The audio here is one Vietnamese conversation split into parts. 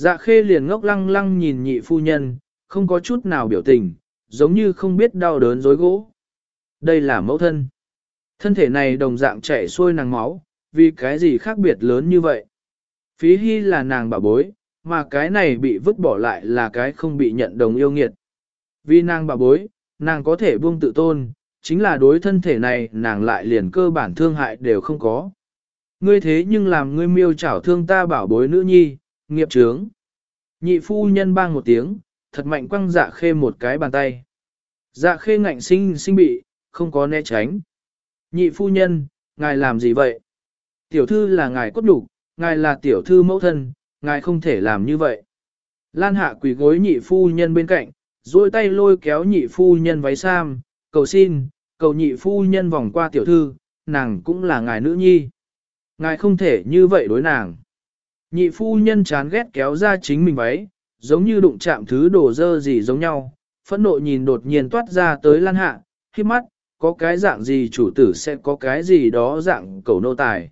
Dạ khê liền ngốc lăng lăng nhìn nhị phu nhân, không có chút nào biểu tình, giống như không biết đau đớn dối gỗ. Đây là mẫu thân. Thân thể này đồng dạng chảy xuôi nàng máu, vì cái gì khác biệt lớn như vậy. Phí hy là nàng bảo bối, mà cái này bị vứt bỏ lại là cái không bị nhận đồng yêu nghiệt. Vì nàng bảo bối, nàng có thể buông tự tôn, chính là đối thân thể này nàng lại liền cơ bản thương hại đều không có. Ngươi thế nhưng làm ngươi miêu chảo thương ta bảo bối nữ nhi, nghiệp trướng. Nhị phu nhân bang một tiếng, thật mạnh quăng dạ khê một cái bàn tay. Dạ khê ngạnh sinh sinh bị, không có né tránh. Nhị phu nhân, ngài làm gì vậy? Tiểu thư là ngài cốt đủ, ngài là tiểu thư mẫu thân, ngài không thể làm như vậy. Lan hạ quỳ gối nhị phu nhân bên cạnh, duỗi tay lôi kéo nhị phu nhân váy sam, cầu xin, cầu nhị phu nhân vòng qua tiểu thư, nàng cũng là ngài nữ nhi. Ngài không thể như vậy đối nàng. Nhị phu nhân chán ghét kéo ra chính mình váy, giống như đụng chạm thứ đổ dơ gì giống nhau, phẫn nộ nhìn đột nhiên toát ra tới lan hạ, khi mắt, có cái dạng gì chủ tử sẽ có cái gì đó dạng cầu nô tài.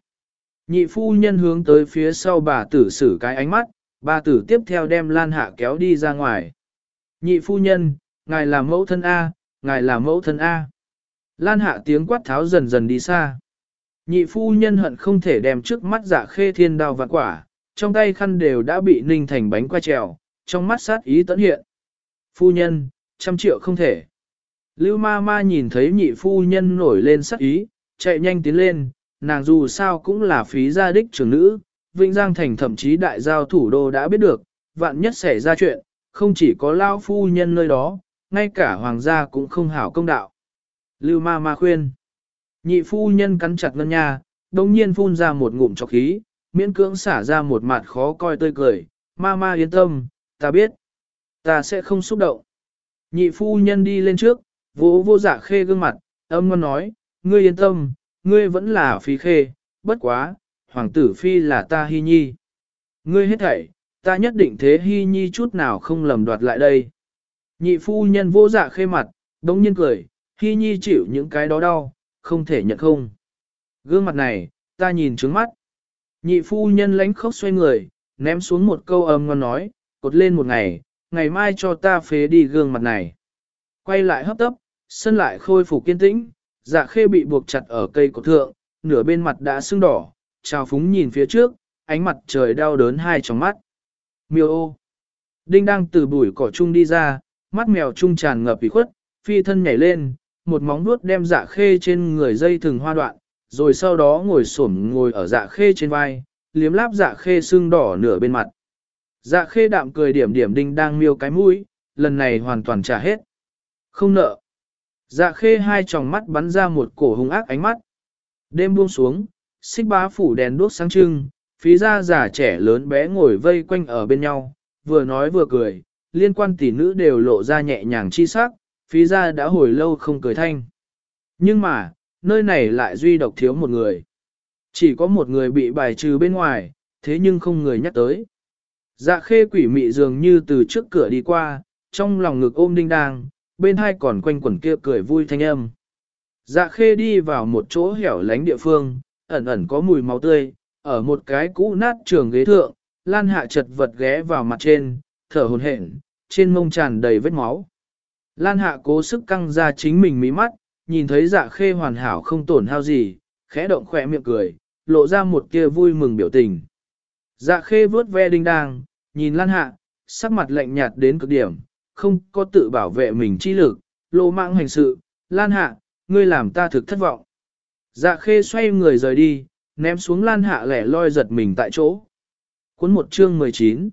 Nhị phu nhân hướng tới phía sau bà tử xử cái ánh mắt, bà tử tiếp theo đem lan hạ kéo đi ra ngoài. Nhị phu nhân, ngài là mẫu thân A, ngài là mẫu thân A. Lan hạ tiếng quát tháo dần dần đi xa. Nhị phu nhân hận không thể đem trước mắt dạ khê thiên đao vạn quả, trong tay khăn đều đã bị ninh thành bánh qua trèo, trong mắt sát ý tận hiện. Phu nhân, trăm triệu không thể. Lưu ma ma nhìn thấy nhị phu nhân nổi lên sát ý, chạy nhanh tiến lên, nàng dù sao cũng là phí gia đích trưởng nữ, Vinh Giang Thành thậm chí đại giao thủ đô đã biết được, vạn nhất xảy ra chuyện, không chỉ có lao phu nhân nơi đó, ngay cả hoàng gia cũng không hảo công đạo. Lưu ma ma khuyên, nhị phu nhân cắn chặt ngân nha, đồng nhiên phun ra một ngụm chọc khí, miễn cưỡng xả ra một mặt khó coi tươi cười, ma ma yên tâm, ta biết, ta sẽ không xúc động. Nhị phu nhân đi lên trước, vỗ vô dạ khê gương mặt, âm ngon nói, ngươi yên tâm, ngươi vẫn là phi khê, bất quá, hoàng tử phi là ta hy nhi. Ngươi hết thảy, ta nhất định thế hy nhi chút nào không lầm đoạt lại đây. Nhị phu nhân vô dạ khê mặt, đống nhiên cười, hy nhi chịu những cái đó đau, không thể nhận không. Gương mặt này, ta nhìn trướng mắt. Nhị phu nhân lánh khóc xoay người, ném xuống một câu âm ngon nói, cột lên một ngày, ngày mai cho ta phế đi gương mặt này. Quay lại hấp tấp, sân lại khôi phục kiên tĩnh, dạ khê bị buộc chặt ở cây cổ thượng, nửa bên mặt đã sưng đỏ, trào phúng nhìn phía trước, ánh mặt trời đau đớn hai trong mắt. Miêu ô! Đinh đang từ bụi cỏ chung đi ra, mắt mèo chung tràn ngập ủy khuất, phi thân nhảy lên, một móng vuốt đem dạ khê trên người dây thừng hoa đoạn, rồi sau đó ngồi xổm ngồi ở dạ khê trên vai, liếm láp dạ khê sưng đỏ nửa bên mặt. Dạ khê đạm cười điểm điểm đinh đang miêu cái mũi, lần này hoàn toàn trả hết. Không nợ. Dạ khê hai tròng mắt bắn ra một cổ hung ác ánh mắt. Đêm buông xuống, xích bá phủ đèn đuốc sáng trưng, phí ra già trẻ lớn bé ngồi vây quanh ở bên nhau, vừa nói vừa cười, liên quan tỷ nữ đều lộ ra nhẹ nhàng chi sắc, phí ra đã hồi lâu không cười thanh. Nhưng mà, nơi này lại duy độc thiếu một người. Chỉ có một người bị bài trừ bên ngoài, thế nhưng không người nhắc tới. Dạ khê quỷ mị dường như từ trước cửa đi qua, trong lòng ngực ôm đinh đang, bên hai còn quanh quẩn kia cười vui thanh âm. Dạ khê đi vào một chỗ hẻo lánh địa phương, ẩn ẩn có mùi máu tươi, ở một cái cũ nát trường ghế thượng, lan hạ chật vật ghé vào mặt trên, thở hồn hển, trên mông tràn đầy vết máu. Lan hạ cố sức căng ra chính mình mí mắt, nhìn thấy dạ khê hoàn hảo không tổn hao gì, khẽ động khỏe miệng cười, lộ ra một kia vui mừng biểu tình. Dạ khê vướt ve đinh đang, nhìn lan hạ, sắc mặt lạnh nhạt đến cực điểm, không có tự bảo vệ mình chi lực, lộ mạng hành sự, lan hạ, ngươi làm ta thực thất vọng. Dạ khê xoay người rời đi, ném xuống lan hạ lẻ loi giật mình tại chỗ. Cuốn một chương 19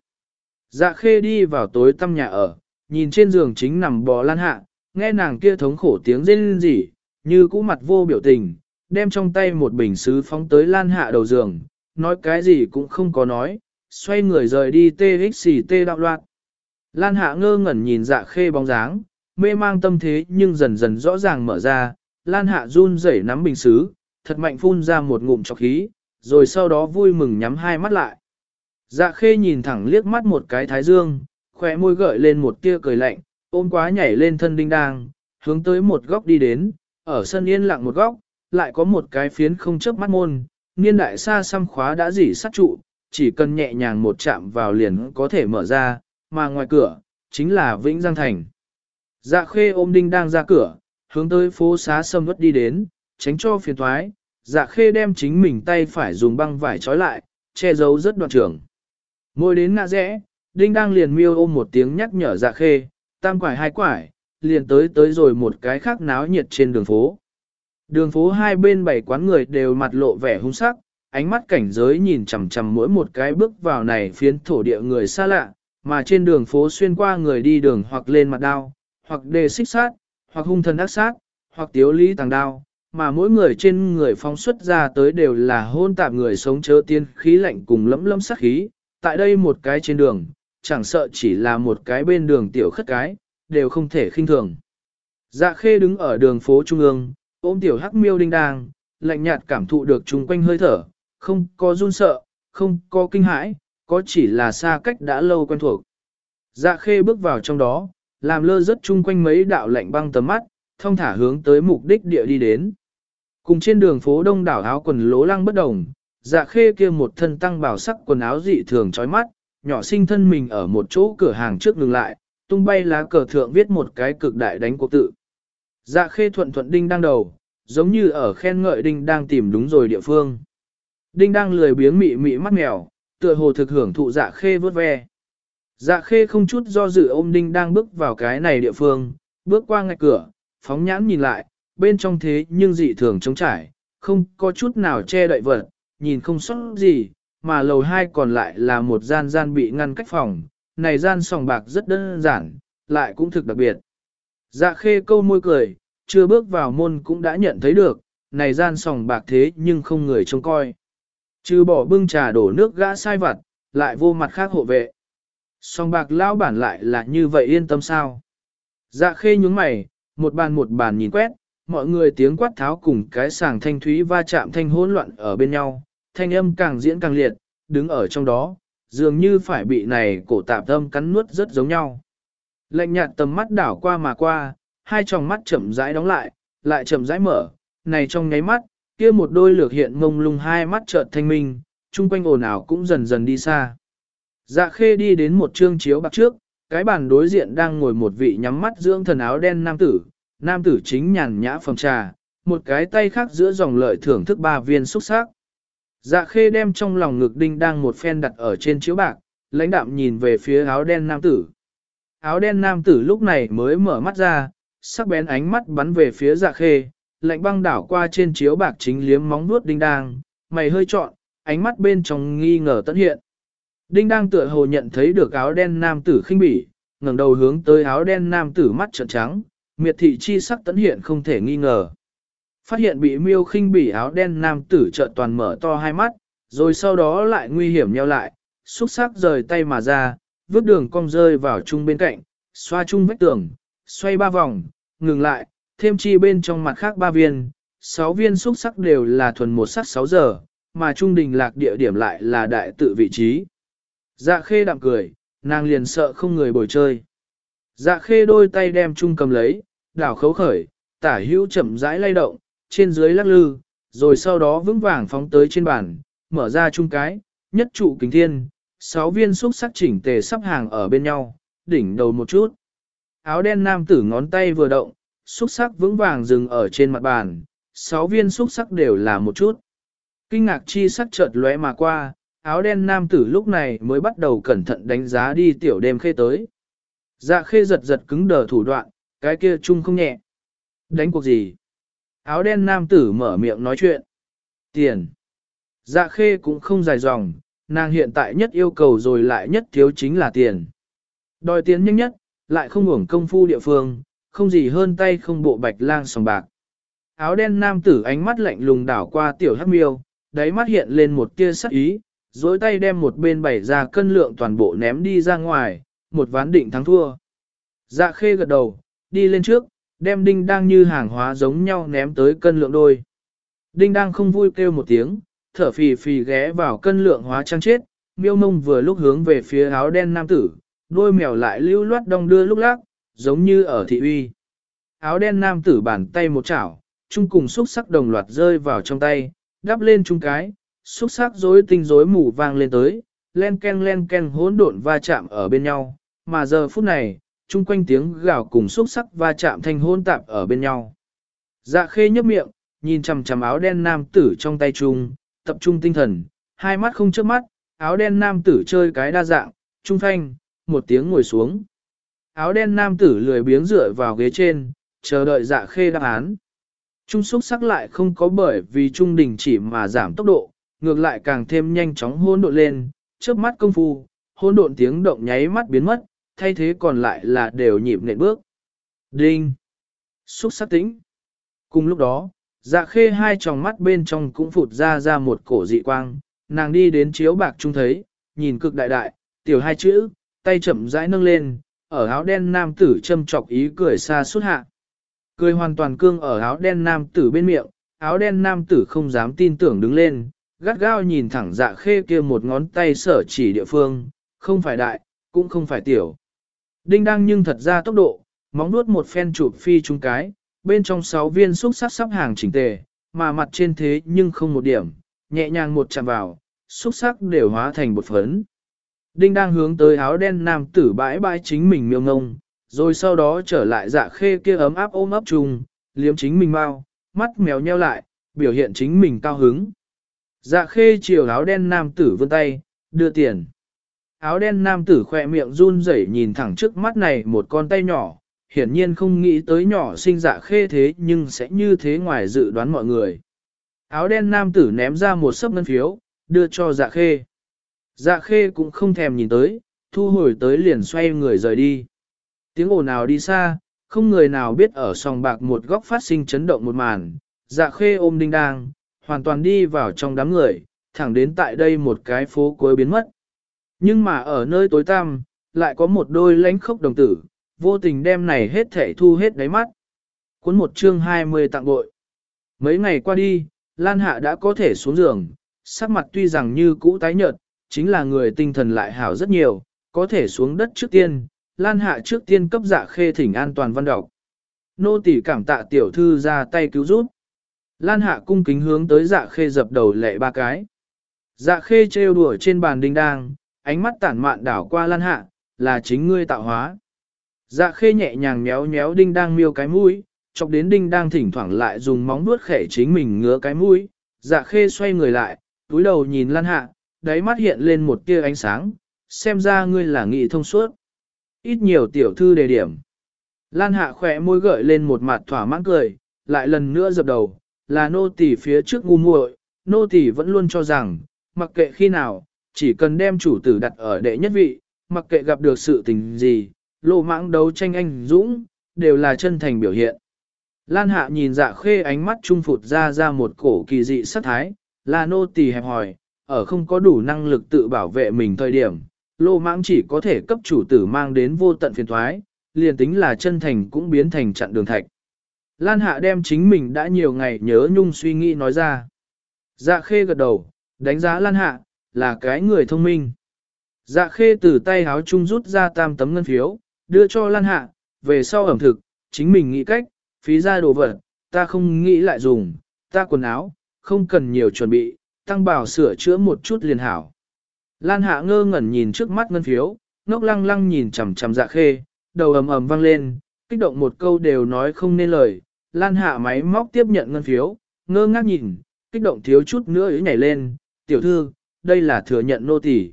Dạ khê đi vào tối tăm nhà ở, nhìn trên giường chính nằm bò lan hạ, nghe nàng kia thống khổ tiếng rên rỉ, như cũ mặt vô biểu tình, đem trong tay một bình sứ phóng tới lan hạ đầu giường, nói cái gì cũng không có nói, xoay người rời đi TXT đạo loạn. Lan hạ ngơ ngẩn nhìn dạ khê bóng dáng, mê mang tâm thế nhưng dần dần rõ ràng mở ra, Lan hạ run rẩy nắm bình sứ, thật mạnh phun ra một ngụm chọc khí, rồi sau đó vui mừng nhắm hai mắt lại. Dạ khê nhìn thẳng liếc mắt một cái thái dương, khỏe môi gợi lên một tia cười lạnh, ôm quá nhảy lên thân đinh đang, hướng tới một góc đi đến, ở sân yên lặng một góc, lại có một cái phiến không chớp mắt môn, niên đại xa xăm khóa đã dỉ sắt trụ, chỉ cần nhẹ nhàng một chạm vào liền có thể mở ra, mà ngoài cửa, chính là Vĩnh Giang Thành. Dạ khê ôm đinh đang ra cửa, hướng tới phố xá sâm vất đi đến, tránh cho phiền thoái, dạ khê đem chính mình tay phải dùng băng vải trói lại, che giấu rất đoạn trường. Ngồi đến ngã rẽ, đinh đang liền miêu ôm một tiếng nhắc nhở dạ khê, tam quải hai quải, liền tới tới rồi một cái khác náo nhiệt trên đường phố. Đường phố hai bên bảy quán người đều mặt lộ vẻ hung sắc, ánh mắt cảnh giới nhìn chằm chằm mỗi một cái bước vào này phiến thổ địa người xa lạ, mà trên đường phố xuyên qua người đi đường hoặc lên mặt đao, hoặc đề xích sát, hoặc hung thần ác sát, hoặc tiếu lý tàng đao, mà mỗi người trên người phóng xuất ra tới đều là hôn tạp người sống chớ tiên khí lạnh cùng lẫm lẫm sát khí, tại đây một cái trên đường, chẳng sợ chỉ là một cái bên đường tiểu khất cái, đều không thể khinh thường. Dạ khê đứng ở đường phố trung ương, ôm tiểu hắc miêu đinh đang, lạnh nhạt cảm thụ được chung quanh hơi thở, không có run sợ, không có kinh hãi, có chỉ là xa cách đã lâu quen thuộc. Dạ khê bước vào trong đó, làm lơ rất chung quanh mấy đạo lạnh băng tầm mắt, thông thả hướng tới mục đích địa đi đến. Cùng trên đường phố đông đảo áo quần lố lăng bất đồng, dạ khê kia một thân tăng bảo sắc quần áo dị thường chói mắt, nhỏ sinh thân mình ở một chỗ cửa hàng trước ngừng lại, tung bay lá cờ thượng viết một cái cực đại đánh cuộc tự. Dạ khê thuận thuận đinh đang đầu, giống như ở khen ngợi đinh đang tìm đúng rồi địa phương. Đinh đang lười biếng mị mị mắt mèo, tựa hồ thực hưởng thụ dạ khê vớt ve. Dạ khê không chút do dự ôm đinh đang bước vào cái này địa phương, bước qua ngay cửa, phóng nhãn nhìn lại, bên trong thế nhưng dị thường trống trải, không có chút nào che đậy vật, nhìn không sót gì, mà lầu hai còn lại là một gian gian bị ngăn cách phòng, này gian sòng bạc rất đơn giản, lại cũng thực đặc biệt. Dạ khê câu môi cười, chưa bước vào môn cũng đã nhận thấy được, này gian sòng bạc thế nhưng không người trông coi. Trừ bỏ bưng trà đổ nước gã sai vặt, lại vô mặt khác hộ vệ. Sòng bạc lao bản lại là như vậy yên tâm sao? Dạ khê nhúng mày, một bàn một bàn nhìn quét, mọi người tiếng quát tháo cùng cái sàng thanh thúy va chạm thanh hỗn loạn ở bên nhau, thanh âm càng diễn càng liệt, đứng ở trong đó, dường như phải bị này cổ tạp âm cắn nuốt rất giống nhau. Lạnh nhạt tầm mắt đảo qua mà qua, hai tròng mắt chậm rãi đóng lại, lại chậm rãi mở, này trong nháy mắt, kia một đôi lược hiện ngông lung hai mắt chợt thanh minh, chung quanh ồn ào cũng dần dần đi xa. Dạ khê đi đến một trương chiếu bạc trước, cái bàn đối diện đang ngồi một vị nhắm mắt dưỡng thần áo đen nam tử, nam tử chính nhàn nhã phòng trà, một cái tay khác giữa dòng lợi thưởng thức ba viên xúc sắc. Dạ khê đem trong lòng ngực đinh đang một phen đặt ở trên chiếu bạc, lãnh đạm nhìn về phía áo đen nam tử. Áo đen nam tử lúc này mới mở mắt ra, sắc bén ánh mắt bắn về phía dạ khê, lạnh băng đảo qua trên chiếu bạc chính liếm móng vuốt đinh đang, mày hơi trọn, ánh mắt bên trong nghi ngờ tận hiện. Đinh đang tựa hồ nhận thấy được áo đen nam tử khinh bỉ, ngẩng đầu hướng tới áo đen nam tử mắt trợn trắng, miệt thị chi sắc tận hiện không thể nghi ngờ. Phát hiện bị miêu khinh bỉ áo đen nam tử trợn toàn mở to hai mắt, rồi sau đó lại nguy hiểm nheo lại, xúc sắc rời tay mà ra, vứt đường cong rơi vào chung bên cạnh, xoa chung vách tường, xoay ba vòng, ngừng lại, thêm chi bên trong mặt khác ba viên, sáu viên xúc sắc đều là thuần một sắc sáu giờ, mà trung đình lạc địa điểm lại là đại tự vị trí. Dạ khê đạm cười, nàng liền sợ không người bồi chơi. Dạ khê đôi tay đem chung cầm lấy, đảo khấu khởi, tả hữu chậm rãi lay động, trên dưới lắc lư, rồi sau đó vững vàng phóng tới trên bàn, mở ra chung cái, nhất trụ kính thiên, sáu viên xúc sắc chỉnh tề sắp hàng ở bên nhau, đỉnh đầu một chút. Áo đen nam tử ngón tay vừa động, xúc sắc vững vàng dừng ở trên mặt bàn, sáu viên xúc sắc đều là một chút. Kinh ngạc chi sắc chợt lóe mà qua, áo đen nam tử lúc này mới bắt đầu cẩn thận đánh giá đi tiểu đêm khê tới. Dạ khê giật giật cứng đờ thủ đoạn, cái kia chung không nhẹ. Đánh cuộc gì? Áo đen nam tử mở miệng nói chuyện. Tiền. Dạ khê cũng không dài dòng, nàng hiện tại nhất yêu cầu rồi lại nhất thiếu chính là tiền. Đòi tiền nhanh nhất, lại không hưởng công phu địa phương, không gì hơn tay không bộ bạch lang sòng bạc. Áo đen nam tử ánh mắt lạnh lùng đảo qua tiểu hắc miêu, đáy mắt hiện lên một tia sắc ý, dối tay đem một bên bày ra cân lượng toàn bộ ném đi ra ngoài, một ván định thắng thua. Dạ khê gật đầu, đi lên trước, đem đinh đang như hàng hóa giống nhau ném tới cân lượng đôi. Đinh đang không vui kêu một tiếng, thở phì phì ghé vào cân lượng hóa trang chết, miêu mông vừa lúc hướng về phía áo đen nam tử, đôi mèo lại lưu loát đong đưa lúc lắc, giống như ở thị uy. Áo đen nam tử bàn tay một chảo, chung cùng xúc sắc đồng loạt rơi vào trong tay, đắp lên chung cái, xúc sắc rối tinh rối mù vang lên tới, len ken len ken hỗn độn va chạm ở bên nhau, mà giờ phút này, chung quanh tiếng gào cùng xúc sắc va chạm thành hỗn tạp ở bên nhau. Dạ khê nhấp miệng, nhìn chằm chằm áo đen nam tử trong tay chung, tập trung tinh thần, hai mắt không chớp mắt, áo đen nam tử chơi cái đa dạng, trung thanh một tiếng ngồi xuống. Áo đen nam tử lười biếng dựa vào ghế trên, chờ đợi dạ khê đáp án. Trung xúc sắc lại không có bởi vì trung đình chỉ mà giảm tốc độ, ngược lại càng thêm nhanh chóng hôn độn lên, trước mắt công phu, hôn độn tiếng động nháy mắt biến mất, thay thế còn lại là đều nhịp nện bước. Đinh! Xúc sắc tĩnh. Cùng lúc đó, dạ khê hai tròng mắt bên trong cũng phụt ra ra một cổ dị quang, nàng đi đến chiếu bạc trung thấy, nhìn cực đại đại, tiểu hai chữ, tay chậm rãi nâng lên, ở áo đen nam tử châm chọc ý cười xa suốt hạ. Cười hoàn toàn cương ở áo đen nam tử bên miệng, áo đen nam tử không dám tin tưởng đứng lên, gắt gao nhìn thẳng dạ khê kia một ngón tay sở chỉ địa phương, không phải đại, cũng không phải tiểu. Đinh đang nhưng thật ra tốc độ, móng nuốt một phen chụp phi trung cái, bên trong sáu viên xúc sắc sắp hàng chỉnh tề, mà mặt trên thế nhưng không một điểm, nhẹ nhàng một chạm vào, xúc sắc đều hóa thành bột phấn. Đinh đang hướng tới áo đen nam tử bãi bãi chính mình miêu ngông, rồi sau đó trở lại dạ khê kia ấm áp ôm ấp chung, liếm chính mình mau, mắt mèo nheo lại, biểu hiện chính mình cao hứng. Dạ khê chiều áo đen nam tử vươn tay, đưa tiền. Áo đen nam tử khỏe miệng run rẩy nhìn thẳng trước mắt này một con tay nhỏ, hiển nhiên không nghĩ tới nhỏ sinh dạ khê thế nhưng sẽ như thế ngoài dự đoán mọi người. Áo đen nam tử ném ra một sấp ngân phiếu, đưa cho dạ khê. Dạ khê cũng không thèm nhìn tới, thu hồi tới liền xoay người rời đi. Tiếng ồn nào đi xa, không người nào biết ở sòng bạc một góc phát sinh chấn động một màn. Dạ khê ôm đinh đang, hoàn toàn đi vào trong đám người, thẳng đến tại đây một cái phố cuối biến mất. Nhưng mà ở nơi tối tăm, lại có một đôi lánh khốc đồng tử, vô tình đem này hết thể thu hết đáy mắt. Cuốn một chương 20 tặng bội. Mấy ngày qua đi, Lan Hạ đã có thể xuống giường, sắc mặt tuy rằng như cũ tái nhợt, chính là người tinh thần lại hảo rất nhiều, có thể xuống đất trước tiên, Lan Hạ trước tiên cấp dạ khê thỉnh an toàn văn đọc. Nô tỳ cảm tạ tiểu thư ra tay cứu giúp. Lan Hạ cung kính hướng tới dạ khê dập đầu lệ ba cái. Dạ khê trêu đùa trên bàn đinh đang, ánh mắt tản mạn đảo qua Lan Hạ, là chính ngươi tạo hóa. Dạ khê nhẹ nhàng méo méo đinh đang miêu cái mũi, chọc đến đinh đang thỉnh thoảng lại dùng móng vuốt khẻ chính mình ngứa cái mũi. Dạ khê xoay người lại, túi đầu nhìn Lan Hạ, đáy mắt hiện lên một tia ánh sáng, xem ra ngươi là nghị thông suốt. Ít nhiều tiểu thư đề điểm. Lan Hạ khỏe môi gợi lên một mặt thỏa mãn cười, lại lần nữa dập đầu, là nô tỳ phía trước ngu muội, nô tỳ vẫn luôn cho rằng, mặc kệ khi nào, chỉ cần đem chủ tử đặt ở đệ nhất vị, mặc kệ gặp được sự tình gì, lộ mãng đấu tranh anh dũng, đều là chân thành biểu hiện. Lan Hạ nhìn dạ khê ánh mắt trung phụt ra ra một cổ kỳ dị sắc thái, là nô tỳ hẹp hỏi, ở không có đủ năng lực tự bảo vệ mình thời điểm, lô mãng chỉ có thể cấp chủ tử mang đến vô tận phiền thoái, liền tính là chân thành cũng biến thành chặn đường thạch. Lan Hạ đem chính mình đã nhiều ngày nhớ nhung suy nghĩ nói ra. Dạ khê gật đầu, đánh giá Lan Hạ, là cái người thông minh. Dạ khê từ tay háo chung rút ra tam tấm ngân phiếu, đưa cho Lan Hạ, về sau ẩm thực, chính mình nghĩ cách, phí ra đồ vật, ta không nghĩ lại dùng, ta quần áo, không cần nhiều chuẩn bị, tăng bảo sửa chữa một chút liền hảo. Lan Hạ ngơ ngẩn nhìn trước mắt ngân phiếu, ngốc lăng lăng nhìn chằm chằm dạ khê, đầu ầm ầm vang lên, kích động một câu đều nói không nên lời. Lan Hạ máy móc tiếp nhận ngân phiếu, ngơ ngác nhìn, kích động thiếu chút nữa ấy nhảy lên, tiểu thư, đây là thừa nhận nô tỳ.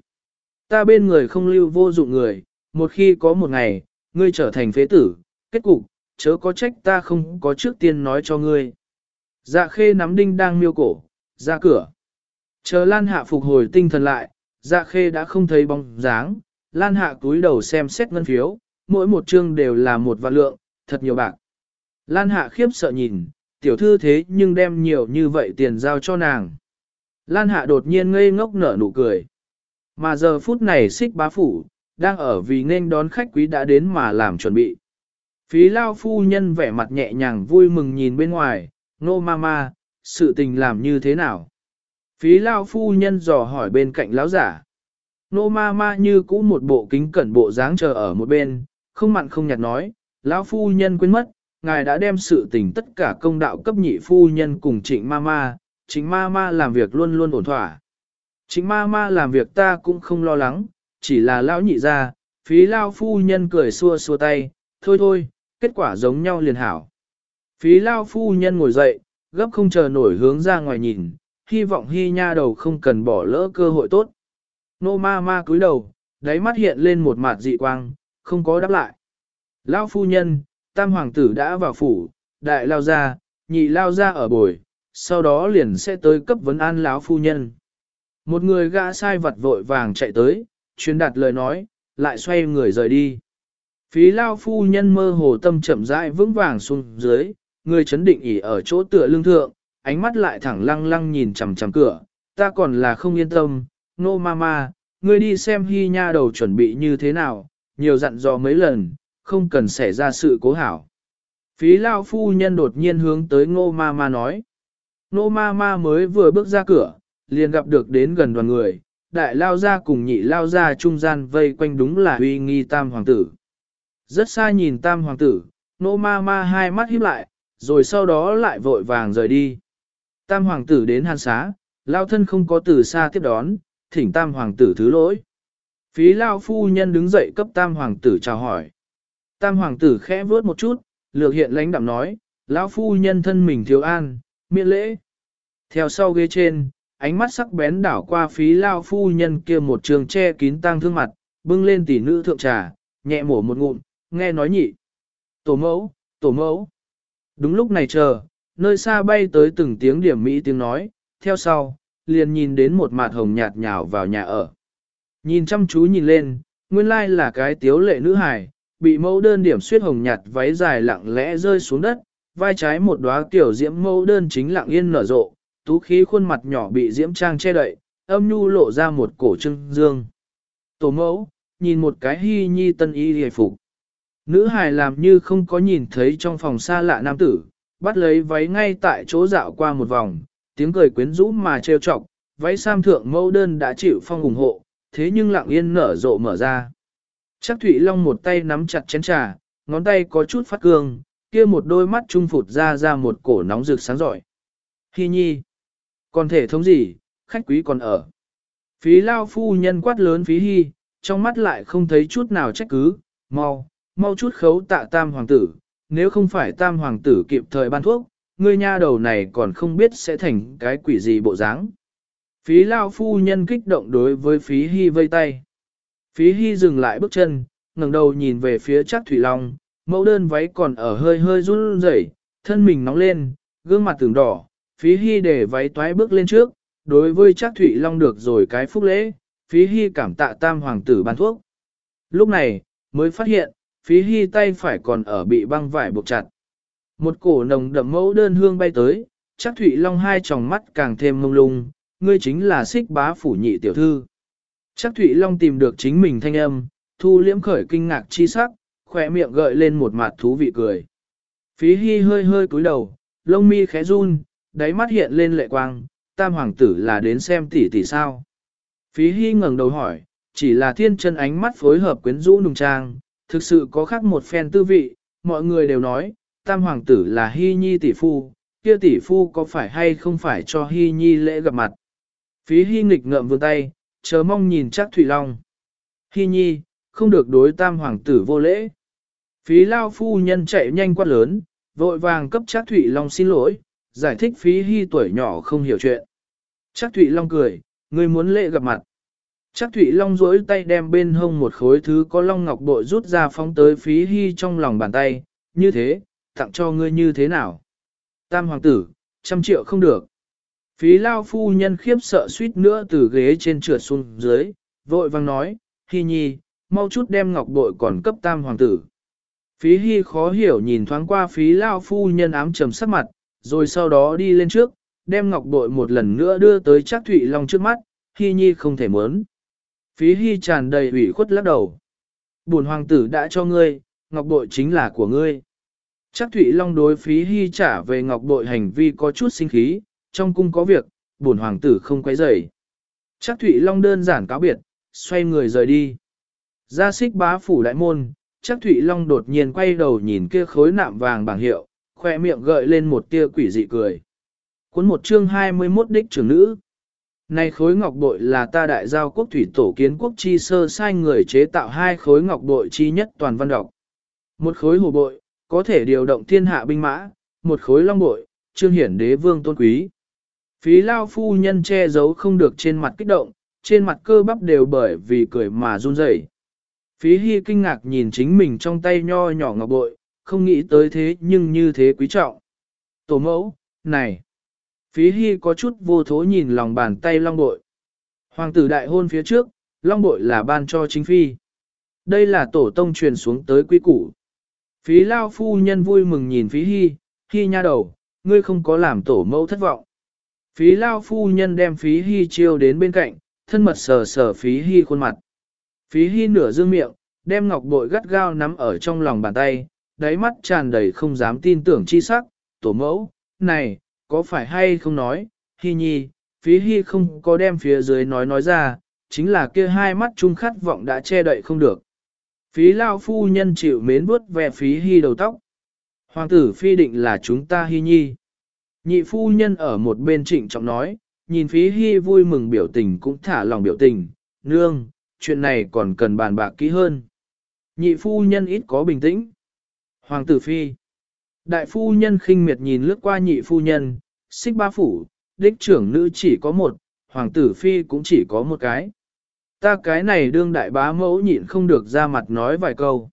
Ta bên người không lưu vô dụng người, một khi có một ngày, ngươi trở thành phế tử, kết cục, chớ có trách ta không có trước tiên nói cho ngươi. Dạ khê nắm đinh đang miêu cổ, ra cửa. Chờ Lan Hạ phục hồi tinh thần lại, dạ khê đã không thấy bóng dáng, Lan Hạ túi đầu xem xét ngân phiếu, mỗi một chương đều là một vạn lượng, thật nhiều bạc. Lan Hạ khiếp sợ nhìn, tiểu thư thế nhưng đem nhiều như vậy tiền giao cho nàng. Lan Hạ đột nhiên ngây ngốc nở nụ cười. Mà giờ phút này xích bá phủ, đang ở vì nên đón khách quý đã đến mà làm chuẩn bị. Phí lao phu nhân vẻ mặt nhẹ nhàng vui mừng nhìn bên ngoài, nô no mama, sự tình làm như thế nào? Phí lao phu nhân dò hỏi bên cạnh lão giả. Nô ma ma như cũ một bộ kính cẩn bộ dáng chờ ở một bên, không mặn không nhạt nói, lão phu nhân quên mất, ngài đã đem sự tình tất cả công đạo cấp nhị phu nhân cùng trịnh ma Chính ma ma làm việc luôn luôn ổn thỏa. Chính ma ma làm việc ta cũng không lo lắng, chỉ là lão nhị ra, phí lao phu nhân cười xua xua tay, thôi thôi, kết quả giống nhau liền hảo. Phí lao phu nhân ngồi dậy, gấp không chờ nổi hướng ra ngoài nhìn, hy vọng hy nha đầu không cần bỏ lỡ cơ hội tốt. Nô ma ma cúi đầu, đáy mắt hiện lên một mặt dị quang, không có đáp lại. Lao phu nhân, tam hoàng tử đã vào phủ, đại lao ra, nhị lao ra ở bồi, sau đó liền sẽ tới cấp vấn an lão phu nhân. Một người gã sai vật vội vàng chạy tới, truyền đạt lời nói, lại xoay người rời đi. Phí lao phu nhân mơ hồ tâm chậm rãi vững vàng xuống dưới, người chấn định ỉ ở chỗ tựa lương thượng, ánh mắt lại thẳng lăng lăng nhìn chằm chằm cửa, ta còn là không yên tâm, nô no mama, ngươi đi xem hy nha đầu chuẩn bị như thế nào, nhiều dặn dò mấy lần, không cần xảy ra sự cố hảo. Phí lao phu nhân đột nhiên hướng tới ngô ma ma nói. Nô ma ma mới vừa bước ra cửa, liền gặp được đến gần đoàn người, đại lao ra cùng nhị lao ra trung gian vây quanh đúng là uy nghi tam hoàng tử. Rất xa nhìn tam hoàng tử, nô ma ma hai mắt híp lại, rồi sau đó lại vội vàng rời đi. Tam hoàng tử đến hàn xá, lao thân không có từ xa tiếp đón, thỉnh tam hoàng tử thứ lỗi. Phí lao phu nhân đứng dậy cấp tam hoàng tử chào hỏi. Tam hoàng tử khẽ vớt một chút, lược hiện lãnh đạm nói, lão phu nhân thân mình thiếu an, miễn lễ. Theo sau ghế trên, ánh mắt sắc bén đảo qua phí lao phu nhân kia một trường che kín tang thương mặt, bưng lên tỷ nữ thượng trà, nhẹ mổ một ngụm, nghe nói nhị. Tổ mẫu, tổ mẫu. Đúng lúc này chờ, nơi xa bay tới từng tiếng điểm mỹ tiếng nói, theo sau, liền nhìn đến một mặt hồng nhạt nhào vào nhà ở. Nhìn chăm chú nhìn lên, nguyên lai là cái tiếu lệ nữ hài, bị mẫu đơn điểm suyết hồng nhạt váy dài lặng lẽ rơi xuống đất, vai trái một đóa tiểu diễm mẫu đơn chính lặng yên nở rộ, tú khí khuôn mặt nhỏ bị diễm trang che đậy, âm nhu lộ ra một cổ trưng dương. Tổ mẫu, nhìn một cái hy nhi tân y hề phục. Nữ hài làm như không có nhìn thấy trong phòng xa lạ nam tử, bắt lấy váy ngay tại chỗ dạo qua một vòng, tiếng cười quyến rũ mà trêu chọc, váy sam thượng mẫu đơn đã chịu phong ủng hộ, thế nhưng lặng yên nở rộ mở ra. Chắc Thụy Long một tay nắm chặt chén trà, ngón tay có chút phát cương, kia một đôi mắt trung phụt ra ra một cổ nóng rực sáng giỏi. Hi nhi, còn thể thống gì, khách quý còn ở. Phí lao phu nhân quát lớn phí hy, trong mắt lại không thấy chút nào trách cứ, mau, mau chút khấu tạ tam hoàng tử, nếu không phải tam hoàng tử kịp thời ban thuốc, ngươi nha đầu này còn không biết sẽ thành cái quỷ gì bộ dáng. Phí lao phu nhân kích động đối với phí hy vây tay. Phí hy dừng lại bước chân, ngẩng đầu nhìn về phía chắc thủy long, mẫu đơn váy còn ở hơi hơi run rẩy, thân mình nóng lên, gương mặt tưởng đỏ, phí hy để váy toái bước lên trước, đối với chắc Thụy long được rồi cái phúc lễ, phí hy cảm tạ tam hoàng tử ban thuốc. Lúc này, mới phát hiện, phí hy tay phải còn ở bị băng vải buộc chặt. Một cổ nồng đậm mẫu đơn hương bay tới, chắc Thụy long hai tròng mắt càng thêm mông lung, ngươi chính là xích bá phủ nhị tiểu thư. Chắc Thụy Long tìm được chính mình thanh âm, thu liễm khởi kinh ngạc chi sắc, khỏe miệng gợi lên một mặt thú vị cười. Phí Hy hơi hơi cúi đầu, lông mi khẽ run, đáy mắt hiện lên lệ quang, tam hoàng tử là đến xem tỷ tỷ sao. Phí Hy ngẩng đầu hỏi, chỉ là thiên chân ánh mắt phối hợp quyến rũ nùng trang, thực sự có khác một phen tư vị, mọi người đều nói, tam hoàng tử là Hy Nhi tỷ phu, kia tỷ phu có phải hay không phải cho Hy Nhi lễ gặp mặt. Phí Hy nghịch ngợm vươn tay, chờ mong nhìn chắc Thủy Long. Hy Nhi, không được đối tam hoàng tử vô lễ. Phí Lao phu nhân chạy nhanh quát lớn, vội vàng cấp Trác Thụy Long xin lỗi, giải thích Phí Hy tuổi nhỏ không hiểu chuyện. Trác Thụy Long cười, người muốn lễ gặp mặt. Trác Thụy Long duỗi tay đem bên hông một khối thứ có long ngọc bội rút ra phóng tới Phí Hy trong lòng bàn tay, như thế, tặng cho ngươi như thế nào? Tam hoàng tử, trăm triệu không được. Phí lao phu nhân khiếp sợ suýt nữa từ ghế trên trượt xuống dưới, vội vang nói, Hi nhi, mau chút đem ngọc bội còn cấp tam hoàng tử. Phí Hi khó hiểu nhìn thoáng qua phí lao phu nhân ám trầm sắc mặt, rồi sau đó đi lên trước, đem ngọc bội một lần nữa đưa tới chắc Thụy Long trước mắt, Hi nhi không thể muốn. Phí Hi tràn đầy ủy khuất lắc đầu. Bổn hoàng tử đã cho ngươi, ngọc bội chính là của ngươi. Chắc Thụy Long đối phí Hi trả về ngọc bội hành vi có chút sinh khí, trong cung có việc, bổn hoàng tử không quấy rầy. Chắc Thụy Long đơn giản cáo biệt, xoay người rời đi. Ra xích bá phủ đại môn, chắc Thụy Long đột nhiên quay đầu nhìn kia khối nạm vàng bảng hiệu, khoe miệng gợi lên một tia quỷ dị cười. Cuốn một chương 21 đích trưởng nữ. Này khối ngọc bội là ta đại giao quốc thủy tổ kiến quốc chi sơ sai người chế tạo hai khối ngọc bội chi nhất toàn văn đọc. Một khối hồ bội, có thể điều động thiên hạ binh mã, một khối long bội, trương hiển đế vương tôn quý. Phí lao phu nhân che giấu không được trên mặt kích động, trên mặt cơ bắp đều bởi vì cười mà run rẩy. Phí hy kinh ngạc nhìn chính mình trong tay nho nhỏ ngọc bội, không nghĩ tới thế nhưng như thế quý trọng. Tổ mẫu, này! Phí hy có chút vô thố nhìn lòng bàn tay long bội. Hoàng tử đại hôn phía trước, long bội là ban cho chính phi. Đây là tổ tông truyền xuống tới quý củ. Phí lao phu nhân vui mừng nhìn phí hy, hy nha đầu, ngươi không có làm tổ mẫu thất vọng. Phí lao phu nhân đem phí hy chiêu đến bên cạnh, thân mật sờ sờ phí hy khuôn mặt. Phí hy nửa dương miệng, đem ngọc bội gắt gao nắm ở trong lòng bàn tay, đáy mắt tràn đầy không dám tin tưởng chi sắc, tổ mẫu, này, có phải hay không nói, hy nhi, phí hy không có đem phía dưới nói nói ra, chính là kia hai mắt chung khát vọng đã che đậy không được. Phí lao phu nhân chịu mến vuốt về phí hy đầu tóc. Hoàng tử phi định là chúng ta hy nhi. Nhị phu nhân ở một bên trịnh trọng nói, nhìn phí hy vui mừng biểu tình cũng thả lòng biểu tình, nương, chuyện này còn cần bàn bạc kỹ hơn. Nhị phu nhân ít có bình tĩnh. Hoàng tử phi. Đại phu nhân khinh miệt nhìn lướt qua nhị phu nhân, xích ba phủ, đích trưởng nữ chỉ có một, hoàng tử phi cũng chỉ có một cái. Ta cái này đương đại bá mẫu nhịn không được ra mặt nói vài câu.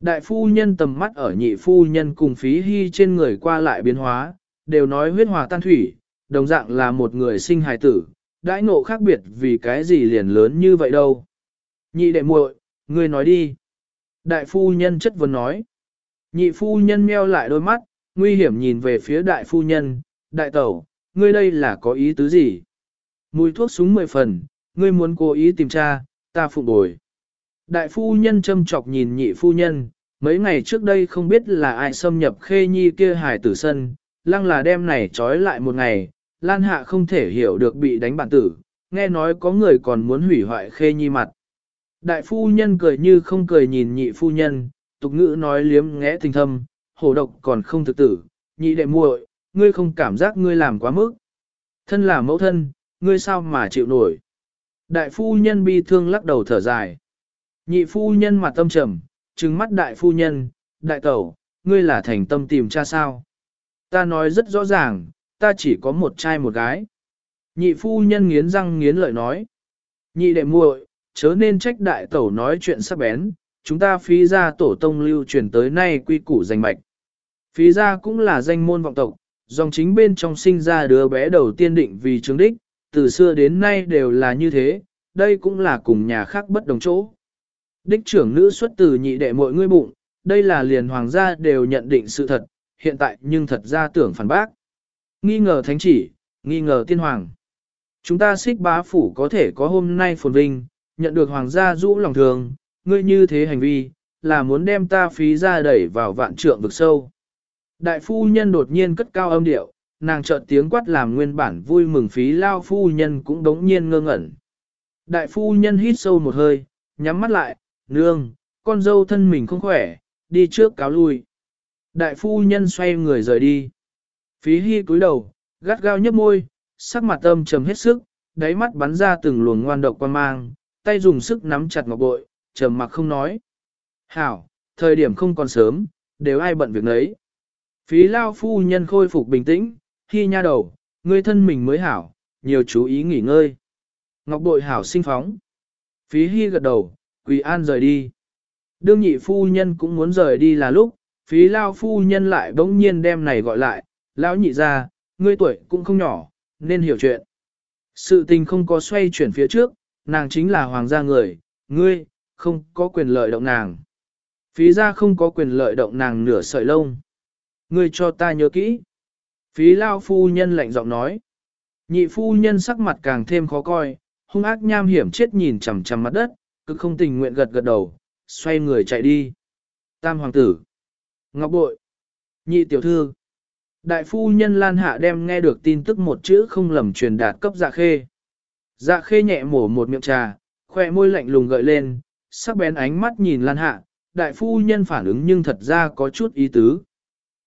Đại phu nhân tầm mắt ở nhị phu nhân cùng phí hy trên người qua lại biến hóa, đều nói huyết hòa tan thủy, đồng dạng là một người sinh hài tử, đãi ngộ khác biệt vì cái gì liền lớn như vậy đâu. Nhị đệ muội, ngươi nói đi. Đại phu nhân chất vấn nói. Nhị phu nhân meo lại đôi mắt, nguy hiểm nhìn về phía đại phu nhân, đại tẩu, ngươi đây là có ý tứ gì? Mùi thuốc súng mười phần, ngươi muốn cố ý tìm tra, ta phụ bồi. Đại phu nhân châm chọc nhìn nhị phu nhân, mấy ngày trước đây không biết là ai xâm nhập khê nhi kia hải tử sân, lăng là đem này trói lại một ngày, Lan Hạ không thể hiểu được bị đánh bản tử, nghe nói có người còn muốn hủy hoại khê nhi mặt. Đại phu nhân cười như không cười nhìn nhị phu nhân, tục ngữ nói liếm ngẽ tình thâm, hổ độc còn không thực tử, nhị đệ muội, ngươi không cảm giác ngươi làm quá mức. Thân là mẫu thân, ngươi sao mà chịu nổi. Đại phu nhân bi thương lắc đầu thở dài. Nhị phu nhân mặt tâm trầm, trừng mắt đại phu nhân, đại tẩu, ngươi là thành tâm tìm cha sao. Ta nói rất rõ ràng, ta chỉ có một trai một gái. Nhị phu nhân nghiến răng nghiến lợi nói. Nhị đệ muội, chớ nên trách đại tẩu nói chuyện sắp bén, chúng ta phí ra tổ tông lưu truyền tới nay quy củ danh mạch. Phí ra cũng là danh môn vọng tộc, dòng chính bên trong sinh ra đứa bé đầu tiên định vì chứng đích, từ xưa đến nay đều là như thế, đây cũng là cùng nhà khác bất đồng chỗ. Đích trưởng nữ xuất từ nhị đệ mọi ngươi bụng, đây là liền hoàng gia đều nhận định sự thật, hiện tại nhưng thật ra tưởng phản bác. Nghi ngờ thánh chỉ, nghi ngờ tiên hoàng. Chúng ta xích bá phủ có thể có hôm nay phồn vinh, nhận được hoàng gia rũ lòng thường, ngươi như thế hành vi, là muốn đem ta phí ra đẩy vào vạn trượng vực sâu. Đại phu nhân đột nhiên cất cao âm điệu, nàng chợt tiếng quát làm nguyên bản vui mừng phí lao phu nhân cũng đống nhiên ngơ ngẩn. Đại phu nhân hít sâu một hơi, nhắm mắt lại, nương, con dâu thân mình không khỏe, đi trước cáo lui. Đại phu nhân xoay người rời đi. Phí hy cúi đầu, gắt gao nhấp môi, sắc mặt âm trầm hết sức, đáy mắt bắn ra từng luồng ngoan độc quan mang, tay dùng sức nắm chặt ngọc bội, trầm mặc không nói. Hảo, thời điểm không còn sớm, đều ai bận việc nấy. Phí lao phu nhân khôi phục bình tĩnh, khi nha đầu, ngươi thân mình mới hảo, nhiều chú ý nghỉ ngơi. Ngọc bội hảo sinh phóng. Phí hy gật đầu, quỳ an rời đi. Đương nhị phu nhân cũng muốn rời đi là lúc, phí lao phu nhân lại bỗng nhiên đem này gọi lại, lão nhị ra, ngươi tuổi cũng không nhỏ, nên hiểu chuyện. Sự tình không có xoay chuyển phía trước, nàng chính là hoàng gia người, ngươi, không có quyền lợi động nàng. Phí ra không có quyền lợi động nàng nửa sợi lông. Ngươi cho ta nhớ kỹ. Phí lao phu nhân lạnh giọng nói. Nhị phu nhân sắc mặt càng thêm khó coi, hung ác nham hiểm chết nhìn chằm chằm mặt đất, cực không tình nguyện gật gật đầu, xoay người chạy đi. Tam hoàng tử. Ngọc bội. Nhị tiểu thư. Đại phu nhân Lan Hạ đem nghe được tin tức một chữ không lầm truyền đạt cấp dạ khê. Dạ khê nhẹ mổ một miệng trà, khoe môi lạnh lùng gợi lên, sắc bén ánh mắt nhìn Lan Hạ, đại phu nhân phản ứng nhưng thật ra có chút ý tứ.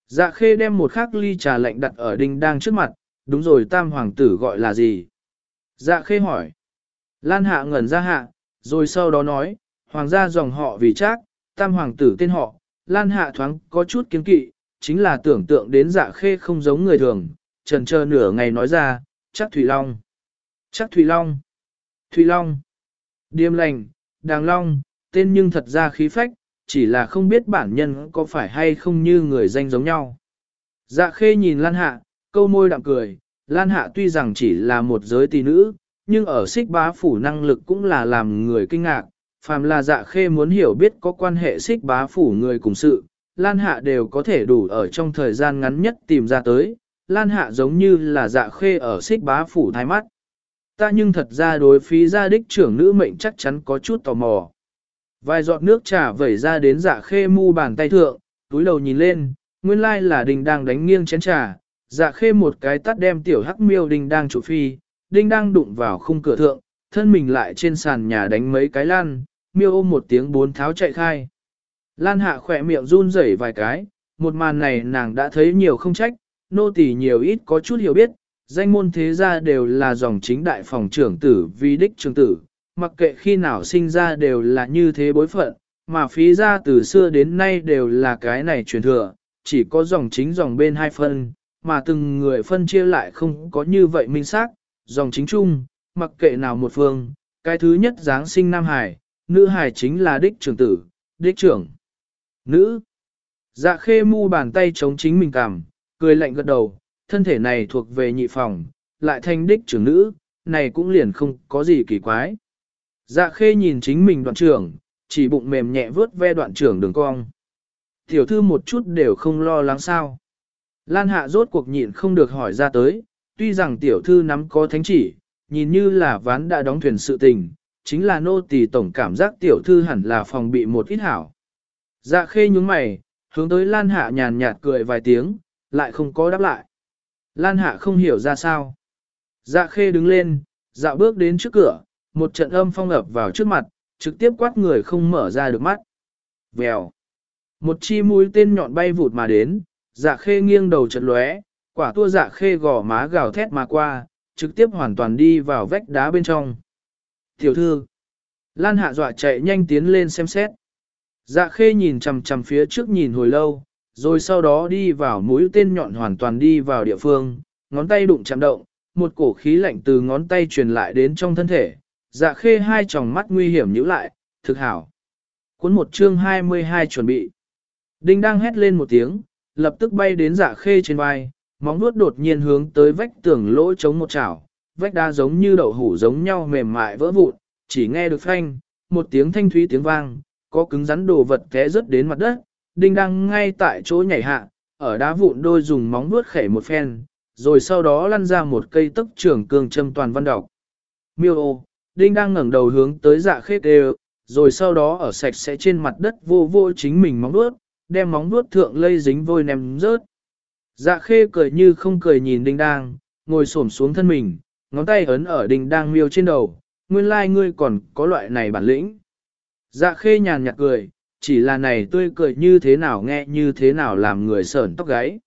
Dạ khê đem một khắc ly trà lạnh đặt ở đinh đang trước mặt, đúng rồi tam hoàng tử gọi là gì? Dạ khê hỏi. Lan hạ ngẩn ra hạ, rồi sau đó nói, hoàng gia dòng họ vì chắc, tam hoàng tử tên họ, Lan hạ thoáng có chút kiên kỵ, chính là tưởng tượng đến dạ khê không giống người thường, trần chờ nửa ngày nói ra, chắc Thủy Long. Chắc Thủy Long. Thủy Long. Điềm lành, đàng long, tên nhưng thật ra khí phách, chỉ là không biết bản nhân có phải hay không như người danh giống nhau. Dạ khê nhìn Lan Hạ, câu môi đạm cười, Lan Hạ tuy rằng chỉ là một giới tỷ nữ, nhưng ở xích bá phủ năng lực cũng là làm người kinh ngạc, phàm là dạ khê muốn hiểu biết có quan hệ xích bá phủ người cùng sự, Lan Hạ đều có thể đủ ở trong thời gian ngắn nhất tìm ra tới, Lan Hạ giống như là dạ khê ở xích bá phủ thái mắt. Ta nhưng thật ra đối phí gia đích trưởng nữ mệnh chắc chắn có chút tò mò. Vài giọt nước trà vẩy ra đến dạ khê mu bàn tay thượng, túi đầu nhìn lên, nguyên lai là đình đang đánh nghiêng chén trà, dạ khê một cái tắt đem tiểu hắc miêu đình đang trụ phi, đình đang đụng vào khung cửa thượng, thân mình lại trên sàn nhà đánh mấy cái lan, miêu ôm một tiếng bốn tháo chạy khai. Lan hạ khỏe miệng run rẩy vài cái, một màn này nàng đã thấy nhiều không trách, nô tỳ nhiều ít có chút hiểu biết, danh môn thế gia đều là dòng chính đại phòng trưởng tử vi đích trưởng tử, mặc kệ khi nào sinh ra đều là như thế bối phận, mà phí ra từ xưa đến nay đều là cái này truyền thừa, chỉ có dòng chính dòng bên hai phân, mà từng người phân chia lại không có như vậy minh xác, dòng chính chung, mặc kệ nào một phương, cái thứ nhất dáng sinh Nam Hải, nữ Hải chính là đích trưởng tử, đích trưởng. Nữ. Dạ khê mu bàn tay chống chính mình cảm, cười lạnh gật đầu, thân thể này thuộc về nhị phòng, lại thành đích trưởng nữ, này cũng liền không có gì kỳ quái. Dạ khê nhìn chính mình đoạn trưởng, chỉ bụng mềm nhẹ vớt ve đoạn trưởng đường cong. Tiểu thư một chút đều không lo lắng sao. Lan hạ rốt cuộc nhịn không được hỏi ra tới, tuy rằng tiểu thư nắm có thánh chỉ, nhìn như là ván đã đóng thuyền sự tình, chính là nô tỳ tổng cảm giác tiểu thư hẳn là phòng bị một ít hảo. Dạ khê nhúng mày, hướng tới Lan hạ nhàn nhạt cười vài tiếng, lại không có đáp lại. Lan hạ không hiểu ra sao. Dạ khê đứng lên, dạo bước đến trước cửa, một trận âm phong ập vào trước mặt, trực tiếp quát người không mở ra được mắt. Vèo. Một chi mũi tên nhọn bay vụt mà đến, dạ khê nghiêng đầu chật lóe, quả tua dạ khê gò má gào thét mà qua, trực tiếp hoàn toàn đi vào vách đá bên trong. Tiểu thư. Lan hạ dọa chạy nhanh tiến lên xem xét. Dạ khê nhìn chằm chằm phía trước nhìn hồi lâu, rồi sau đó đi vào mũi tên nhọn hoàn toàn đi vào địa phương, ngón tay đụng chạm động, một cổ khí lạnh từ ngón tay truyền lại đến trong thân thể, dạ khê hai tròng mắt nguy hiểm nhíu lại, thực hảo. Cuốn một chương 22 chuẩn bị. Đinh đang hét lên một tiếng, lập tức bay đến dạ khê trên vai, móng vuốt đột nhiên hướng tới vách tường lỗ chống một chảo, vách đá giống như đậu hủ giống nhau mềm mại vỡ vụn, chỉ nghe được phanh, một tiếng thanh thúy tiếng vang, có cứng rắn đồ vật té rớt đến mặt đất, đinh đang ngay tại chỗ nhảy hạ, ở đá vụn đôi dùng móng vuốt khẻ một phen, rồi sau đó lăn ra một cây tức trưởng cường châm toàn văn đọc. Miêu ô, đinh đang ngẩng đầu hướng tới dạ khê đều, rồi sau đó ở sạch sẽ trên mặt đất vô vô chính mình móng vuốt, đem móng vuốt thượng lây dính vôi ném rớt. Dạ khê cười như không cười nhìn đinh đang, ngồi xổm xuống thân mình, ngón tay ấn ở đinh đang miêu trên đầu, nguyên lai like ngươi còn có loại này bản lĩnh. Dạ khê nhàn nhạt cười, chỉ là này tươi cười như thế nào nghe như thế nào làm người sởn tóc gáy.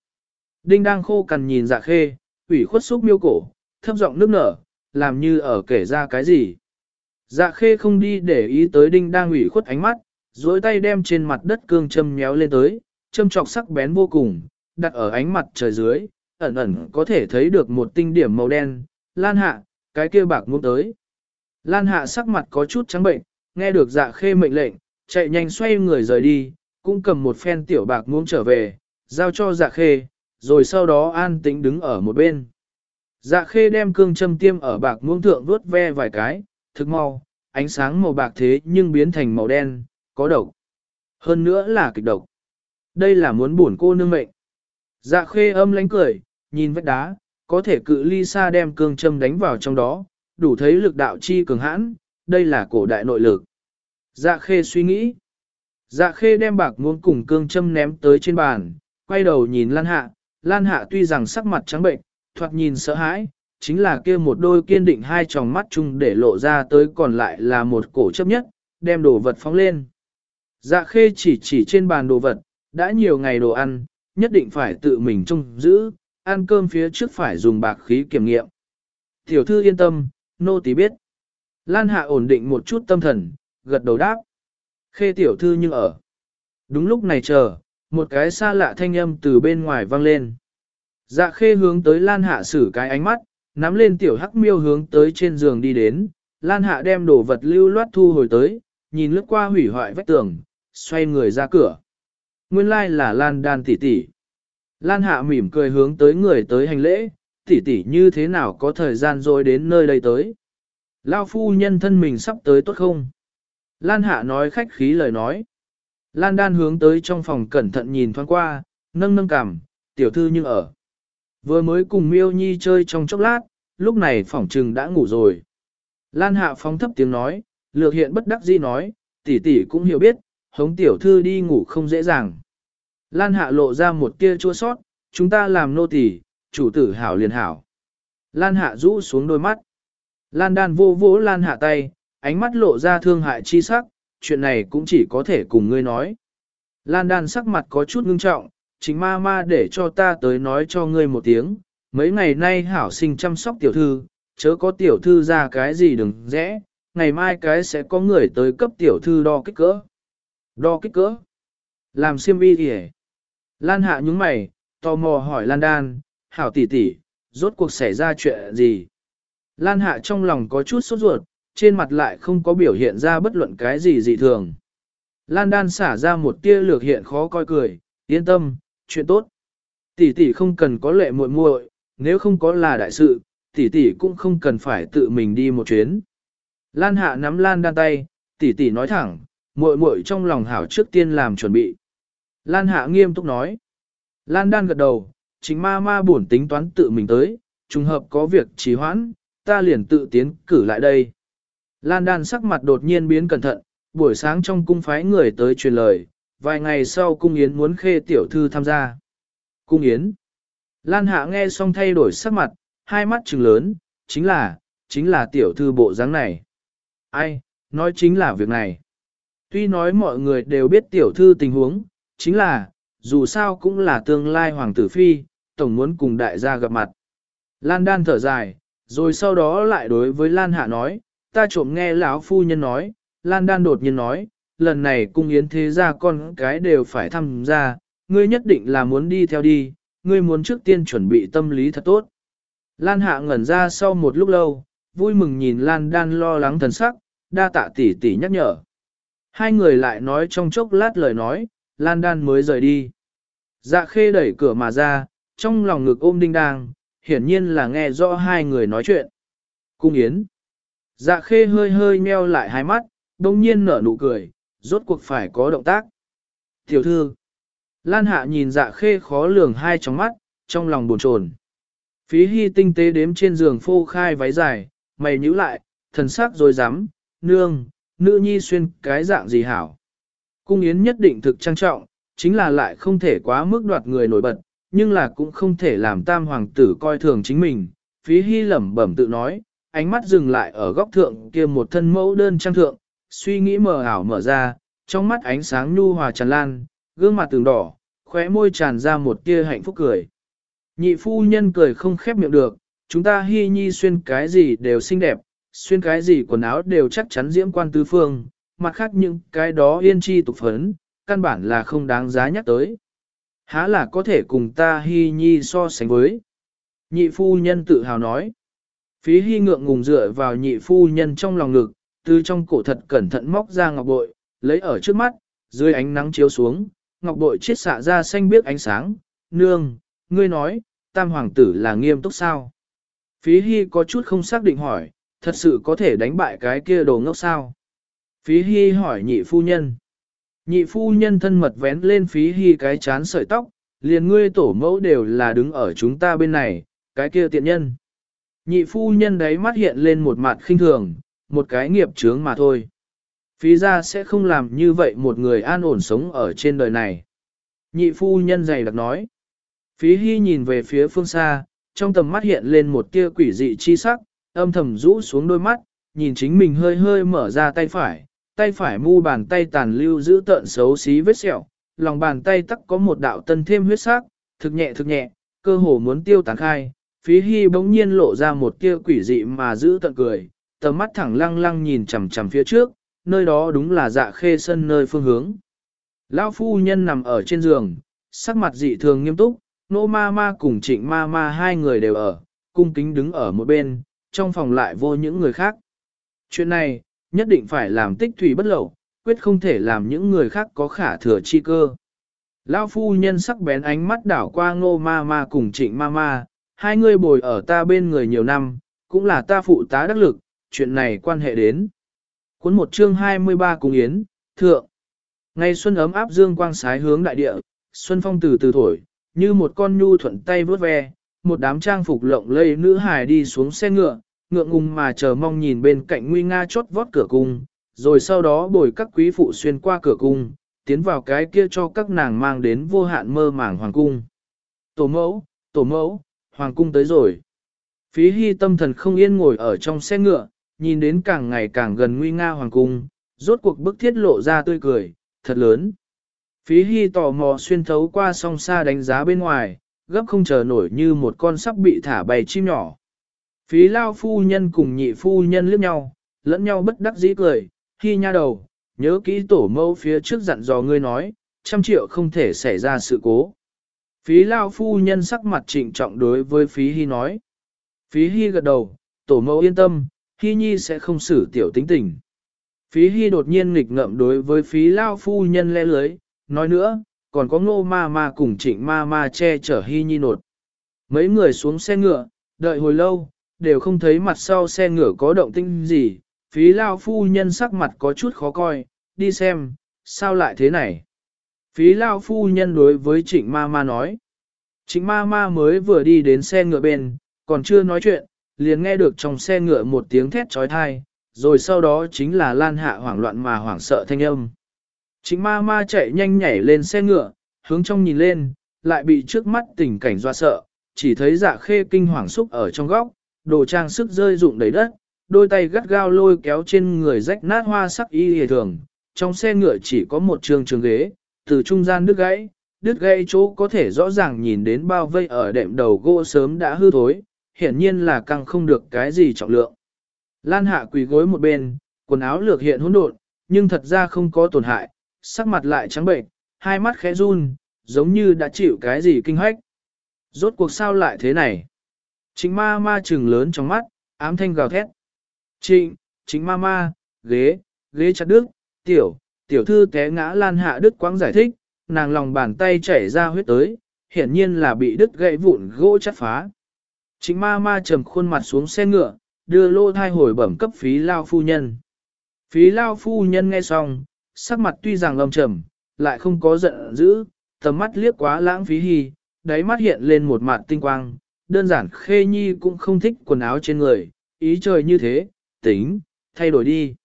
Đinh đang khô cằn nhìn dạ khê, ủy khuất xúc miêu cổ, thấp giọng nước nở, làm như ở kể ra cái gì. Dạ khê không đi để ý tới đinh đang ủy khuất ánh mắt, dối tay đem trên mặt đất cương châm nhéo lên tới, châm trọc sắc bén vô cùng, đặt ở ánh mặt trời dưới, ẩn ẩn có thể thấy được một tinh điểm màu đen, lan hạ, cái kia bạc muốn tới. Lan hạ sắc mặt có chút trắng bệnh, nghe được dạ khê mệnh lệnh, chạy nhanh xoay người rời đi, cũng cầm một phen tiểu bạc muông trở về, giao cho dạ khê, rồi sau đó an tĩnh đứng ở một bên. Dạ khê đem cương châm tiêm ở bạc muông thượng vuốt ve vài cái, thực mau, ánh sáng màu bạc thế nhưng biến thành màu đen, có độc. Hơn nữa là kịch độc. Đây là muốn buồn cô nương mệnh. Dạ khê âm lánh cười, nhìn vách đá, có thể cự ly xa đem cương châm đánh vào trong đó, đủ thấy lực đạo chi cường hãn, đây là cổ đại nội lực. Dạ khê suy nghĩ. Dạ khê đem bạc muôn cùng cương châm ném tới trên bàn, quay đầu nhìn Lan Hạ. Lan Hạ tuy rằng sắc mặt trắng bệnh, thoạt nhìn sợ hãi, chính là kia một đôi kiên định hai tròng mắt chung để lộ ra tới còn lại là một cổ chấp nhất, đem đồ vật phóng lên. Dạ khê chỉ chỉ trên bàn đồ vật, đã nhiều ngày đồ ăn, nhất định phải tự mình trông giữ, ăn cơm phía trước phải dùng bạc khí kiểm nghiệm. Tiểu thư yên tâm, nô tỳ biết. Lan hạ ổn định một chút tâm thần, gật đầu đáp. Khê tiểu thư nhưng ở. Đúng lúc này chờ, một cái xa lạ thanh âm từ bên ngoài vang lên. Dạ khê hướng tới Lan hạ xử cái ánh mắt, nắm lên tiểu hắc miêu hướng tới trên giường đi đến. Lan hạ đem đồ vật lưu loát thu hồi tới, nhìn lướt qua hủy hoại vách tường, xoay người ra cửa. Nguyên lai là Lan đan tỷ tỷ. Lan hạ mỉm cười hướng tới người tới hành lễ, tỷ tỷ như thế nào có thời gian rồi đến nơi đây tới. Lao phu nhân thân mình sắp tới tốt không? Lan hạ nói khách khí lời nói. Lan đan hướng tới trong phòng cẩn thận nhìn thoáng qua, nâng nâng cằm, tiểu thư nhưng ở. Vừa mới cùng miêu nhi chơi trong chốc lát, lúc này phỏng trừng đã ngủ rồi. Lan hạ phóng thấp tiếng nói, lược hiện bất đắc dĩ nói, tỷ tỷ cũng hiểu biết, hống tiểu thư đi ngủ không dễ dàng. Lan hạ lộ ra một tia chua sót, chúng ta làm nô tỳ, chủ tử hảo liền hảo. Lan hạ rũ xuống đôi mắt. Lan đan vô vỗ Lan hạ tay, ánh mắt lộ ra thương hại chi sắc, chuyện này cũng chỉ có thể cùng ngươi nói. Lan đan sắc mặt có chút ngưng trọng, chính ma ma để cho ta tới nói cho ngươi một tiếng, mấy ngày nay hảo sinh chăm sóc tiểu thư, chớ có tiểu thư ra cái gì đừng rẽ, ngày mai cái sẽ có người tới cấp tiểu thư đo kích cỡ. Đo kích cỡ? Làm siêm y thì Lan hạ nhúng mày, tò mò hỏi Lan đan, hảo tỷ tỷ, rốt cuộc xảy ra chuyện gì? Lan hạ trong lòng có chút sốt ruột, trên mặt lại không có biểu hiện ra bất luận cái gì dị thường. Lan đan xả ra một tia lược hiện khó coi cười, yên tâm, chuyện tốt. Tỷ tỷ không cần có lệ muội muội, nếu không có là đại sự, tỷ tỷ cũng không cần phải tự mình đi một chuyến. Lan hạ nắm Lan đan tay, tỷ tỷ nói thẳng, muội muội trong lòng hảo trước tiên làm chuẩn bị. Lan hạ nghiêm túc nói. Lan đan gật đầu, chính ma ma buồn tính toán tự mình tới, trùng hợp có việc trì hoãn, ta liền tự tiến cử lại đây. Lan đan sắc mặt đột nhiên biến cẩn thận, buổi sáng trong cung phái người tới truyền lời, vài ngày sau cung yến muốn khê tiểu thư tham gia. Cung yến. Lan hạ nghe xong thay đổi sắc mặt, hai mắt trừng lớn, chính là, chính là tiểu thư bộ dáng này. Ai, nói chính là việc này. Tuy nói mọi người đều biết tiểu thư tình huống, chính là, dù sao cũng là tương lai hoàng tử phi, tổng muốn cùng đại gia gặp mặt. Lan đan thở dài, rồi sau đó lại đối với Lan hạ nói, ta trộm nghe lão phu nhân nói, Lan đan đột nhiên nói, lần này cung yến thế gia con cái đều phải tham gia, ngươi nhất định là muốn đi theo đi, ngươi muốn trước tiên chuẩn bị tâm lý thật tốt. Lan hạ ngẩn ra sau một lúc lâu, vui mừng nhìn Lan đan lo lắng thần sắc, đa tạ tỷ tỷ nhắc nhở. Hai người lại nói trong chốc lát lời nói, Lan đan mới rời đi. Dạ khê đẩy cửa mà ra, trong lòng ngực ôm đinh đang, hiển nhiên là nghe rõ hai người nói chuyện. Cung yến. Dạ khê hơi hơi meo lại hai mắt, đông nhiên nở nụ cười, rốt cuộc phải có động tác. Tiểu thư. Lan hạ nhìn dạ khê khó lường hai trong mắt, trong lòng buồn chồn. Phí hy tinh tế đếm trên giường phô khai váy dài, mày nhíu lại, thần sắc rồi dám, nương, nữ nhi xuyên cái dạng gì hảo. Cung yến nhất định thực trang trọng, chính là lại không thể quá mức đoạt người nổi bật, nhưng là cũng không thể làm tam hoàng tử coi thường chính mình. Phí hy lẩm bẩm tự nói, ánh mắt dừng lại ở góc thượng kia một thân mẫu đơn trang thượng, suy nghĩ mờ ảo mở ra, trong mắt ánh sáng nhu hòa tràn lan, gương mặt tường đỏ, khóe môi tràn ra một tia hạnh phúc cười. Nhị phu nhân cười không khép miệng được, chúng ta hy nhi xuyên cái gì đều xinh đẹp, xuyên cái gì quần áo đều chắc chắn diễm quan tứ phương, mặt khác những cái đó yên chi tục phấn, căn bản là không đáng giá nhắc tới. Há là có thể cùng ta hy nhi so sánh với. Nhị phu nhân tự hào nói. Phí hy ngượng ngùng dựa vào nhị phu nhân trong lòng ngực, từ trong cổ thật cẩn thận móc ra ngọc bội, lấy ở trước mắt, dưới ánh nắng chiếu xuống, ngọc bội chiết xạ ra xanh biếc ánh sáng. Nương, ngươi nói, tam hoàng tử là nghiêm túc sao? Phí hy có chút không xác định hỏi, thật sự có thể đánh bại cái kia đồ ngốc sao? Phí hy hỏi nhị phu nhân. Nhị phu nhân thân mật vén lên phí hy cái chán sợi tóc, liền ngươi tổ mẫu đều là đứng ở chúng ta bên này, cái kia tiện nhân. Nhị phu nhân đấy mắt hiện lên một mặt khinh thường, một cái nghiệp chướng mà thôi. Phí ra sẽ không làm như vậy một người an ổn sống ở trên đời này. Nhị phu nhân dày đặc nói. Phí hy nhìn về phía phương xa, trong tầm mắt hiện lên một tia quỷ dị chi sắc, âm thầm rũ xuống đôi mắt, nhìn chính mình hơi hơi mở ra tay phải, tay phải mu bàn tay tàn lưu giữ tợn xấu xí vết sẹo, lòng bàn tay tắc có một đạo tân thêm huyết sắc, thực nhẹ thực nhẹ, cơ hồ muốn tiêu tán khai, phí hy bỗng nhiên lộ ra một tia quỷ dị mà giữ tận cười, tầm mắt thẳng lăng lăng nhìn chằm chằm phía trước, nơi đó đúng là dạ khê sân nơi phương hướng. Lão phu nhân nằm ở trên giường, sắc mặt dị thường nghiêm túc, nô ma ma cùng trịnh ma ma hai người đều ở, cung kính đứng ở một bên, trong phòng lại vô những người khác. Chuyện này, nhất định phải làm tích thủy bất lậu, quyết không thể làm những người khác có khả thừa chi cơ. Lão phu nhân sắc bén ánh mắt đảo qua ngô ma ma cùng trịnh ma ma, hai người bồi ở ta bên người nhiều năm, cũng là ta phụ tá đắc lực, chuyện này quan hệ đến. Cuốn một chương 23 cùng Yến, Thượng. Ngày xuân ấm áp dương quang sái hướng đại địa, xuân phong từ từ thổi, như một con nhu thuận tay vớt ve, một đám trang phục lộng lây nữ hài đi xuống xe ngựa, ngượng ngùng mà chờ mong nhìn bên cạnh nguy nga chốt vót cửa cung, rồi sau đó bồi các quý phụ xuyên qua cửa cung, tiến vào cái kia cho các nàng mang đến vô hạn mơ màng hoàng cung. Tổ mẫu, tổ mẫu, hoàng cung tới rồi. Phí hy tâm thần không yên ngồi ở trong xe ngựa, nhìn đến càng ngày càng gần nguy nga hoàng cung, rốt cuộc bức thiết lộ ra tươi cười, thật lớn. Phí hy tò mò xuyên thấu qua song xa đánh giá bên ngoài, gấp không chờ nổi như một con sắp bị thả bày chim nhỏ. Phí lao phu nhân cùng nhị phu nhân liếc nhau, lẫn nhau bất đắc dĩ cười, khi nha đầu, nhớ kỹ tổ mâu phía trước dặn dò ngươi nói, trăm triệu không thể xảy ra sự cố. Phí lao phu nhân sắc mặt trịnh trọng đối với phí hy nói. Phí hy gật đầu, tổ mẫu yên tâm, hy nhi sẽ không xử tiểu tính tình. Phí hy đột nhiên nghịch ngậm đối với phí lao phu nhân le lưới, nói nữa, còn có ngô ma ma cùng trịnh ma ma che chở hy nhi nột. Mấy người xuống xe ngựa, đợi hồi lâu, đều không thấy mặt sau xe ngựa có động tinh gì, phí lao phu nhân sắc mặt có chút khó coi, đi xem, sao lại thế này. Phí lao phu nhân đối với trịnh ma ma nói. Trịnh ma ma mới vừa đi đến xe ngựa bên, còn chưa nói chuyện, liền nghe được trong xe ngựa một tiếng thét trói thai, rồi sau đó chính là lan hạ hoảng loạn mà hoảng sợ thanh âm. Trịnh ma ma chạy nhanh nhảy lên xe ngựa, hướng trong nhìn lên, lại bị trước mắt tình cảnh doa sợ, chỉ thấy dạ khê kinh hoàng xúc ở trong góc, đồ trang sức rơi rụng đầy đất, đôi tay gắt gao lôi kéo trên người rách nát hoa sắc y hề thường, trong xe ngựa chỉ có một trường trường ghế, từ trung gian đứt gãy, đứt gãy chỗ có thể rõ ràng nhìn đến bao vây ở đệm đầu gỗ sớm đã hư thối, hiển nhiên là căng không được cái gì trọng lượng. Lan hạ quỳ gối một bên, quần áo lược hiện hỗn độn, nhưng thật ra không có tổn hại, sắc mặt lại trắng bệnh, hai mắt khẽ run, giống như đã chịu cái gì kinh hoách. Rốt cuộc sao lại thế này? Chính ma ma trừng lớn trong mắt, ám thanh gào thét. Trịnh, chính ma ma, ghế, ghế chặt đứt, tiểu, tiểu thư té ngã lan hạ đứt quãng giải thích, nàng lòng bàn tay chảy ra huyết tới, hiển nhiên là bị đứt gãy vụn gỗ chắt phá. Chính ma ma trầm khuôn mặt xuống xe ngựa, đưa lô thai hồi bẩm cấp phí lao phu nhân. Phí lao phu nhân nghe xong, sắc mặt tuy rằng lầm trầm, lại không có giận dữ, tầm mắt liếc quá lãng phí hy, đáy mắt hiện lên một mặt tinh quang, đơn giản khê nhi cũng không thích quần áo trên người, ý trời như thế, tính, thay đổi đi.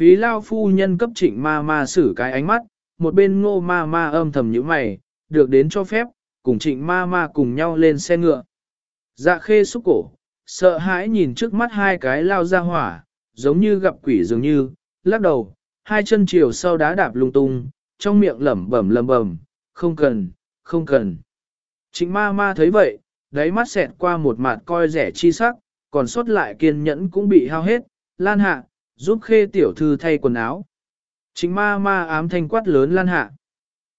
Phí lao phu nhân cấp trịnh ma ma xử cái ánh mắt, một bên ngô ma ma âm thầm như mày, được đến cho phép, cùng trịnh ma ma cùng nhau lên xe ngựa. Dạ khê xúc cổ, sợ hãi nhìn trước mắt hai cái lao ra hỏa, giống như gặp quỷ dường như, lắc đầu, hai chân chiều sau đá đạp lung tung, trong miệng lẩm bẩm lẩm bẩm, không cần, không cần. Trịnh ma ma thấy vậy, đáy mắt xẹt qua một mặt coi rẻ chi sắc, còn sót lại kiên nhẫn cũng bị hao hết, lan hạ, giúp khê tiểu thư thay quần áo. Trịnh ma ma ám thanh quát lớn lan hạ.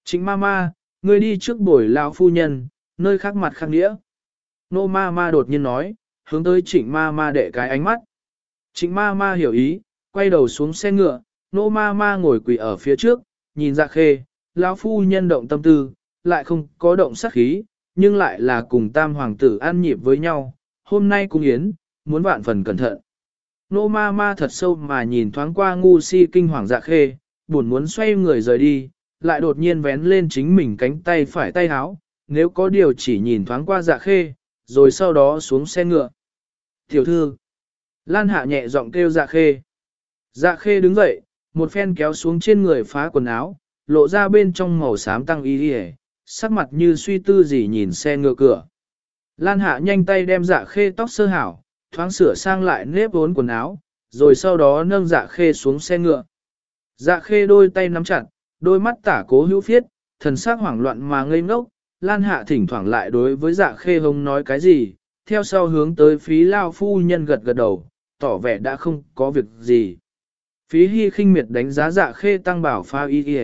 Trịnh ma ma, ngươi đi trước buổi lão phu nhân, nơi khác mặt khác nghĩa. Nô ma ma đột nhiên nói, hướng tới trịnh ma ma đệ cái ánh mắt. Trịnh ma ma hiểu ý, quay đầu xuống xe ngựa, nô ma ma ngồi quỳ ở phía trước, nhìn ra khê, lão phu nhân động tâm tư, lại không có động sát khí, nhưng lại là cùng tam hoàng tử ăn nhịp với nhau, hôm nay cung yến, muốn vạn phần cẩn thận. Nô ma ma thật sâu mà nhìn thoáng qua ngu si kinh hoàng dạ khê, buồn muốn xoay người rời đi, lại đột nhiên vén lên chính mình cánh tay phải tay háo, nếu có điều chỉ nhìn thoáng qua dạ khê, rồi sau đó xuống xe ngựa. Tiểu thư, Lan hạ nhẹ giọng kêu dạ khê. Dạ khê đứng dậy, một phen kéo xuống trên người phá quần áo, lộ ra bên trong màu xám tăng y hề, sắc mặt như suy tư gì nhìn xe ngựa cửa. Lan hạ nhanh tay đem dạ khê tóc sơ hảo, thoáng sửa sang lại nếp vốn quần áo, rồi sau đó nâng dạ khê xuống xe ngựa. Dạ khê đôi tay nắm chặt, đôi mắt tả cố hữu phiết, thần sắc hoảng loạn mà ngây ngốc, Lan hạ thỉnh thoảng lại đối với dạ khê hông nói cái gì, theo sau hướng tới phí lao phu nhân gật gật đầu, tỏ vẻ đã không có việc gì. Phí hy khinh miệt đánh giá dạ khê tăng bảo pha y y,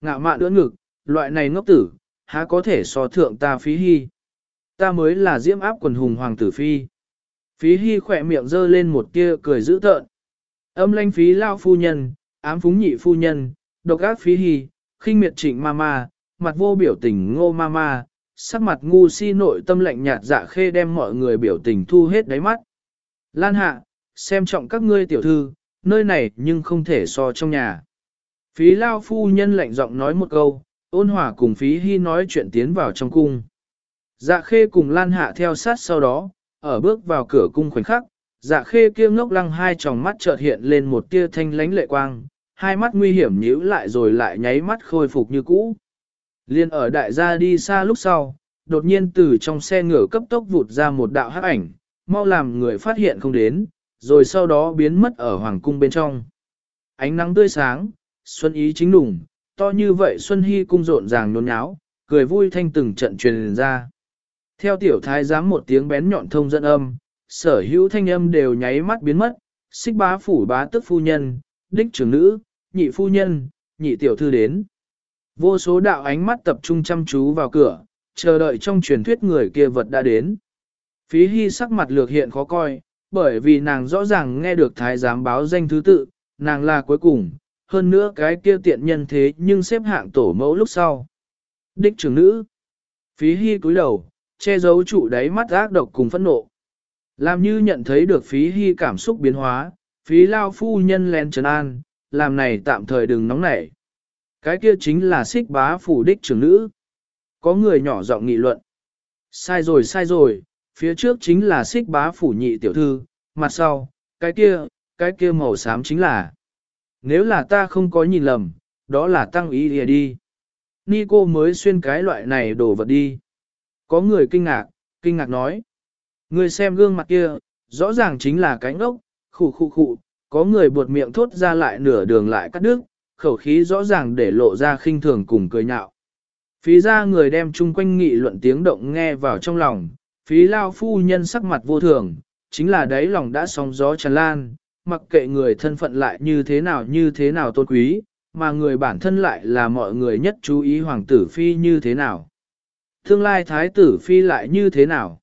ngạ mạn đỡ ngực, loại này ngốc tử, há có thể so thượng ta phí hy. Ta mới là diễm áp quần hùng hoàng tử phi. Phí hy khỏe miệng dơ lên một tia cười dữ tợn. Âm lanh phí lao phu nhân, ám phúng nhị phu nhân, độc ác phí hy, khinh miệt trịnh ma ma, mặt vô biểu tình ngô ma ma, sắc mặt ngu si nội tâm lạnh nhạt dạ khê đem mọi người biểu tình thu hết đáy mắt. Lan hạ, xem trọng các ngươi tiểu thư, nơi này nhưng không thể so trong nhà. Phí lao phu nhân lạnh giọng nói một câu, ôn hòa cùng phí hy nói chuyện tiến vào trong cung. Dạ khê cùng lan hạ theo sát sau đó, ở bước vào cửa cung khoảnh khắc, dạ khê kia ngốc lăng hai tròng mắt chợt hiện lên một tia thanh lánh lệ quang, hai mắt nguy hiểm nhíu lại rồi lại nháy mắt khôi phục như cũ. Liên ở đại gia đi xa lúc sau, đột nhiên từ trong xe ngựa cấp tốc vụt ra một đạo hắc ảnh, mau làm người phát hiện không đến, rồi sau đó biến mất ở hoàng cung bên trong. Ánh nắng tươi sáng, xuân ý chính đủng, to như vậy xuân hy cung rộn ràng nôn nháo, cười vui thanh từng trận truyền ra. Theo tiểu thái giám một tiếng bén nhọn thông dẫn âm, sở hữu thanh âm đều nháy mắt biến mất, xích bá phủ bá tức phu nhân, đích trưởng nữ, nhị phu nhân, nhị tiểu thư đến. Vô số đạo ánh mắt tập trung chăm chú vào cửa, chờ đợi trong truyền thuyết người kia vật đã đến. Phí hy sắc mặt lược hiện khó coi, bởi vì nàng rõ ràng nghe được thái giám báo danh thứ tự, nàng là cuối cùng, hơn nữa cái kia tiện nhân thế nhưng xếp hạng tổ mẫu lúc sau. Đích trưởng nữ. Phí hy cúi đầu, che giấu trụ đáy mắt ác độc cùng phẫn nộ. Làm như nhận thấy được phí hy cảm xúc biến hóa, phí lao phu nhân len trấn an, làm này tạm thời đừng nóng nảy. Cái kia chính là xích bá phủ đích trưởng nữ. Có người nhỏ giọng nghị luận. Sai rồi sai rồi, phía trước chính là xích bá phủ nhị tiểu thư, mặt sau, cái kia, cái kia màu xám chính là. Nếu là ta không có nhìn lầm, đó là tăng ý lìa đi. Ni cô mới xuyên cái loại này đổ vật đi. Có người kinh ngạc, kinh ngạc nói. Người xem gương mặt kia, rõ ràng chính là cánh ốc, khụ khụ khụ, có người buột miệng thốt ra lại nửa đường lại cắt đứt, khẩu khí rõ ràng để lộ ra khinh thường cùng cười nhạo. Phí ra người đem chung quanh nghị luận tiếng động nghe vào trong lòng, phí lao phu nhân sắc mặt vô thường, chính là đấy lòng đã sóng gió tràn lan, mặc kệ người thân phận lại như thế nào như thế nào tôn quý, mà người bản thân lại là mọi người nhất chú ý hoàng tử phi như thế nào. Tương lai thái tử phi lại như thế nào.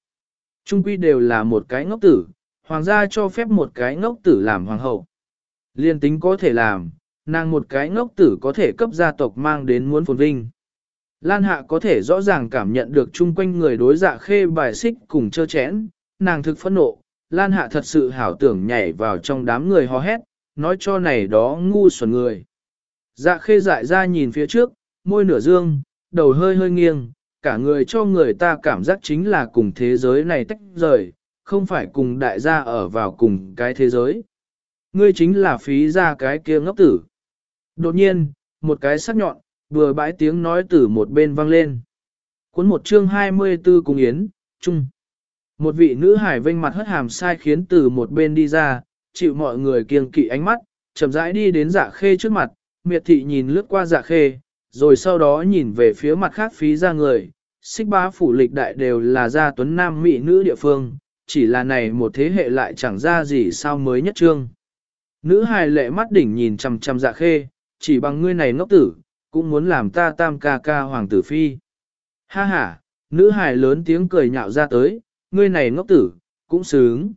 Trung quy đều là một cái ngốc tử, hoàng gia cho phép một cái ngốc tử làm hoàng hậu. Liên tính có thể làm, nàng một cái ngốc tử có thể cấp gia tộc mang đến muốn phồn vinh. Lan Hạ có thể rõ ràng cảm nhận được chung quanh người đối dạ khê bài xích cùng chơ chẽn, nàng thực phẫn nộ, Lan Hạ thật sự hảo tưởng nhảy vào trong đám người hò hét, nói cho này đó ngu xuẩn người. Dạ khê dại ra nhìn phía trước, môi nửa dương, đầu hơi hơi nghiêng, cả người cho người ta cảm giác chính là cùng thế giới này tách rời, không phải cùng đại gia ở vào cùng cái thế giới. Ngươi chính là phí ra cái kia ngốc tử. Đột nhiên, một cái sắc nhọn, vừa bãi tiếng nói từ một bên vang lên. Cuốn một chương 24 cùng Yến, chung. Một vị nữ hải vênh mặt hất hàm sai khiến từ một bên đi ra, chịu mọi người kiêng kỵ ánh mắt, chậm rãi đi đến dạ khê trước mặt, miệt thị nhìn lướt qua dạ khê, rồi sau đó nhìn về phía mặt khác phí ra người. Xích bá phủ lịch đại đều là gia tuấn nam mỹ nữ địa phương, chỉ là này một thế hệ lại chẳng ra gì sao mới nhất trương. Nữ hài lệ mắt đỉnh nhìn chằm chằm dạ khê, chỉ bằng ngươi này ngốc tử, cũng muốn làm ta tam ca ca hoàng tử phi. Ha ha, nữ hài lớn tiếng cười nhạo ra tới, ngươi này ngốc tử, cũng sướng.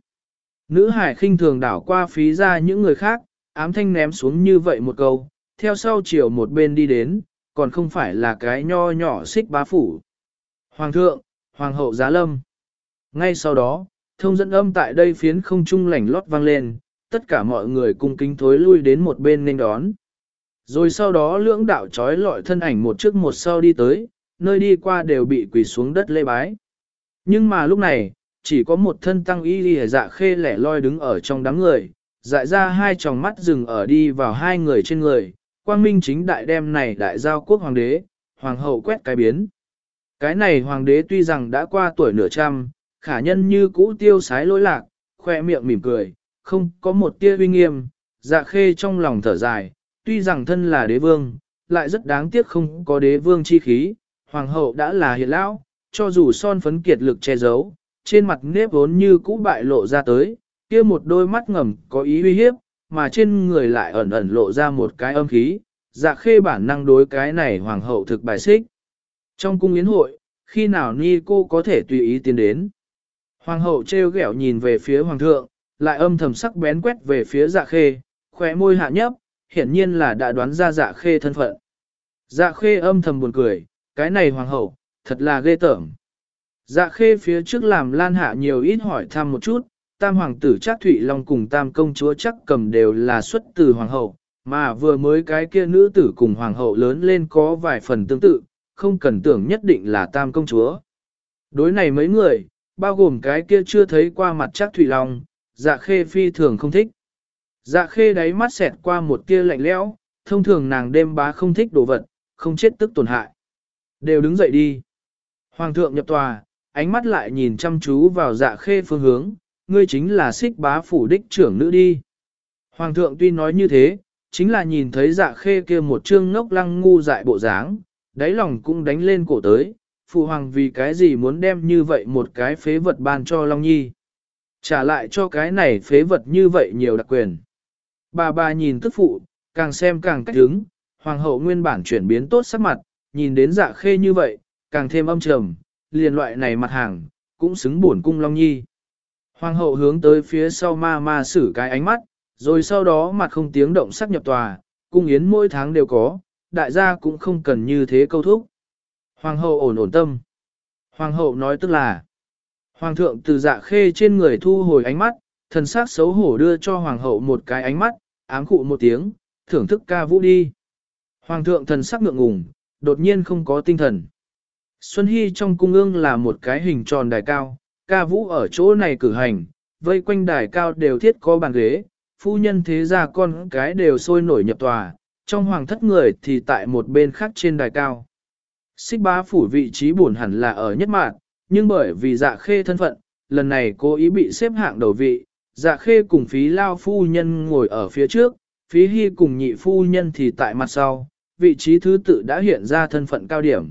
Nữ hải khinh thường đảo qua phí ra những người khác, ám thanh ném xuống như vậy một câu, theo sau chiều một bên đi đến, còn không phải là cái nho nhỏ xích bá phủ. Hoàng thượng, hoàng hậu giá lâm. Ngay sau đó, thông dẫn âm tại đây phiến không trung lảnh lót vang lên, tất cả mọi người cung kính thối lui đến một bên nên đón. Rồi sau đó lưỡng đạo trói lọi thân ảnh một trước một sau đi tới, nơi đi qua đều bị quỳ xuống đất lê bái. Nhưng mà lúc này, chỉ có một thân tăng y lìa dạ khê lẻ loi đứng ở trong đám người, dại ra hai tròng mắt dừng ở đi vào hai người trên người, quang minh chính đại đem này đại giao quốc hoàng đế, hoàng hậu quét cái biến. Cái này hoàng đế tuy rằng đã qua tuổi nửa trăm, khả nhân như cũ tiêu sái lỗi lạc, khoe miệng mỉm cười, không có một tia uy nghiêm, dạ khê trong lòng thở dài, tuy rằng thân là đế vương, lại rất đáng tiếc không có đế vương chi khí, hoàng hậu đã là hiện lão, cho dù son phấn kiệt lực che giấu, trên mặt nếp vốn như cũ bại lộ ra tới, kia một đôi mắt ngầm có ý uy hiếp, mà trên người lại ẩn ẩn lộ ra một cái âm khí, dạ khê bản năng đối cái này hoàng hậu thực bài xích. Trong cung yến hội, khi nào ni cô có thể tùy ý tiến đến. Hoàng hậu treo gẻo nhìn về phía hoàng thượng, lại âm thầm sắc bén quét về phía dạ khê, khóe môi hạ nhấp, hiển nhiên là đã đoán ra dạ khê thân phận. Dạ khê âm thầm buồn cười, cái này hoàng hậu, thật là ghê tởm. Dạ khê phía trước làm lan hạ nhiều ít hỏi thăm một chút, tam hoàng tử chắc Thụy Long cùng tam công chúa chắc cầm đều là xuất từ hoàng hậu, mà vừa mới cái kia nữ tử cùng hoàng hậu lớn lên có vài phần tương tự, không cần tưởng nhất định là tam công chúa. Đối này mấy người, bao gồm cái kia chưa thấy qua mặt chắc Thụy Long, dạ khê phi thường không thích. Dạ khê đáy mắt xẹt qua một tia lạnh lẽo, thông thường nàng đêm bá không thích đồ vật, không chết tức tổn hại. Đều đứng dậy đi. Hoàng thượng nhập tòa, ánh mắt lại nhìn chăm chú vào dạ khê phương hướng, ngươi chính là xích bá phủ đích trưởng nữ đi. Hoàng thượng tuy nói như thế, chính là nhìn thấy dạ khê kia một trương ngốc lăng ngu dại bộ dáng, đáy lòng cũng đánh lên cổ tới, phụ hoàng vì cái gì muốn đem như vậy một cái phế vật ban cho Long Nhi. Trả lại cho cái này phế vật như vậy nhiều đặc quyền. Bà bà nhìn tức phụ, càng xem càng cách hứng, hoàng hậu nguyên bản chuyển biến tốt sắc mặt, nhìn đến dạ khê như vậy, càng thêm âm trầm, liền loại này mặt hàng, cũng xứng buồn cung Long Nhi. Hoàng hậu hướng tới phía sau ma ma xử cái ánh mắt, rồi sau đó mặt không tiếng động sắc nhập tòa, cung yến mỗi tháng đều có, đại gia cũng không cần như thế câu thúc. Hoàng hậu ổn ổn tâm. Hoàng hậu nói tức là, Hoàng thượng từ dạ khê trên người thu hồi ánh mắt, thần sắc xấu hổ đưa cho hoàng hậu một cái ánh mắt, ám khụ một tiếng, thưởng thức ca vũ đi. Hoàng thượng thần sắc ngượng ngùng, đột nhiên không có tinh thần. Xuân Hy trong cung ương là một cái hình tròn đài cao, ca vũ ở chỗ này cử hành, vây quanh đài cao đều thiết có bàn ghế, phu nhân thế gia con cái đều sôi nổi nhập tòa, trong hoàng thất người thì tại một bên khác trên đài cao. Xích bá phủ vị trí buồn hẳn là ở nhất mạng, nhưng bởi vì dạ khê thân phận, lần này cố ý bị xếp hạng đầu vị, dạ khê cùng phí lao phu nhân ngồi ở phía trước, phí hy cùng nhị phu nhân thì tại mặt sau, vị trí thứ tự đã hiện ra thân phận cao điểm.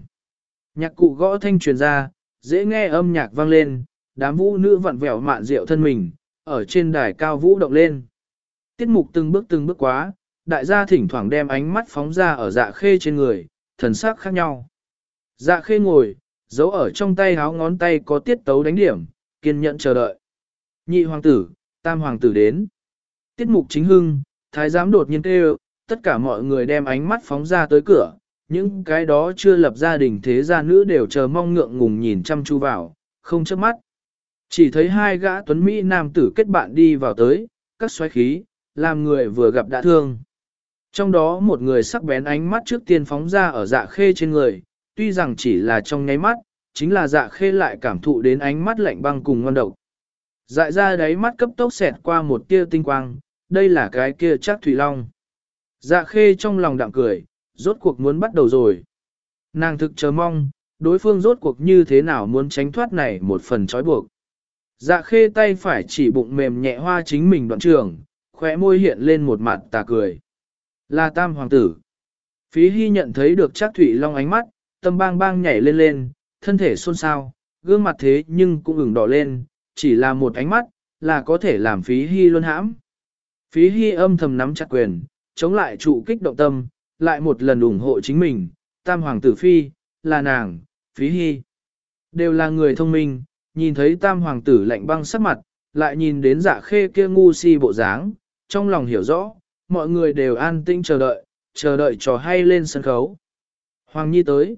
Nhạc cụ gõ thanh truyền ra, dễ nghe âm nhạc vang lên, đám vũ nữ vặn vẹo mạn rượu thân mình, ở trên đài cao vũ động lên. Tiết mục từng bước từng bước quá, đại gia thỉnh thoảng đem ánh mắt phóng ra ở dạ khê trên người, thần sắc khác nhau. Dạ khê ngồi, giấu ở trong tay háo ngón tay có tiết tấu đánh điểm, kiên nhẫn chờ đợi. Nhị hoàng tử, tam hoàng tử đến. Tiết mục chính hưng, thái giám đột nhiên kêu, tất cả mọi người đem ánh mắt phóng ra tới cửa, những cái đó chưa lập gia đình thế gia nữ đều chờ mong ngượng ngùng nhìn chăm chú vào, không chớp mắt. Chỉ thấy hai gã tuấn Mỹ nam tử kết bạn đi vào tới, các xoáy khí, làm người vừa gặp đã thương. Trong đó một người sắc bén ánh mắt trước tiên phóng ra ở dạ khê trên người, tuy rằng chỉ là trong nháy mắt, chính là dạ khê lại cảm thụ đến ánh mắt lạnh băng cùng ngon độc. Dại ra đáy mắt cấp tốc xẹt qua một tia tinh quang, đây là cái kia chắc Thủy Long. Dạ khê trong lòng đạm cười, rốt cuộc muốn bắt đầu rồi. Nàng thực chờ mong, đối phương rốt cuộc như thế nào muốn tránh thoát này một phần trói buộc. Dạ khê tay phải chỉ bụng mềm nhẹ hoa chính mình đoạn trường, khóe môi hiện lên một mặt tà cười. Là tam hoàng tử. Phí hy nhận thấy được chắc Thủy Long ánh mắt, tâm bang bang nhảy lên lên, thân thể xôn xao, gương mặt thế nhưng cũng ửng đỏ lên, chỉ là một ánh mắt, là có thể làm phí hy luôn hãm. Phí hy âm thầm nắm chặt quyền, chống lại trụ kích động tâm, lại một lần ủng hộ chính mình, tam hoàng tử phi, là nàng, phí hy. Đều là người thông minh, nhìn thấy tam hoàng tử lạnh băng sắc mặt, lại nhìn đến dạ khê kia ngu si bộ dáng, trong lòng hiểu rõ, mọi người đều an tĩnh chờ đợi, chờ đợi trò hay lên sân khấu. Hoàng Nhi tới.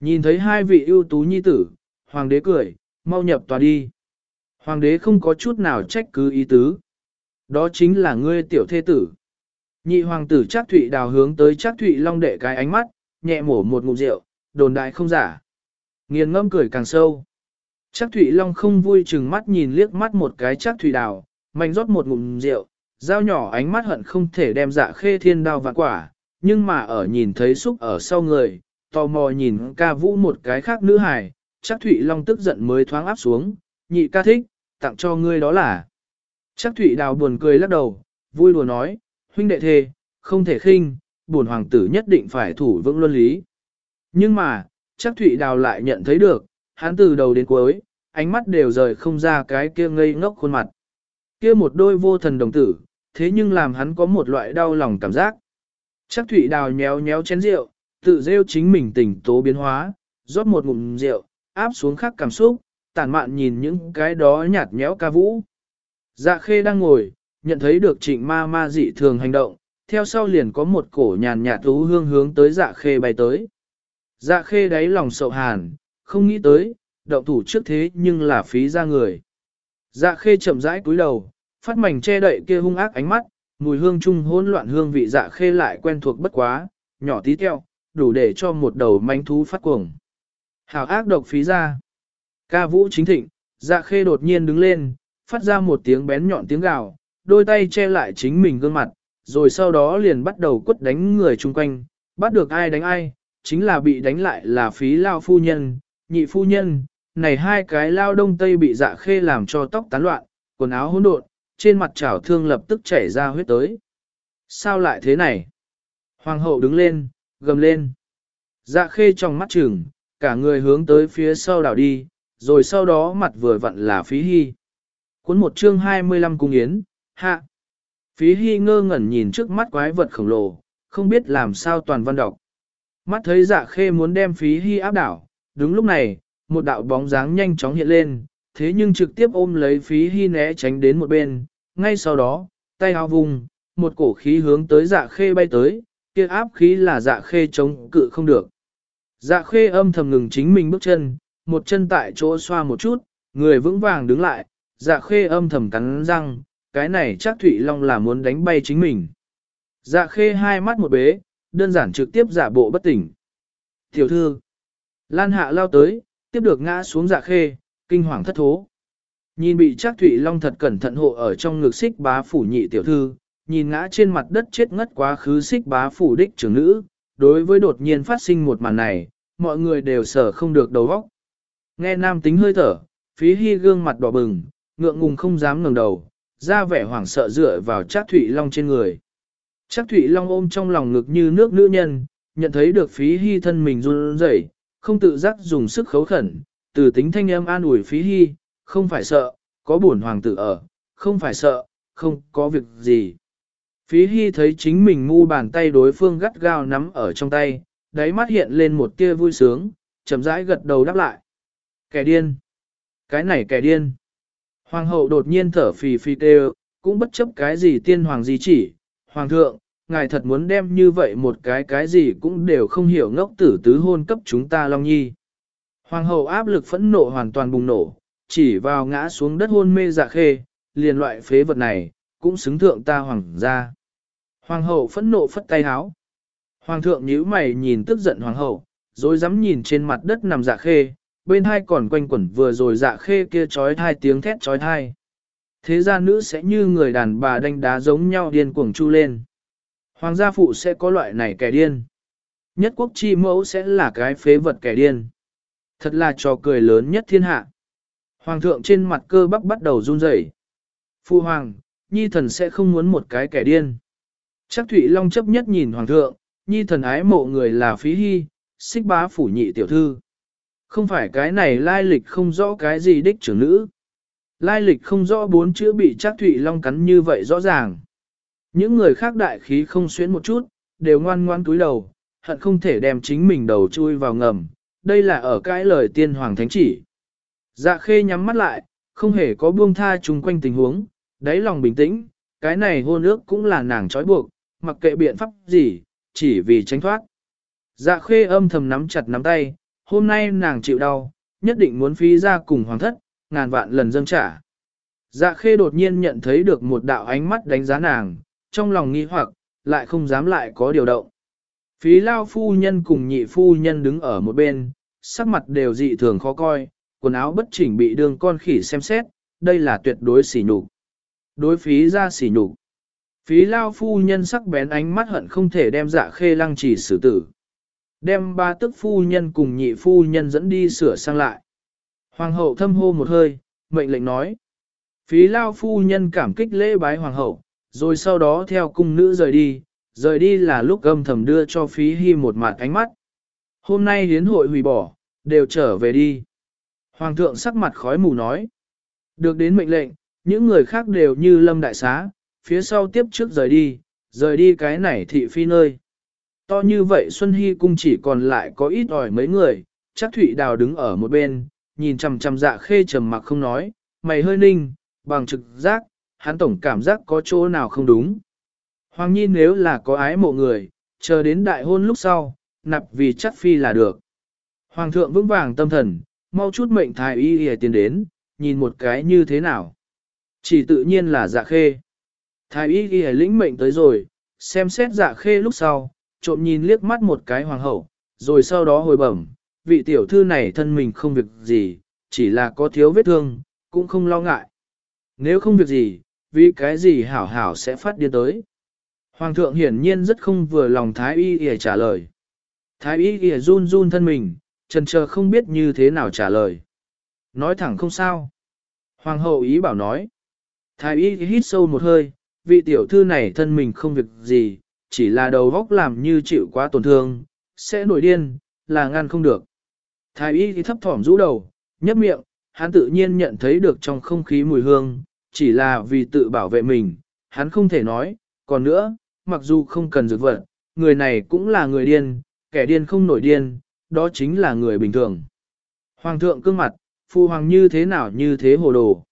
Nhìn thấy hai vị ưu tú nhi tử, hoàng đế cười, mau nhập tòa đi. Hoàng đế không có chút nào trách cứ ý tứ. Đó chính là ngươi tiểu thê tử. Nhị hoàng tử chắc thụy đào hướng tới chắc thụy long đệ cái ánh mắt, nhẹ mổ một ngụm rượu, đồn đại không giả. Nghiền ngâm cười càng sâu. Chắc thụy long không vui chừng mắt nhìn liếc mắt một cái chắc thụy đào, mạnh rót một ngụm rượu, dao nhỏ ánh mắt hận không thể đem dạ khê thiên đao vạn quả, nhưng mà ở nhìn thấy xúc ở sau người, tò mò nhìn ca vũ một cái khác nữ hài, chắc Thụy Long tức giận mới thoáng áp xuống, nhị ca thích, tặng cho ngươi đó là. Chắc Thụy Đào buồn cười lắc đầu, vui đùa nói, huynh đệ thề, không thể khinh, buồn hoàng tử nhất định phải thủ vững luân lý. Nhưng mà, chắc Thụy Đào lại nhận thấy được, hắn từ đầu đến cuối, ánh mắt đều rời không ra cái kia ngây ngốc khuôn mặt. Kia một đôi vô thần đồng tử, thế nhưng làm hắn có một loại đau lòng cảm giác. Chắc Thụy Đào nhéo nhéo chén rượu, tự rêu chính mình tỉnh tố biến hóa, rót một ngụm rượu, áp xuống khắc cảm xúc, tản mạn nhìn những cái đó nhạt nhẽo ca vũ. Dạ khê đang ngồi, nhận thấy được trịnh ma ma dị thường hành động, theo sau liền có một cổ nhàn nhạt thú hương hướng tới dạ khê bay tới. Dạ khê đáy lòng sậu hàn, không nghĩ tới, động thủ trước thế nhưng là phí ra người. Dạ khê chậm rãi cúi đầu, phát mảnh che đậy kia hung ác ánh mắt, mùi hương trung hỗn loạn hương vị dạ khê lại quen thuộc bất quá, nhỏ tí teo, đủ để cho một đầu manh thú phát cuồng. Hảo ác độc phí ra. Ca vũ chính thịnh, dạ khê đột nhiên đứng lên, phát ra một tiếng bén nhọn tiếng gào, đôi tay che lại chính mình gương mặt, rồi sau đó liền bắt đầu quất đánh người chung quanh, bắt được ai đánh ai, chính là bị đánh lại là phí lao phu nhân, nhị phu nhân, này hai cái lao đông tây bị dạ khê làm cho tóc tán loạn, quần áo hỗn độn, trên mặt chảo thương lập tức chảy ra huyết tới. Sao lại thế này? Hoàng hậu đứng lên, gầm lên. Dạ khê trong mắt trừng, cả người hướng tới phía sau đảo đi, rồi sau đó mặt vừa vặn là phí hy. Cuốn một chương 25 cung yến, hạ. Phí hy ngơ ngẩn nhìn trước mắt quái vật khổng lồ, không biết làm sao toàn văn đọc. Mắt thấy dạ khê muốn đem phí hy áp đảo, đúng lúc này, một đạo bóng dáng nhanh chóng hiện lên, thế nhưng trực tiếp ôm lấy phí hy né tránh đến một bên, ngay sau đó, tay áo vùng, một cổ khí hướng tới dạ khê bay tới, kia áp khí là dạ khê chống cự không được. Dạ khê âm thầm ngừng chính mình bước chân, một chân tại chỗ xoa một chút, người vững vàng đứng lại, dạ khê âm thầm cắn răng, cái này chắc Thụy Long là muốn đánh bay chính mình. Dạ khê hai mắt một bế, đơn giản trực tiếp giả bộ bất tỉnh. Tiểu thư, Lan Hạ lao tới, tiếp được ngã xuống dạ khê, kinh hoàng thất thố. Nhìn bị Trác Thụy Long thật cẩn thận hộ ở trong ngực xích bá phủ nhị tiểu thư, nhìn ngã trên mặt đất chết ngất quá khứ xích bá phủ đích trưởng nữ, đối với đột nhiên phát sinh một màn này, mọi người đều sở không được đầu óc. Nghe nam tính hơi thở, phí hy gương mặt đỏ bừng, ngượng ngùng không dám ngẩng đầu, ra vẻ hoảng sợ dựa vào Trác Thụy Long trên người. Trác Thụy Long ôm trong lòng ngực như nước nữ nhân, nhận thấy được phí hy thân mình run rẩy, không tự giác dùng sức khấu khẩn, từ tính thanh âm an ủi phí hy, không phải sợ, có bổn hoàng tử ở, không phải sợ, không có việc gì. Phí hy thấy chính mình ngu bàn tay đối phương gắt gao nắm ở trong tay, đáy mắt hiện lên một tia vui sướng, chậm rãi gật đầu đáp lại. Kẻ điên! Cái này kẻ điên! Hoàng hậu đột nhiên thở phì phì tê cũng bất chấp cái gì tiên hoàng gì chỉ. Hoàng thượng, ngài thật muốn đem như vậy một cái cái gì cũng đều không hiểu ngốc tử tứ hôn cấp chúng ta Long Nhi. Hoàng hậu áp lực phẫn nộ hoàn toàn bùng nổ, chỉ vào ngã xuống đất hôn mê dạ khê, liền loại phế vật này, cũng xứng thượng ta hoàng gia. Hoàng hậu phẫn nộ phất tay háo. Hoàng thượng nhíu mày nhìn tức giận hoàng hậu, rồi dám nhìn trên mặt đất nằm dạ khê, bên hai còn quanh quẩn vừa rồi dạ khê kia trói hai tiếng thét trói thai. Thế gia nữ sẽ như người đàn bà đánh đá giống nhau điên cuồng chu lên. Hoàng gia phụ sẽ có loại này kẻ điên. Nhất quốc chi mẫu sẽ là cái phế vật kẻ điên. Thật là trò cười lớn nhất thiên hạ. Hoàng thượng trên mặt cơ bắp bắt đầu run rẩy. Phu hoàng, nhi thần sẽ không muốn một cái kẻ điên. Chắc Thụy Long chấp nhất nhìn hoàng thượng, nhi thần ái mộ người là phí hy, xích bá phủ nhị tiểu thư. Không phải cái này lai lịch không rõ cái gì đích trưởng nữ. Lai lịch không rõ bốn chữ bị chắc Thụy Long cắn như vậy rõ ràng. Những người khác đại khí không xuyến một chút, đều ngoan ngoan túi đầu, hận không thể đem chính mình đầu chui vào ngầm. Đây là ở cái lời tiên hoàng thánh chỉ. Dạ khê nhắm mắt lại, không hề có buông tha chung quanh tình huống, đáy lòng bình tĩnh, cái này hôn ước cũng là nàng trói buộc, mặc kệ biện pháp gì, chỉ vì tránh thoát. Dạ khê âm thầm nắm chặt nắm tay, hôm nay nàng chịu đau, nhất định muốn phí ra cùng hoàng thất, ngàn vạn lần dâng trả. Dạ khê đột nhiên nhận thấy được một đạo ánh mắt đánh giá nàng, trong lòng nghi hoặc, lại không dám lại có điều động. Phí lao phu nhân cùng nhị phu nhân đứng ở một bên, sắc mặt đều dị thường khó coi, quần áo bất chỉnh bị đường con khỉ xem xét, đây là tuyệt đối xỉ nhục. Đối phí ra xỉ nhục. Phí lao phu nhân sắc bén ánh mắt hận không thể đem dạ khê lăng chỉ xử tử. Đem ba tức phu nhân cùng nhị phu nhân dẫn đi sửa sang lại. Hoàng hậu thâm hô một hơi, mệnh lệnh nói. Phí lao phu nhân cảm kích lễ bái hoàng hậu, rồi sau đó theo cung nữ rời đi, rời đi là lúc âm thầm đưa cho phí hy một mặt ánh mắt. Hôm nay hiến hội hủy bỏ, đều trở về đi. Hoàng thượng sắc mặt khói mù nói. Được đến mệnh lệnh, những người khác đều như lâm đại xá, phía sau tiếp trước rời đi, rời đi cái này thị phi nơi. To như vậy Xuân Hy cung chỉ còn lại có ít ỏi mấy người, chắc Thụy Đào đứng ở một bên, nhìn chằm chằm dạ khê trầm mặc không nói, mày hơi ninh, bằng trực giác, hắn tổng cảm giác có chỗ nào không đúng. Hoàng Nhi nếu là có ái mộ người, chờ đến đại hôn lúc sau, nạp vì chắc phi là được. Hoàng thượng vững vàng tâm thần, mau chút mệnh thái y y tiến đến, nhìn một cái như thế nào. Chỉ tự nhiên là dạ khê. Thái y y lĩnh mệnh tới rồi, xem xét dạ khê lúc sau, trộm nhìn liếc mắt một cái hoàng hậu, rồi sau đó hồi bẩm, vị tiểu thư này thân mình không việc gì, chỉ là có thiếu vết thương, cũng không lo ngại. Nếu không việc gì, vì cái gì hảo hảo sẽ phát điên tới. Hoàng thượng hiển nhiên rất không vừa lòng Thái y y trả lời. Thái y y run run thân mình, trần chờ không biết như thế nào trả lời. Nói thẳng không sao. Hoàng hậu ý bảo nói. Thái y hít sâu một hơi, vị tiểu thư này thân mình không việc gì, chỉ là đầu góc làm như chịu quá tổn thương, sẽ nổi điên, là ngăn không được. Thái y thì thấp thỏm rũ đầu, nhấp miệng, hắn tự nhiên nhận thấy được trong không khí mùi hương, chỉ là vì tự bảo vệ mình, hắn không thể nói, còn nữa, mặc dù không cần dược vật, người này cũng là người điên, kẻ điên không nổi điên, đó chính là người bình thường. Hoàng thượng cương mặt, phu hoàng như thế nào như thế hồ đồ.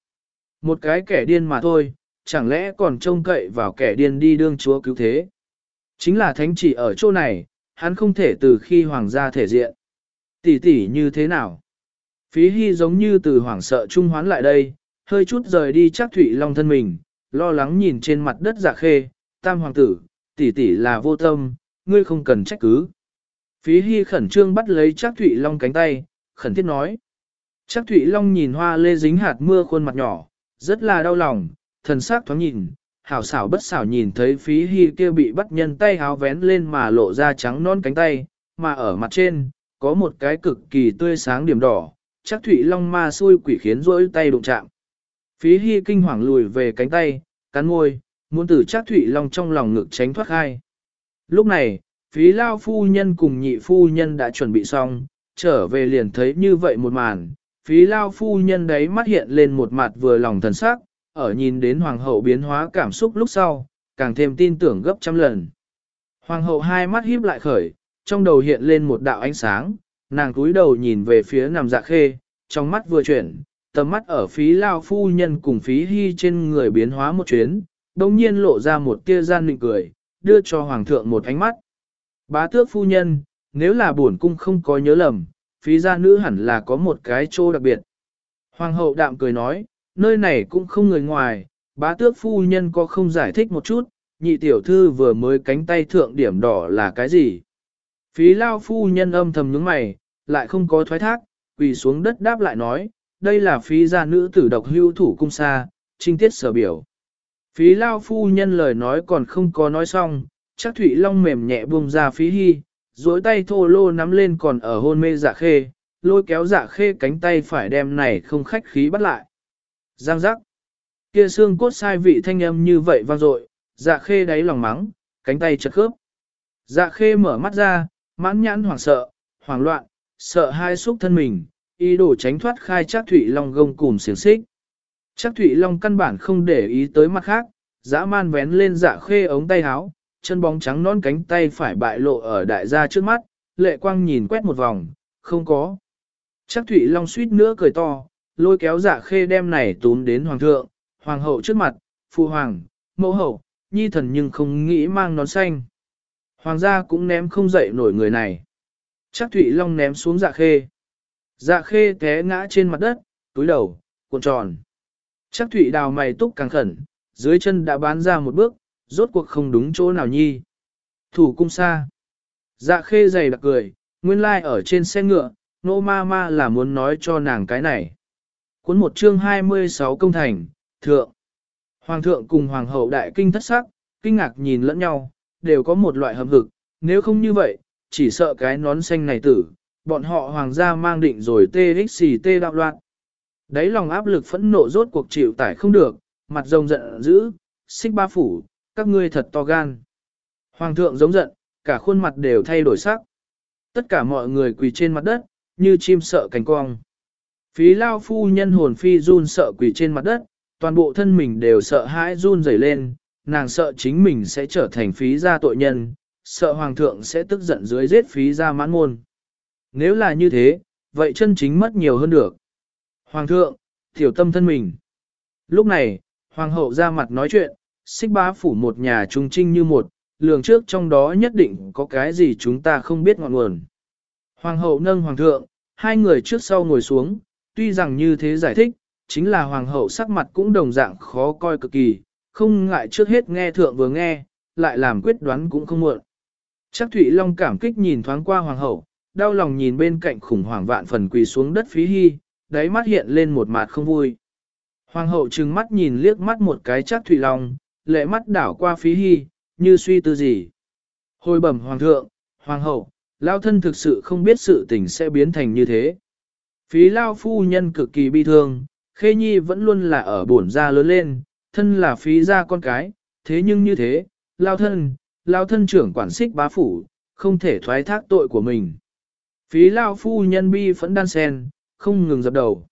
Một cái kẻ điên mà thôi, chẳng lẽ còn trông cậy vào kẻ điên đi đương chúa cứu thế. Chính là thánh chỉ ở chỗ này, hắn không thể từ khi hoàng gia thể diện. Tỷ tỷ như thế nào? Phí hy giống như từ hoảng sợ trung hoán lại đây, hơi chút rời đi chắc Thụy Long thân mình, lo lắng nhìn trên mặt đất dạ khê, tam hoàng tử, tỷ tỷ là vô tâm, ngươi không cần trách cứ. Phí hy khẩn trương bắt lấy chắc Thụy Long cánh tay, khẩn thiết nói. Chắc Thụy Long nhìn hoa lê dính hạt mưa khuôn mặt nhỏ, rất là đau lòng, thần sắc thoáng nhìn, hảo xảo bất xảo nhìn thấy phí hy kia bị bắt nhân tay háo vén lên mà lộ ra trắng non cánh tay, mà ở mặt trên, có một cái cực kỳ tươi sáng điểm đỏ, chắc Thụy Long ma xui quỷ khiến rỗi tay đụng chạm. Phí hy kinh hoàng lùi về cánh tay, cắn môi, muốn từ Trác Thụy Long trong lòng ngực tránh thoát khai. Lúc này, phí lao phu nhân cùng nhị phu nhân đã chuẩn bị xong, trở về liền thấy như vậy một màn, phí lao phu nhân đấy mắt hiện lên một mặt vừa lòng thần sắc, ở nhìn đến hoàng hậu biến hóa cảm xúc lúc sau, càng thêm tin tưởng gấp trăm lần. Hoàng hậu hai mắt híp lại khởi, trong đầu hiện lên một đạo ánh sáng, nàng cúi đầu nhìn về phía nằm dạ khê, trong mắt vừa chuyển, tầm mắt ở phí lao phu nhân cùng phí hy trên người biến hóa một chuyến, đồng nhiên lộ ra một tia gian nịnh cười, đưa cho hoàng thượng một ánh mắt. Bá tước phu nhân, nếu là buồn cung không có nhớ lầm, phí gia nữ hẳn là có một cái chỗ đặc biệt. Hoàng hậu đạm cười nói, nơi này cũng không người ngoài, bá tước phu nhân có không giải thích một chút, nhị tiểu thư vừa mới cánh tay thượng điểm đỏ là cái gì. Phí lao phu nhân âm thầm nhướng mày, lại không có thoái thác, quỳ xuống đất đáp lại nói, đây là phí gia nữ tử độc hưu thủ cung xa, trinh tiết sở biểu. Phí lao phu nhân lời nói còn không có nói xong, chắc Thụy Long mềm nhẹ buông ra phí hy, duỗi tay thô lô nắm lên còn ở hôn mê dạ khê, lôi kéo dạ khê cánh tay phải đem này không khách khí bắt lại. Giang giác. Kia xương cốt sai vị thanh âm như vậy vang dội, dạ khê đáy lòng mắng, cánh tay chật khớp. Dạ khê mở mắt ra, mãn nhãn hoảng sợ, hoảng loạn, sợ hai xúc thân mình, ý đồ tránh thoát khai chắc Thụy Long gông cùm xiềng xích. Chắc Thụy Long căn bản không để ý tới mặt khác, dã man vén lên dạ khê ống tay áo, chân bóng trắng non cánh tay phải bại lộ ở đại gia trước mắt, lệ quang nhìn quét một vòng, không có. Chắc Thụy Long suýt nữa cười to, lôi kéo dạ khê đem này túm đến hoàng thượng, hoàng hậu trước mặt, phụ hoàng, mẫu hậu, nhi thần nhưng không nghĩ mang nón xanh. Hoàng gia cũng ném không dậy nổi người này. Chắc Thụy Long ném xuống dạ khê. Dạ khê té ngã trên mặt đất, túi đầu, cuộn tròn. Chắc Thụy đào mày túc càng khẩn, dưới chân đã bán ra một bước, rốt cuộc không đúng chỗ nào nhi. Thủ cung xa. Dạ khê dày đặc cười, nguyên lai like ở trên xe ngựa, nô ma ma là muốn nói cho nàng cái này. Cuốn một chương 26 công thành, thượng. Hoàng thượng cùng hoàng hậu đại kinh thất sắc, kinh ngạc nhìn lẫn nhau, đều có một loại hợp hực, nếu không như vậy, chỉ sợ cái nón xanh này tử, bọn họ hoàng gia mang định rồi TXT đạo loạn. Đấy lòng áp lực phẫn nộ rốt cuộc chịu tải không được, mặt rồng giận dữ, xích ba phủ, các ngươi thật to gan. Hoàng thượng giống giận, cả khuôn mặt đều thay đổi sắc. Tất cả mọi người quỳ trên mặt đất, như chim sợ cánh cong. Phí lao phu nhân hồn phi run sợ quỳ trên mặt đất, toàn bộ thân mình đều sợ hãi run rẩy lên, nàng sợ chính mình sẽ trở thành phí gia tội nhân, sợ hoàng thượng sẽ tức giận dưới giết phí gia mãn môn. Nếu là như thế, vậy chân chính mất nhiều hơn được. Hoàng thượng, tiểu tâm thân mình. Lúc này, hoàng hậu ra mặt nói chuyện, xích bá phủ một nhà trung trinh như một, lường trước trong đó nhất định có cái gì chúng ta không biết ngọn nguồn. Hoàng hậu nâng hoàng thượng, hai người trước sau ngồi xuống, tuy rằng như thế giải thích, chính là hoàng hậu sắc mặt cũng đồng dạng khó coi cực kỳ, không ngại trước hết nghe thượng vừa nghe, lại làm quyết đoán cũng không muộn. Chắc Thụy Long cảm kích nhìn thoáng qua hoàng hậu, đau lòng nhìn bên cạnh khủng hoảng vạn phần quỳ xuống đất phí hy, đáy mắt hiện lên một mặt không vui. Hoàng hậu trừng mắt nhìn liếc mắt một cái chắc thủy Long, lệ mắt đảo qua phí hy, như suy tư gì. Hồi bẩm hoàng thượng, hoàng hậu, lao thân thực sự không biết sự tình sẽ biến thành như thế. Phí lao phu nhân cực kỳ bi thương, khê nhi vẫn luôn là ở bổn gia lớn lên, thân là phí gia con cái, thế nhưng như thế, lao thân, lao thân trưởng quản xích bá phủ, không thể thoái thác tội của mình. Phí lao phu nhân bi phẫn đan sen, không ngừng dập đầu.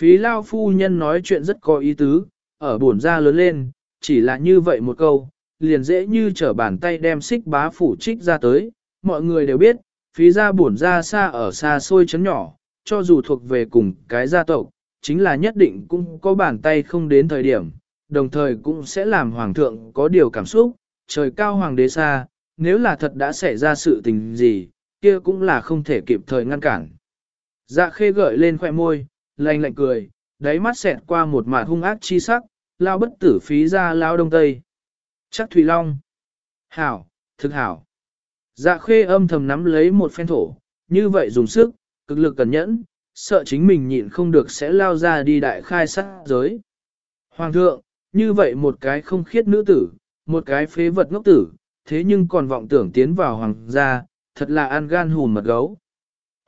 Phí lao phu nhân nói chuyện rất có ý tứ, ở bổn gia lớn lên, chỉ là như vậy một câu, liền dễ như trở bàn tay đem xích bá phủ trích ra tới. Mọi người đều biết, phí gia bổn gia xa ở xa xôi chấn nhỏ, cho dù thuộc về cùng cái gia tộc, chính là nhất định cũng có bàn tay không đến thời điểm, đồng thời cũng sẽ làm hoàng thượng có điều cảm xúc, trời cao hoàng đế xa, nếu là thật đã xảy ra sự tình gì, kia cũng là không thể kịp thời ngăn cản. Dạ khê gợi lên khoẻ môi, lạnh lạnh cười, đáy mắt xẹt qua một mạt hung ác chi sắc, lao bất tử phí ra lao đông tây. Chắc Thủy Long. Hảo, thực hảo. Dạ khê âm thầm nắm lấy một phen thổ, như vậy dùng sức, cực lực cẩn nhẫn, sợ chính mình nhịn không được sẽ lao ra đi đại khai sát giới. Hoàng thượng, như vậy một cái không khiết nữ tử, một cái phế vật ngốc tử, thế nhưng còn vọng tưởng tiến vào hoàng gia, thật là ăn gan hùn mật gấu.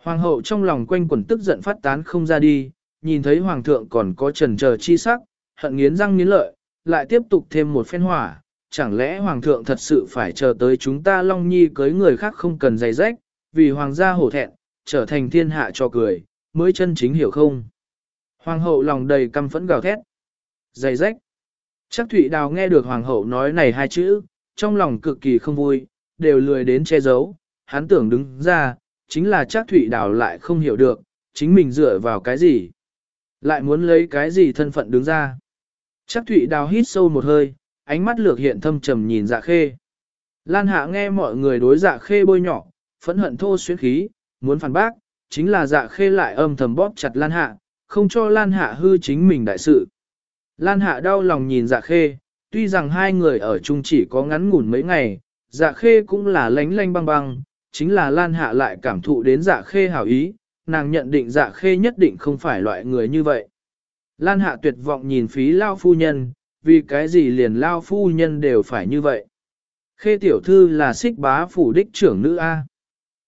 Hoàng hậu trong lòng quanh quẩn tức giận phát tán không ra đi, nhìn thấy hoàng thượng còn có trần chờ chi sắc, hận nghiến răng nghiến lợi, lại tiếp tục thêm một phen hỏa, chẳng lẽ hoàng thượng thật sự phải chờ tới chúng ta Long Nhi cưới người khác không cần giày rách, vì hoàng gia hổ thẹn, trở thành thiên hạ cho cười, mới chân chính hiểu không? Hoàng hậu lòng đầy căm phẫn gào thét. Giày rách. Chắc Thụy Đào nghe được hoàng hậu nói này hai chữ, trong lòng cực kỳ không vui, đều lười đến che giấu, hắn tưởng đứng ra, chính là chắc Thụy Đào lại không hiểu được, chính mình dựa vào cái gì. Lại muốn lấy cái gì thân phận đứng ra. Chắc Thụy Đào hít sâu một hơi, ánh mắt lược hiện thâm trầm nhìn dạ khê. Lan hạ nghe mọi người đối dạ khê bôi nhỏ, phẫn hận thô xuyến khí, muốn phản bác, chính là dạ khê lại âm thầm bóp chặt Lan hạ, không cho Lan hạ hư chính mình đại sự. Lan hạ đau lòng nhìn dạ khê, tuy rằng hai người ở chung chỉ có ngắn ngủn mấy ngày, dạ khê cũng là lánh lánh băng băng, chính là Lan hạ lại cảm thụ đến dạ khê hảo ý, nàng nhận định dạ khê nhất định không phải loại người như vậy. Lan hạ tuyệt vọng nhìn phí lao phu nhân, vì cái gì liền lao phu nhân đều phải như vậy. Khê tiểu thư là xích bá phủ đích trưởng nữ A.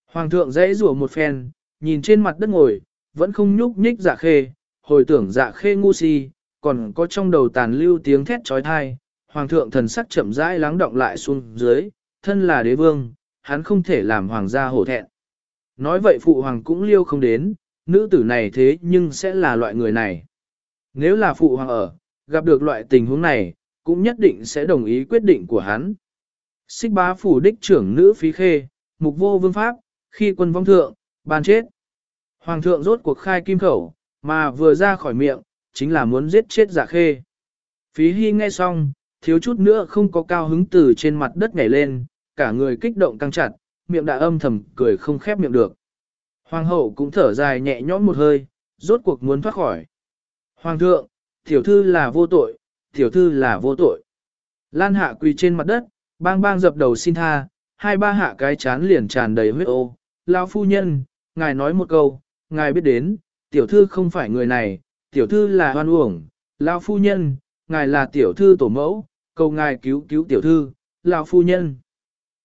Hoàng thượng dãy rủa một phen, nhìn trên mặt đất ngồi, vẫn không nhúc nhích dạ khê, hồi tưởng dạ khê ngu si, còn có trong đầu tàn lưu tiếng thét trói thai. Hoàng thượng thần sắc chậm rãi lắng động lại xuống dưới, thân là đế vương, hắn không thể làm hoàng gia hổ thẹn. Nói vậy phụ hoàng cũng liêu không đến, nữ tử này thế nhưng sẽ là loại người này. Nếu là phụ hoàng ở, gặp được loại tình huống này, cũng nhất định sẽ đồng ý quyết định của hắn. Xích bá phủ đích trưởng nữ phí khê, mục vô vương pháp, khi quân vong thượng, ban chết. Hoàng thượng rốt cuộc khai kim khẩu, mà vừa ra khỏi miệng, chính là muốn giết chết giả khê. Phí hy nghe xong, thiếu chút nữa không có cao hứng từ trên mặt đất nhảy lên, cả người kích động căng chặt, miệng đã âm thầm cười không khép miệng được. Hoàng hậu cũng thở dài nhẹ nhõm một hơi, rốt cuộc muốn thoát khỏi. Hoàng thượng, tiểu thư là vô tội, tiểu thư là vô tội. Lan hạ quỳ trên mặt đất, bang bang dập đầu xin tha, hai ba hạ cái chán liền tràn đầy huyết ô. Lão phu nhân, ngài nói một câu, ngài biết đến, tiểu thư không phải người này, tiểu thư là hoan uổng. Lão phu nhân, ngài là tiểu thư tổ mẫu, cầu ngài cứu cứu tiểu thư, lão phu nhân.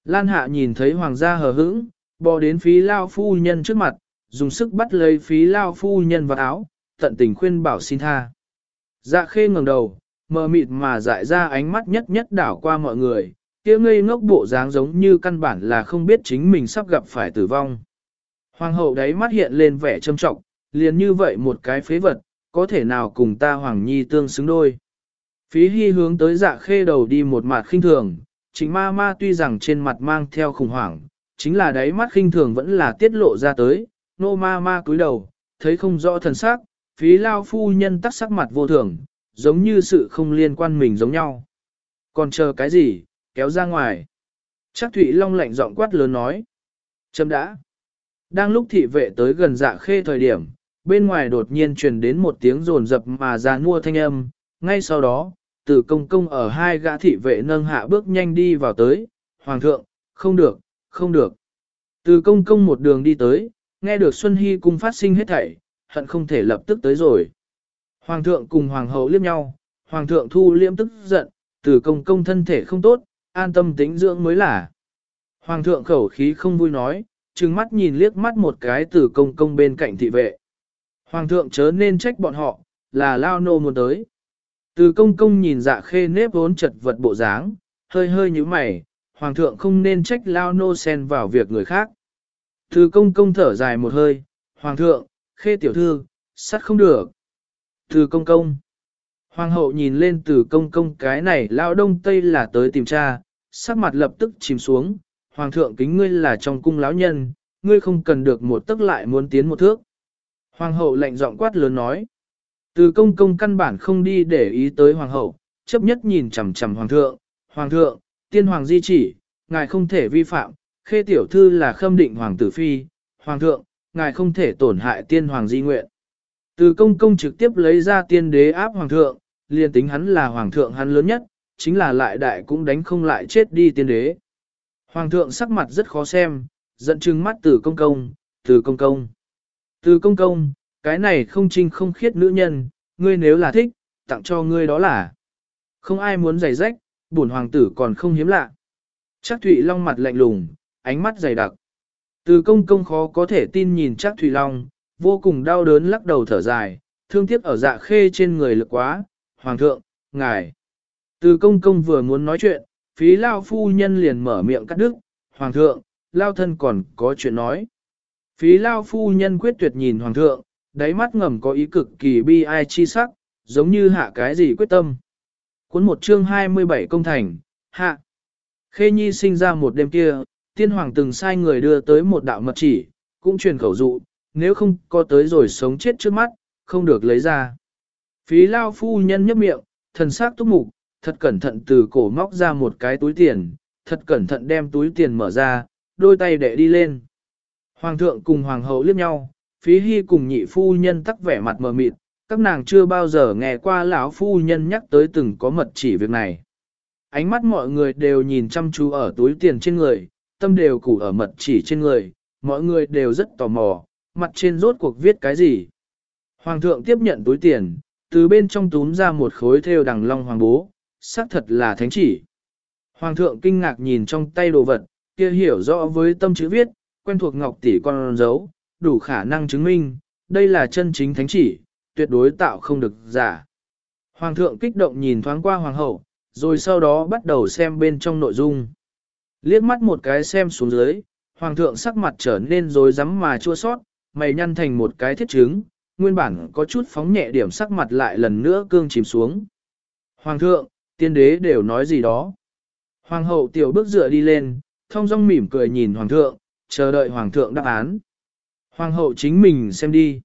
Lan hạ nhìn thấy hoàng gia hờ hững, bò đến phí lao phu nhân trước mặt, dùng sức bắt lấy phí lao phu nhân vào áo, tận tình khuyên bảo xin tha. Dạ khê ngẩng đầu, mờ mịt mà dại ra ánh mắt nhất nhất đảo qua mọi người, kia ngây ngốc bộ dáng giống như căn bản là không biết chính mình sắp gặp phải tử vong. Hoàng hậu đấy mắt hiện lên vẻ trâm trọng, liền như vậy một cái phế vật, có thể nào cùng ta Hoàng Nhi tương xứng đôi. Phí hy hướng tới dạ khê đầu đi một mặt khinh thường, Trình ma ma tuy rằng trên mặt mang theo khủng hoảng, chính là đáy mắt khinh thường vẫn là tiết lộ ra tới, nô ma ma cúi đầu, thấy không rõ thần sắc, phí lao phu nhân tắc sắc mặt vô thường, giống như sự không liên quan mình giống nhau. Còn chờ cái gì, kéo ra ngoài. Chắc Thụy Long lạnh giọng quát lớn nói. Chấm đã. Đang lúc thị vệ tới gần dạ khê thời điểm, bên ngoài đột nhiên truyền đến một tiếng rồn rập mà ra mua thanh âm, ngay sau đó, từ công công ở hai gã thị vệ nâng hạ bước nhanh đi vào tới, Hoàng thượng, không được, không được. Từ công công một đường đi tới, nghe được Xuân Hy cung phát sinh hết thảy, hận không thể lập tức tới rồi. Hoàng thượng cùng hoàng hậu liếc nhau, hoàng thượng thu liễm tức giận, từ công công thân thể không tốt, an tâm tĩnh dưỡng mới là. Hoàng thượng khẩu khí không vui nói, trừng mắt nhìn liếc mắt một cái từ công công bên cạnh thị vệ. Hoàng thượng chớ nên trách bọn họ, là lao nô muốn tới. Từ công công nhìn dạ khê nếp vốn chật vật bộ dáng, hơi hơi như mày, hoàng thượng không nên trách lao nô sen vào việc người khác. Từ công công thở dài một hơi, hoàng thượng, khê tiểu thư, sắt không được. Từ công công. Hoàng hậu nhìn lên từ công công cái này lao đông tây là tới tìm cha, sắc mặt lập tức chìm xuống. Hoàng thượng kính ngươi là trong cung lão nhân, ngươi không cần được một tức lại muốn tiến một thước. Hoàng hậu lạnh giọng quát lớn nói. Từ công công căn bản không đi để ý tới hoàng hậu, chấp nhất nhìn chằm chằm hoàng thượng. Hoàng thượng, tiên hoàng di chỉ, ngài không thể vi phạm, khê tiểu thư là khâm định hoàng tử phi. Hoàng thượng, ngài không thể tổn hại tiên hoàng di nguyện. Từ công công trực tiếp lấy ra tiên đế áp hoàng thượng, liền tính hắn là hoàng thượng hắn lớn nhất, chính là lại đại cũng đánh không lại chết đi tiên đế. Hoàng thượng sắc mặt rất khó xem, giận trừng mắt từ công công, từ công công. Từ công công, cái này không trinh không khiết nữ nhân, ngươi nếu là thích, tặng cho ngươi đó là. Không ai muốn giày rách, bổn hoàng tử còn không hiếm lạ. Chắc Thụy Long mặt lạnh lùng, ánh mắt dày đặc. Từ công công khó có thể tin nhìn chắc Thụy Long, vô cùng đau đớn lắc đầu thở dài, thương tiếc ở dạ khê trên người lực quá, hoàng thượng, ngài. Từ công công vừa muốn nói chuyện, phí lao phu nhân liền mở miệng cắt đứt, hoàng thượng, lao thân còn có chuyện nói. Phí lao phu nhân quyết tuyệt nhìn hoàng thượng, đáy mắt ngầm có ý cực kỳ bi ai chi sắc, giống như hạ cái gì quyết tâm. Cuốn một chương 27 công thành, hạ. Khê Nhi sinh ra một đêm kia, tiên hoàng từng sai người đưa tới một đạo mật chỉ, cũng truyền khẩu dụ, nếu không có tới rồi sống chết trước mắt, không được lấy ra. Phí lao phu nhân nhấp miệng, thần sắc túc mục, thật cẩn thận từ cổ móc ra một cái túi tiền, thật cẩn thận đem túi tiền mở ra, đôi tay để đi lên. Hoàng thượng cùng hoàng hậu liếc nhau, phí hy cùng nhị phu nhân tắc vẻ mặt mờ mịt, các nàng chưa bao giờ nghe qua lão phu nhân nhắc tới từng có mật chỉ việc này. Ánh mắt mọi người đều nhìn chăm chú ở túi tiền trên người, tâm đều củ ở mật chỉ trên người, mọi người đều rất tò mò, mặt trên rốt cuộc viết cái gì. Hoàng thượng tiếp nhận túi tiền, từ bên trong túm ra một khối thêu đằng long hoàng bố, xác thật là thánh chỉ. Hoàng thượng kinh ngạc nhìn trong tay đồ vật, kia hiểu rõ với tâm chữ viết, quen thuộc ngọc tỷ con dấu, đủ khả năng chứng minh, đây là chân chính thánh chỉ, tuyệt đối tạo không được giả. Hoàng thượng kích động nhìn thoáng qua hoàng hậu, rồi sau đó bắt đầu xem bên trong nội dung. Liếc mắt một cái xem xuống dưới, hoàng thượng sắc mặt trở nên rối rắm mà chua sót, mày nhăn thành một cái thiết chứng. nguyên bản có chút phóng nhẹ điểm sắc mặt lại lần nữa cương chìm xuống. Hoàng thượng, tiên đế đều nói gì đó. Hoàng hậu tiểu bước dựa đi lên, thông dong mỉm cười nhìn hoàng thượng, chờ đợi hoàng thượng đáp án. Hoàng hậu chính mình xem đi.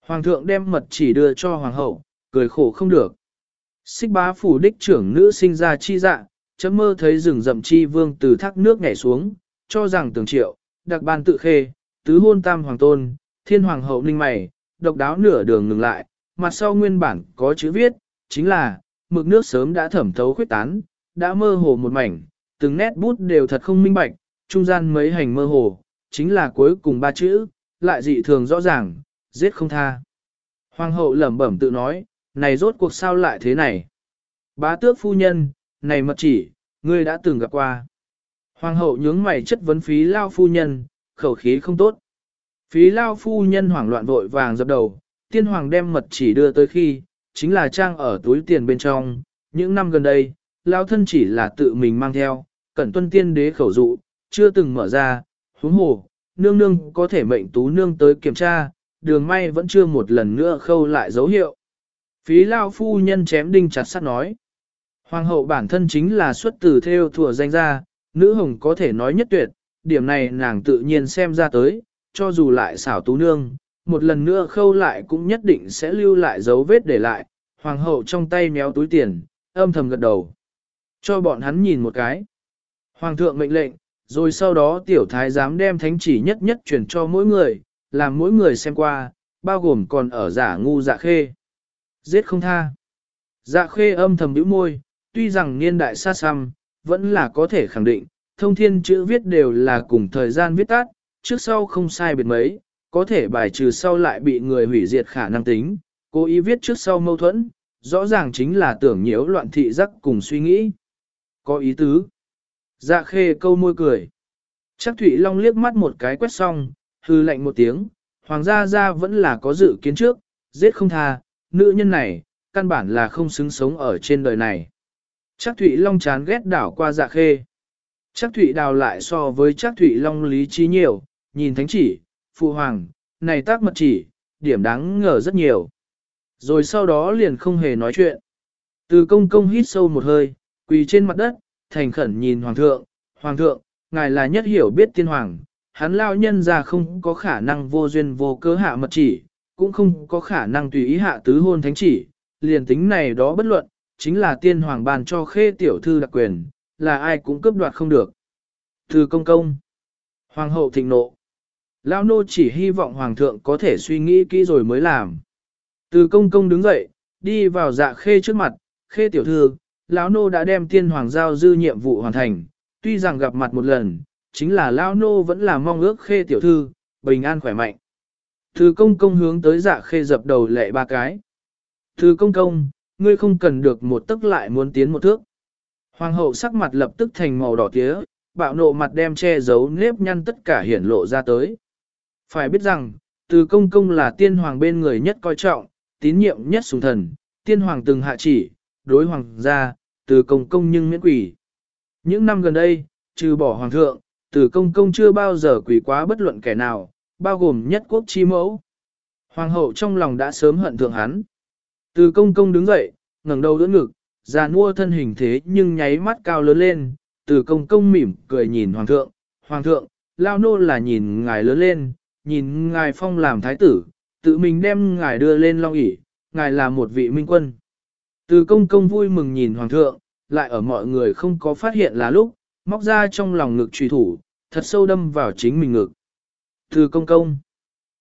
Hoàng thượng đem mật chỉ đưa cho hoàng hậu, cười khổ không được. Xích bá phủ đích trưởng nữ sinh ra chi dạ, chấm mơ thấy rừng rậm chi vương từ thác nước nhảy xuống, cho rằng tường triệu, đặc ban tự khê, tứ hôn tam hoàng tôn, thiên hoàng hậu ninh mày, độc đáo nửa đường ngừng lại, mặt sau nguyên bản có chữ viết, chính là, mực nước sớm đã thẩm thấu khuyết tán, đã mơ hồ một mảnh, từng nét bút đều thật không minh bạch, trung gian mấy hành mơ hồ, chính là cuối cùng ba chữ, lại dị thường rõ ràng, giết không tha. Hoàng hậu lẩm bẩm tự nói, này rốt cuộc sao lại thế này? Bá tước phu nhân, này mật chỉ, ngươi đã từng gặp qua. Hoàng hậu nhướng mày chất vấn phí lao phu nhân, khẩu khí không tốt. Phí lao phu nhân hoảng loạn vội vàng dập đầu, tiên hoàng đem mật chỉ đưa tới khi, chính là trang ở túi tiền bên trong. Những năm gần đây, lao thân chỉ là tự mình mang theo, cẩn tuân tiên đế khẩu dụ, chưa từng mở ra, huống hồ, nương nương có thể mệnh tú nương tới kiểm tra, đường may vẫn chưa một lần nữa khâu lại dấu hiệu. Phí lao phu nhân chém đinh chặt sắt nói. Hoàng hậu bản thân chính là xuất từ theo thừa danh gia, nữ hồng có thể nói nhất tuyệt, điểm này nàng tự nhiên xem ra tới, cho dù lại xảo tú nương, một lần nữa khâu lại cũng nhất định sẽ lưu lại dấu vết để lại, hoàng hậu trong tay méo túi tiền, âm thầm gật đầu. Cho bọn hắn nhìn một cái. Hoàng thượng mệnh lệnh, rồi sau đó tiểu thái giám đem thánh chỉ nhất nhất chuyển cho mỗi người, làm mỗi người xem qua, bao gồm còn ở giả ngu dạ khê. Giết không tha. Dạ khê âm thầm bĩu môi, tuy rằng niên đại xa xăm, vẫn là có thể khẳng định, thông thiên chữ viết đều là cùng thời gian viết tắt, trước sau không sai biệt mấy, có thể bài trừ sau lại bị người hủy diệt khả năng tính, cố ý viết trước sau mâu thuẫn, rõ ràng chính là tưởng nhiễu loạn thị giác cùng suy nghĩ. Có ý tứ. Dạ khê câu môi cười. Chắc Thụy Long liếc mắt một cái quét xong, hư lạnh một tiếng, hoàng gia gia vẫn là có dự kiến trước, giết không tha, nữ nhân này, căn bản là không xứng sống ở trên đời này. Chắc Thụy Long chán ghét đảo qua dạ khê. Chắc Thụy đào lại so với chắc Thụy Long lý trí nhiều, nhìn thánh chỉ, phụ hoàng, này tác mật chỉ, điểm đáng ngờ rất nhiều. Rồi sau đó liền không hề nói chuyện. Từ công công hít sâu một hơi, quỳ trên mặt đất, thành khẩn nhìn hoàng thượng, hoàng thượng, ngài là nhất hiểu biết tiên hoàng, hắn lao nhân ra không có khả năng vô duyên vô cớ hạ mật chỉ, cũng không có khả năng tùy ý hạ tứ hôn thánh chỉ, liền tính này đó bất luận, chính là tiên hoàng bàn cho khê tiểu thư đặc quyền, là ai cũng cướp đoạt không được. Thư công công, hoàng hậu thịnh nộ, lao nô chỉ hy vọng hoàng thượng có thể suy nghĩ kỹ rồi mới làm. Từ công công đứng dậy, đi vào dạ khê trước mặt, khê tiểu thư, lão nô đã đem tiên hoàng giao dư nhiệm vụ hoàn thành, tuy rằng gặp mặt một lần, chính là lão nô vẫn là mong ước khê tiểu thư, bình an khỏe mạnh. Từ công công hướng tới dạ khê dập đầu lệ ba cái. Từ công công, ngươi không cần được một tức lại muốn tiến một thước. Hoàng hậu sắc mặt lập tức thành màu đỏ tía, bạo nộ mặt đem che giấu nếp nhăn tất cả hiển lộ ra tới. Phải biết rằng, từ công công là tiên hoàng bên người nhất coi trọng, tín nhiệm nhất sùng thần, tiên hoàng từng hạ chỉ, đối hoàng gia, từ công công nhưng miễn quỷ. Những năm gần đây, trừ bỏ hoàng thượng, từ công công chưa bao giờ quỷ quá bất luận kẻ nào, bao gồm nhất quốc chi mẫu. Hoàng hậu trong lòng đã sớm hận thượng hắn. Từ công công đứng dậy, ngẩng đầu đỡ ngực, già nua thân hình thế nhưng nháy mắt cao lớn lên, từ công công mỉm cười nhìn hoàng thượng, hoàng thượng, lao nô là nhìn ngài lớn lên, nhìn ngài phong làm thái tử, tự mình đem ngài đưa lên long ỷ, ngài là một vị minh quân. Từ công công vui mừng nhìn hoàng thượng, lại ở mọi người không có phát hiện là lúc, móc ra trong lòng ngực trùy thủ, thật sâu đâm vào chính mình ngực. Từ công công.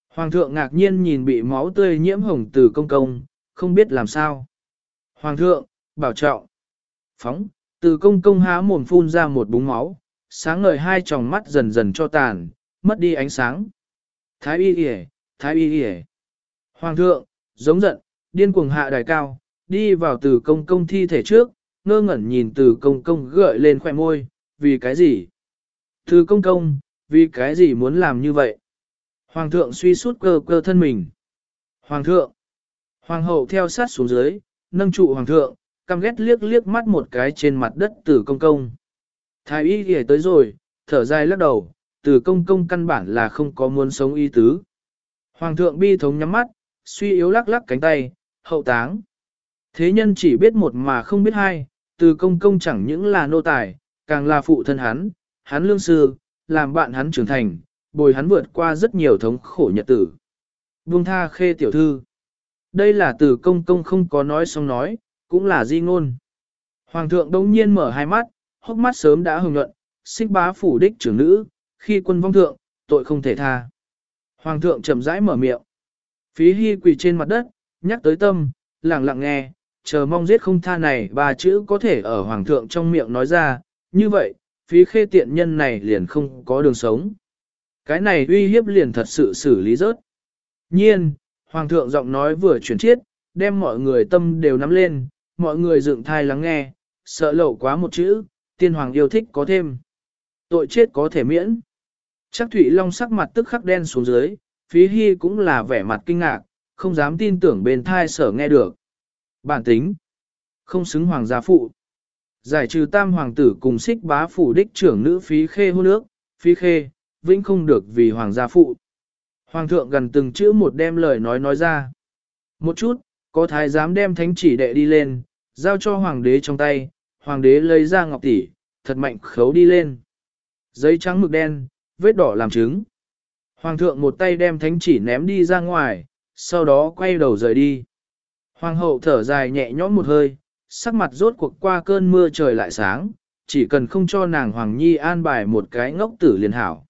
Hoàng thượng ngạc nhiên nhìn bị máu tươi nhiễm hồng từ công công, không biết làm sao. Hoàng thượng, bảo trọng. Phóng, từ công công há mồm phun ra một búng máu, sáng ngời hai tròng mắt dần dần cho tàn, mất đi ánh sáng. Thái y yể, thái y yể. Hoàng thượng, giống giận, điên cuồng hạ đài cao, đi vào từ công công thi thể trước, ngơ ngẩn nhìn từ công công gợi lên khoẻ môi, vì cái gì? Từ công công, vì cái gì muốn làm như vậy? Hoàng thượng suy sút cơ cơ thân mình. Hoàng thượng, hoàng hậu theo sát xuống dưới, nâng trụ hoàng thượng, căm ghét liếc liếc mắt một cái trên mặt đất từ công công. Thái y ghề tới rồi, thở dài lắc đầu, từ công công căn bản là không có muốn sống y tứ. Hoàng thượng bi thống nhắm mắt, suy yếu lắc lắc cánh tay, hậu táng. Thế nhân chỉ biết một mà không biết hai, từ công công chẳng những là nô tài, càng là phụ thân hắn, hắn lương sư, làm bạn hắn trưởng thành, bồi hắn vượt qua rất nhiều thống khổ nhật tử. Buông tha khê tiểu thư. Đây là từ công công không có nói xong nói, cũng là di ngôn. Hoàng thượng đông nhiên mở hai mắt, hốc mắt sớm đã hồng nhuận, xích bá phủ đích trưởng nữ, khi quân vong thượng, tội không thể tha. Hoàng thượng chậm rãi mở miệng. Phí hy quỳ trên mặt đất, nhắc tới tâm, lặng lặng nghe, chờ mong giết không tha này ba chữ có thể ở hoàng thượng trong miệng nói ra, như vậy, phí khê tiện nhân này liền không có đường sống. Cái này uy hiếp liền thật sự xử lý rớt. Nhiên, hoàng thượng giọng nói vừa chuyển chiết, đem mọi người tâm đều nắm lên, mọi người dựng thai lắng nghe, sợ lậu quá một chữ, tiên hoàng yêu thích có thêm. Tội chết có thể miễn. Chắc Thụy Long sắc mặt tức khắc đen xuống dưới, phí hy cũng là vẻ mặt kinh ngạc, không dám tin tưởng bên thai sở nghe được. Bản tính, không xứng hoàng gia phụ. Giải trừ tam hoàng tử cùng xích bá phủ đích trưởng nữ phí khê hôn nước, phí khê, vĩnh không được vì hoàng gia phụ. Hoàng thượng gần từng chữ một đem lời nói nói ra. Một chút, có thái giám đem thánh chỉ đệ đi lên, giao cho hoàng đế trong tay, hoàng đế lấy ra ngọc tỷ, thật mạnh khấu đi lên. Giấy trắng mực đen, vết đỏ làm chứng. Hoàng thượng một tay đem thánh chỉ ném đi ra ngoài, sau đó quay đầu rời đi. Hoàng hậu thở dài nhẹ nhõm một hơi, sắc mặt rốt cuộc qua cơn mưa trời lại sáng, chỉ cần không cho nàng Hoàng Nhi an bài một cái ngốc tử liền hảo.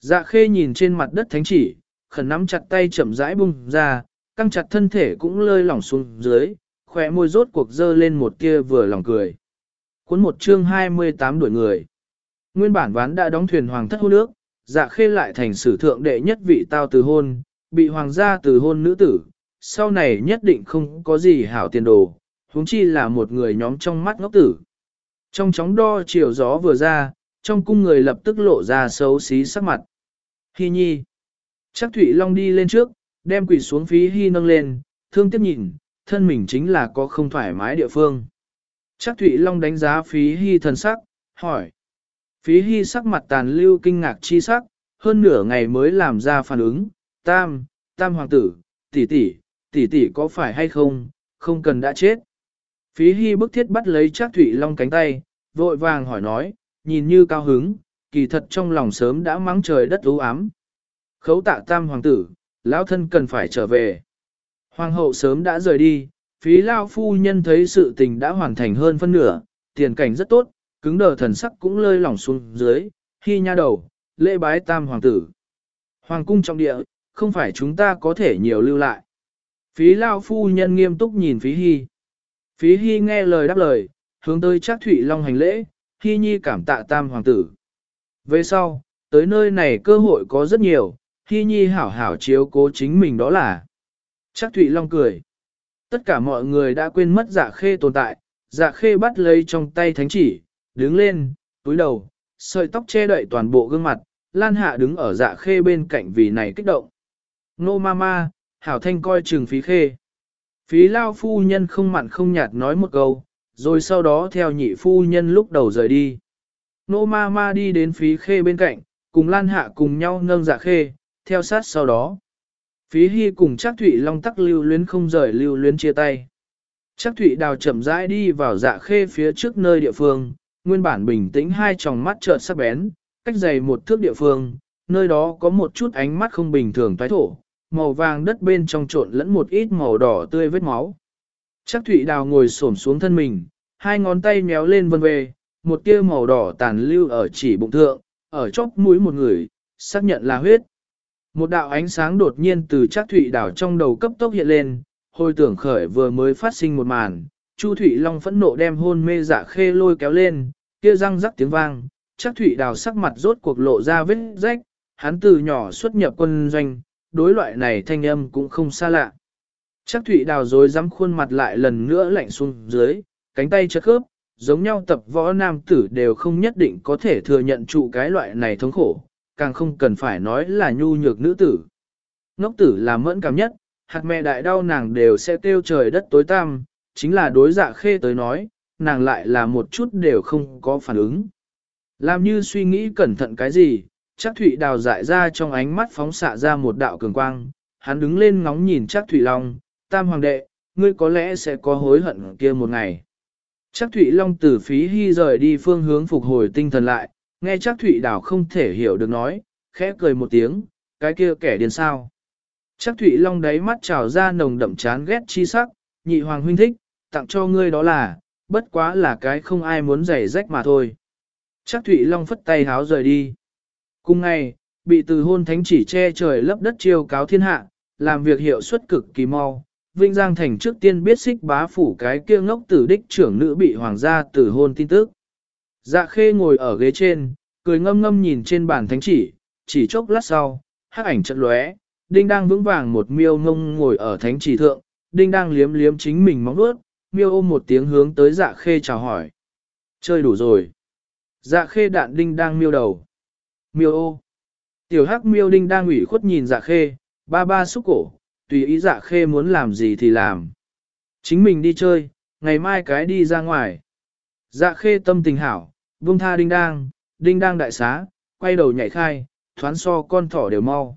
Dạ khê nhìn trên mặt đất thánh chỉ, khẩn nắm chặt tay chậm rãi bung ra, căng chặt thân thể cũng lơi lỏng xuống dưới, khỏe môi rốt cuộc dơ lên một kia vừa lòng cười. Cuốn một chương 28 đuổi người. Nguyên bản ván đã đóng thuyền hoàng thất hôn nước, dạ khê lại thành sử thượng đệ nhất vị tao từ hôn, bị hoàng gia từ hôn nữ tử, sau này nhất định không có gì hảo tiền đồ, huống chi là một người nhóm trong mắt ngốc tử. Trong chóng đo chiều gió vừa ra, trong cung người lập tức lộ ra xấu xí sắc mặt. Hi nhi. Chắc Thụy Long đi lên trước, đem quỷ xuống phí Hi nâng lên, thương tiếp nhìn, thân mình chính là có không thoải mái địa phương. Chắc Thụy Long đánh giá phí Hi thần sắc, hỏi. Phí Hi sắc mặt tàn lưu kinh ngạc chi sắc, hơn nửa ngày mới làm ra phản ứng. Tam, tam hoàng tử, tỷ tỷ, tỷ tỷ có phải hay không, không cần đã chết. Phí Hy bức thiết bắt lấy Trác Thụy Long cánh tay, vội vàng hỏi nói, nhìn như cao hứng, kỳ thật trong lòng sớm đã mắng trời đất u ám. Khấu tạ tam hoàng tử, lão thân cần phải trở về. Hoàng hậu sớm đã rời đi, phí lao phu nhân thấy sự tình đã hoàn thành hơn phân nửa, tiền cảnh rất tốt, cứng đờ thần sắc cũng lơi lỏng xuống dưới, khi nha đầu, lễ bái tam hoàng tử. Hoàng cung trong địa, không phải chúng ta có thể nhiều lưu lại. Phí lao phu nhân nghiêm túc nhìn phí hy. Phí hy nghe lời đáp lời, hướng tới chắc Thụy Long hành lễ, hy nhi cảm tạ tam hoàng tử. Về sau, tới nơi này cơ hội có rất nhiều, hy nhi hảo hảo chiếu cố chính mình đó là. Chắc Thụy Long cười. Tất cả mọi người đã quên mất dạ khê tồn tại, dạ khê bắt lấy trong tay thánh chỉ, đứng lên, túi đầu, sợi tóc che đậy toàn bộ gương mặt, Lan Hạ đứng ở dạ khê bên cạnh vì này kích động. Nô ma ma, hảo thanh coi chừng phí khê. Phí lao phu nhân không mặn không nhạt nói một câu, rồi sau đó theo nhị phu nhân lúc đầu rời đi. Nô ma ma đi đến phí khê bên cạnh, cùng Lan Hạ cùng nhau nâng dạ khê, theo sát sau đó. Phí hy cùng chắc thụy long tắc lưu luyến không rời lưu luyến chia tay. Chắc thụy đào chậm rãi đi vào dạ khê phía trước nơi địa phương, nguyên bản bình tĩnh hai tròng mắt trợn sắc bén, cách dày một thước địa phương, nơi đó có một chút ánh mắt không bình thường toái thổ, màu vàng đất bên trong trộn lẫn một ít màu đỏ tươi vết máu. Chắc Thụy Đào ngồi xổm xuống thân mình, hai ngón tay méo lên vân về, một tia màu đỏ tàn lưu ở chỉ bụng thượng, ở chóp mũi một người, xác nhận là huyết. Một đạo ánh sáng đột nhiên từ Trác Thụy Đào trong đầu cấp tốc hiện lên, hồi tưởng khởi vừa mới phát sinh một màn, Chu Thụy Long phẫn nộ đem hôn mê dạ khê lôi kéo lên, kia răng rắc tiếng vang, Trác Thụy Đào sắc mặt rốt cuộc lộ ra vết rách, hắn từ nhỏ xuất nhập quân doanh, đối loại này thanh âm cũng không xa lạ. Chắc Thụy Đào rồi dám khuôn mặt lại lần nữa lạnh xuống dưới, cánh tay chất khớp, giống nhau tập võ nam tử đều không nhất định có thể thừa nhận trụ cái loại này thống khổ, càng không cần phải nói là nhu nhược nữ tử. Ngốc tử là mẫn cảm nhất, hạt mẹ đại đau nàng đều sẽ tiêu trời đất tối tăm, chính là đối dạ khê tới nói, nàng lại là một chút đều không có phản ứng. Làm như suy nghĩ cẩn thận cái gì, chắc Thụy Đào dại ra trong ánh mắt phóng xạ ra một đạo cường quang, hắn đứng lên ngóng nhìn chắc Thụy Long, tam hoàng đệ, ngươi có lẽ sẽ có hối hận kia một ngày. Chắc Thụy Long từ phí hy rời đi phương hướng phục hồi tinh thần lại, nghe chắc Thụy Đào không thể hiểu được nói, khẽ cười một tiếng, cái kia kẻ điên sao. Chắc Thụy Long đáy mắt trào ra nồng đậm chán ghét chi sắc, nhị hoàng huynh thích, tặng cho ngươi đó là, bất quá là cái không ai muốn giày rách mà thôi. Chắc Thụy Long phất tay háo rời đi. Cùng ngày, bị từ hôn thánh chỉ che trời lấp đất chiêu cáo thiên hạ, làm việc hiệu suất cực kỳ mau. Vinh Giang Thành trước tiên biết xích bá phủ cái kia ngốc tử đích trưởng nữ bị hoàng gia tử hôn tin tức. Dạ khê ngồi ở ghế trên, cười ngâm ngâm nhìn trên bàn thánh chỉ, chỉ chốc lát sau, hắc ảnh chật lóe, đinh đang vững vàng một miêu ngông ngồi ở thánh chỉ thượng, đinh đang liếm liếm chính mình móng nuốt, miêu ôm một tiếng hướng tới dạ khê chào hỏi. Chơi đủ rồi. Dạ khê đạn đinh đang miêu đầu. Miêu ô. Tiểu hắc miêu đinh đang ủy khuất nhìn dạ khê, ba ba xúc cổ, tùy ý dạ khê muốn làm gì thì làm. Chính mình đi chơi, ngày mai cái đi ra ngoài. Dạ khê tâm tình hảo, vung tha đinh đang, đinh đang đại xá, quay đầu nhảy khai, thoán so con thỏ đều mau.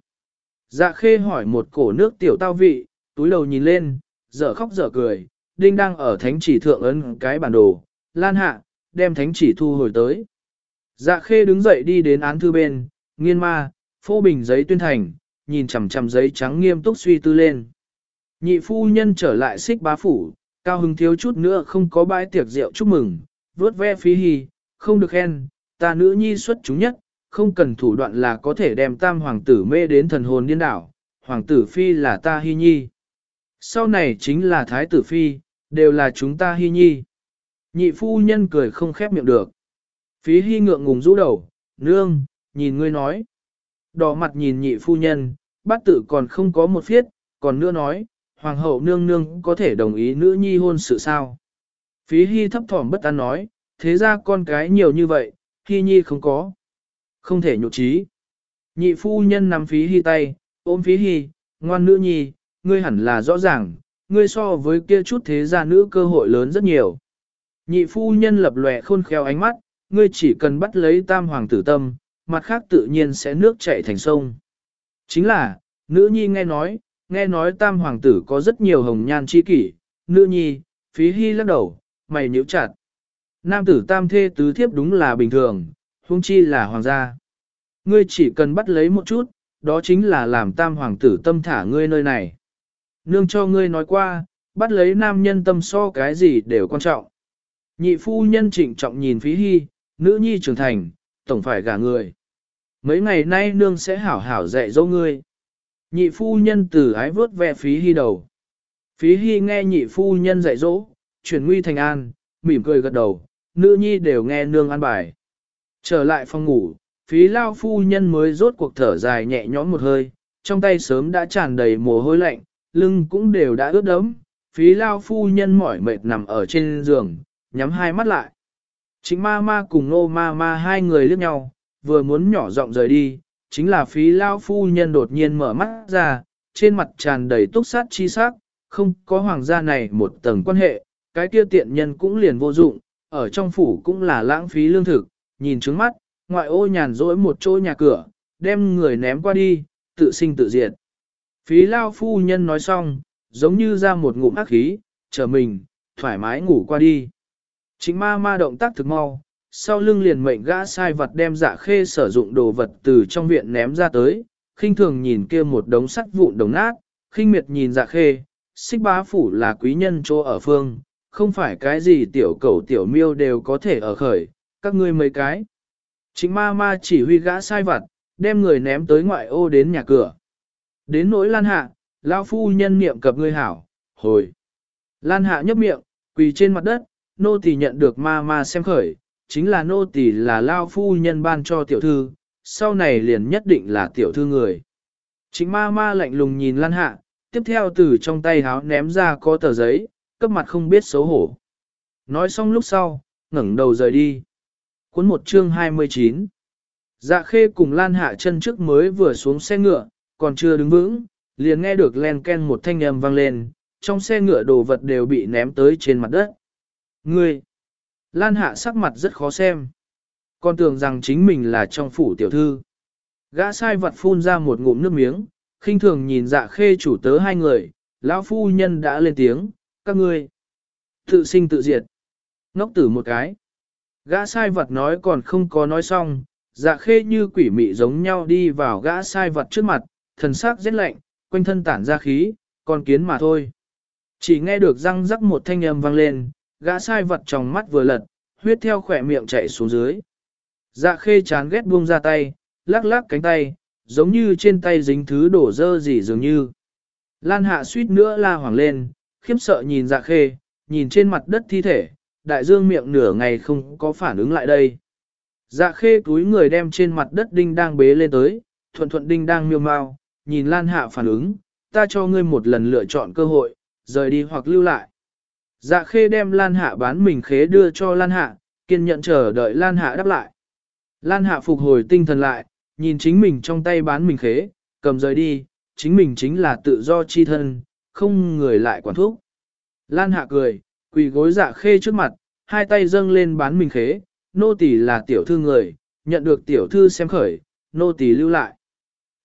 Dạ khê hỏi một cổ nước tiểu tao vị, túi đầu nhìn lên, dở khóc dở cười, đinh đang ở thánh chỉ thượng ấn cái bản đồ, lan hạ, đem thánh chỉ thu hồi tới. Dạ khê đứng dậy đi đến án thư bên, nghiên ma, phô bình giấy tuyên thành, nhìn chằm chằm giấy trắng nghiêm túc suy tư lên. Nhị phu nhân trở lại xích bá phủ, cao hứng thiếu chút nữa không có bãi tiệc rượu chúc mừng, vớt ve phí hì, không được khen, ta nữ nhi xuất chúng nhất, không cần thủ đoạn là có thể đem tam hoàng tử mê đến thần hồn điên đảo, hoàng tử phi là ta hy nhi. Sau này chính là thái tử phi, đều là chúng ta hy nhi. Nhị phu nhân cười không khép miệng được. Phí hy ngượng ngùng rũ đầu, nương, nhìn ngươi nói. Đỏ mặt nhìn nhị phu nhân, bát tử còn không có một phiết, còn nữa nói, hoàng hậu nương nương có thể đồng ý nữ nhi hôn sự sao. Phí hy thấp thỏm bất an nói, thế ra con cái nhiều như vậy, hy nhi không có. Không thể nhục trí. Nhị phu nhân nắm phí hy tay, ôm phí hy, ngoan nữ nhi, ngươi hẳn là rõ ràng, ngươi so với kia chút thế gia nữ cơ hội lớn rất nhiều. Nhị phu nhân lập lòe khôn khéo ánh mắt, ngươi chỉ cần bắt lấy tam hoàng tử tâm, mặt khác tự nhiên sẽ nước chảy thành sông. Chính là, nữ nhi nghe nói, nghe nói tam hoàng tử có rất nhiều hồng nhan chi kỷ, nữ nhi, phí hy lắc đầu, mày nhíu chặt. Nam tử tam thê tứ thiếp đúng là bình thường, huống chi là hoàng gia. Ngươi chỉ cần bắt lấy một chút, đó chính là làm tam hoàng tử tâm thả ngươi nơi này. Nương cho ngươi nói qua, bắt lấy nam nhân tâm so cái gì đều quan trọng. Nhị phu nhân trịnh trọng nhìn phí hy, nữ nhi trưởng thành, tổng phải gả người. Mấy ngày nay nương sẽ hảo hảo dạy dỗ ngươi. Nhị phu nhân từ ái vớt ve phí hy đầu. Phí hy nghe nhị phu nhân dạy dỗ, chuyển nguy thành an, mỉm cười gật đầu, nữ nhi đều nghe nương an bài. Trở lại phòng ngủ, phí lao phu nhân mới rốt cuộc thở dài nhẹ nhõm một hơi, trong tay sớm đã tràn đầy mồ hôi lạnh, lưng cũng đều đã ướt đẫm. Phí lao phu nhân mỏi mệt nằm ở trên giường, nhắm hai mắt lại. Chính ma ma cùng nô ma ma hai người liếc nhau, vừa muốn nhỏ giọng rời đi, chính là phí lao phu nhân đột nhiên mở mắt ra, trên mặt tràn đầy túc sát chi sắc, không có hoàng gia này một tầng quan hệ, cái kia tiện nhân cũng liền vô dụng, ở trong phủ cũng là lãng phí lương thực, nhìn trứng mắt, ngoại ô nhàn rỗi một chỗ nhà cửa, đem người ném qua đi, tự sinh tự diệt. Phí lao phu nhân nói xong, giống như ra một ngụm ác khí, chờ mình, thoải mái ngủ qua đi. Chính ma ma động tác thực mau, sau lưng liền mệnh gã sai vật đem dạ khê sử dụng đồ vật từ trong viện ném ra tới, khinh thường nhìn kia một đống sắt vụn đồng nát, khinh miệt nhìn dạ khê, xích bá phủ là quý nhân chỗ ở phương, không phải cái gì tiểu cầu tiểu miêu đều có thể ở khởi, các ngươi mấy cái. Chính ma ma chỉ huy gã sai vật, đem người ném tới ngoại ô đến nhà cửa. Đến nỗi lan hạ, lao phu nhân niệm cập ngươi hảo, hồi. Lan hạ nhấp miệng, quỳ trên mặt đất, nô tỳ nhận được ma ma xem khởi, chính là nô tỳ là lao phu nhân ban cho tiểu thư, sau này liền nhất định là tiểu thư người. Chính ma ma lạnh lùng nhìn lan hạ, tiếp theo từ trong tay háo ném ra có tờ giấy, cấp mặt không biết xấu hổ. Nói xong lúc sau, ngẩng đầu rời đi. Cuốn một chương 29 Dạ khê cùng lan hạ chân trước mới vừa xuống xe ngựa, còn chưa đứng vững, liền nghe được len ken một thanh âm vang lên, trong xe ngựa đồ vật đều bị ném tới trên mặt đất. Ngươi! Lan hạ sắc mặt rất khó xem. Con tưởng rằng chính mình là trong phủ tiểu thư. Gã sai vật phun ra một ngụm nước miếng, khinh thường nhìn dạ khê chủ tớ hai người, lão phu nhân đã lên tiếng, các ngươi. Tự sinh tự diệt. Ngốc tử một cái. Gã sai vật nói còn không có nói xong, dạ khê như quỷ mị giống nhau đi vào gã sai vật trước mặt, thần sắc rét lạnh, quanh thân tản ra khí, còn kiến mà thôi. Chỉ nghe được răng rắc một thanh âm vang lên, gã sai vật trong mắt vừa lật, huyết theo khỏe miệng chạy xuống dưới. Dạ khê chán ghét buông ra tay, lắc lắc cánh tay, giống như trên tay dính thứ đổ dơ gì dường như. Lan hạ suýt nữa la hoàng lên, khiếp sợ nhìn dạ khê, nhìn trên mặt đất thi thể, đại dương miệng nửa ngày không có phản ứng lại đây. Dạ khê túi người đem trên mặt đất đinh đang bế lên tới, thuận thuận đinh đang miêu mau, nhìn Lan Hạ phản ứng, ta cho ngươi một lần lựa chọn cơ hội, rời đi hoặc lưu lại. Dạ khê đem Lan Hạ bán mình khế đưa cho Lan Hạ, kiên nhận chờ đợi Lan Hạ đáp lại. Lan Hạ phục hồi tinh thần lại, nhìn chính mình trong tay bán mình khế, cầm rời đi, chính mình chính là tự do chi thân, không người lại quản thúc. Lan Hạ cười, quỳ gối dạ khê trước mặt, hai tay dâng lên bán mình khế, nô tỳ là tiểu thư người, nhận được tiểu thư xem khởi, nô tỳ lưu lại.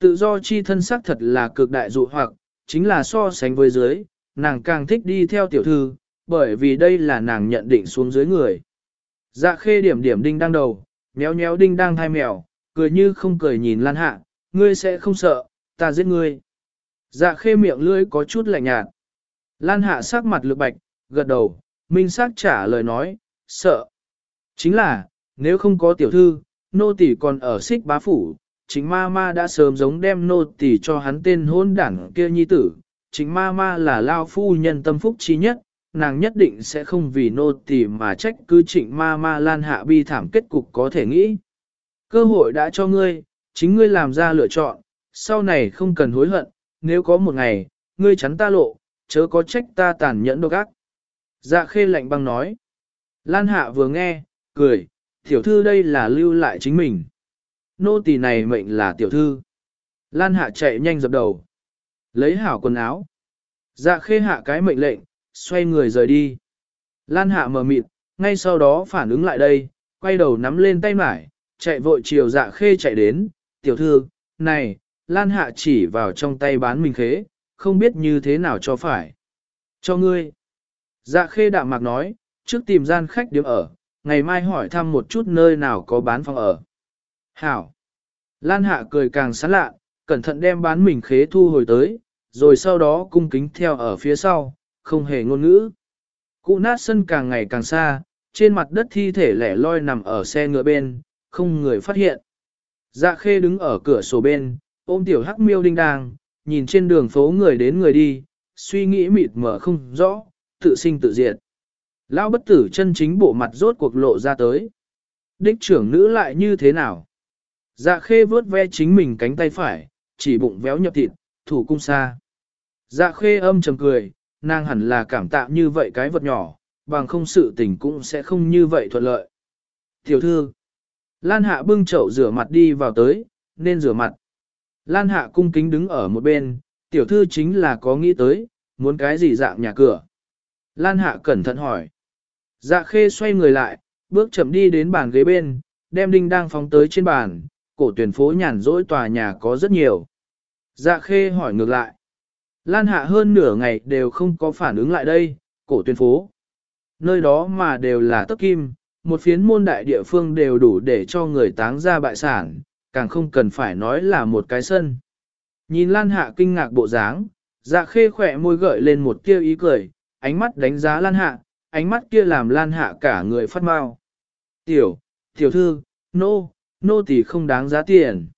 Tự do chi thân sắc thật là cực đại dụ hoặc, chính là so sánh với dưới, nàng càng thích đi theo tiểu thư, bởi vì đây là nàng nhận định xuống dưới người. Dạ khê điểm điểm đinh đang đầu, nhéo nhéo đinh đang thai mèo, cười như không cười nhìn lan hạ, ngươi sẽ không sợ, ta giết ngươi. Dạ khê miệng lưỡi có chút lạnh nhạt. Lan hạ sắc mặt lực bạch, gật đầu, minh sắc trả lời nói, sợ. Chính là, nếu không có tiểu thư, nô tỷ còn ở xích bá phủ, chính ma ma đã sớm giống đem nô tỷ cho hắn tên hôn đảng kia nhi tử. Chính ma ma là lao phu nhân tâm phúc chi nhất, nàng nhất định sẽ không vì nô tỳ mà trách cứ trịnh ma ma lan hạ bi thảm kết cục có thể nghĩ. Cơ hội đã cho ngươi, chính ngươi làm ra lựa chọn, sau này không cần hối hận, nếu có một ngày, ngươi chắn ta lộ, chớ có trách ta tàn nhẫn độc ác. Dạ khê lạnh băng nói. Lan hạ vừa nghe, cười, tiểu thư đây là lưu lại chính mình. Nô tỳ này mệnh là tiểu thư. Lan hạ chạy nhanh dập đầu. Lấy hảo quần áo. Dạ khê hạ cái mệnh lệnh, xoay người rời đi. Lan hạ mờ mịt, ngay sau đó phản ứng lại đây, quay đầu nắm lên tay mải, chạy vội chiều dạ khê chạy đến, tiểu thư, này, Lan hạ chỉ vào trong tay bán mình khế, không biết như thế nào cho phải. Cho ngươi. Dạ khê đạm mạc nói, trước tìm gian khách điểm ở, ngày mai hỏi thăm một chút nơi nào có bán phòng ở. Hảo. Lan hạ cười càng sán lạ, cẩn thận đem bán mình khế thu hồi tới, rồi sau đó cung kính theo ở phía sau, không hề ngôn ngữ. Cụ nát sân càng ngày càng xa, trên mặt đất thi thể lẻ loi nằm ở xe ngựa bên, không người phát hiện. Dạ khê đứng ở cửa sổ bên, ôm tiểu hắc miêu đinh đang, nhìn trên đường phố người đến người đi, suy nghĩ mịt mở không rõ, tự sinh tự diệt. Lão bất tử chân chính bộ mặt rốt cuộc lộ ra tới. Đích trưởng nữ lại như thế nào? Dạ khê vớt ve chính mình cánh tay phải, chỉ bụng véo nhập thịt, thủ cung xa. Dạ khê âm trầm cười, nàng hẳn là cảm tạ như vậy cái vật nhỏ, bằng không sự tình cũng sẽ không như vậy thuận lợi. Tiểu thư, Lan Hạ bưng chậu rửa mặt đi vào tới, nên rửa mặt. Lan Hạ cung kính đứng ở một bên, tiểu thư chính là có nghĩ tới, muốn cái gì dạng nhà cửa. Lan Hạ cẩn thận hỏi. Dạ khê xoay người lại, bước chậm đi đến bàn ghế bên, đem đinh đang phóng tới trên bàn, cổ tuyển phố nhàn rỗi tòa nhà có rất nhiều. Dạ khê hỏi ngược lại. Lan Hạ hơn nửa ngày đều không có phản ứng lại đây, cổ tuyên phố. Nơi đó mà đều là tất kim, một phiến môn đại địa phương đều đủ để cho người táng ra bại sản, càng không cần phải nói là một cái sân. Nhìn Lan Hạ kinh ngạc bộ dáng, dạ khê khỏe môi gợi lên một tia ý cười, ánh mắt đánh giá Lan Hạ, ánh mắt kia làm Lan Hạ cả người phát mau. Tiểu, tiểu thư, nô, nô tỷ không đáng giá tiền.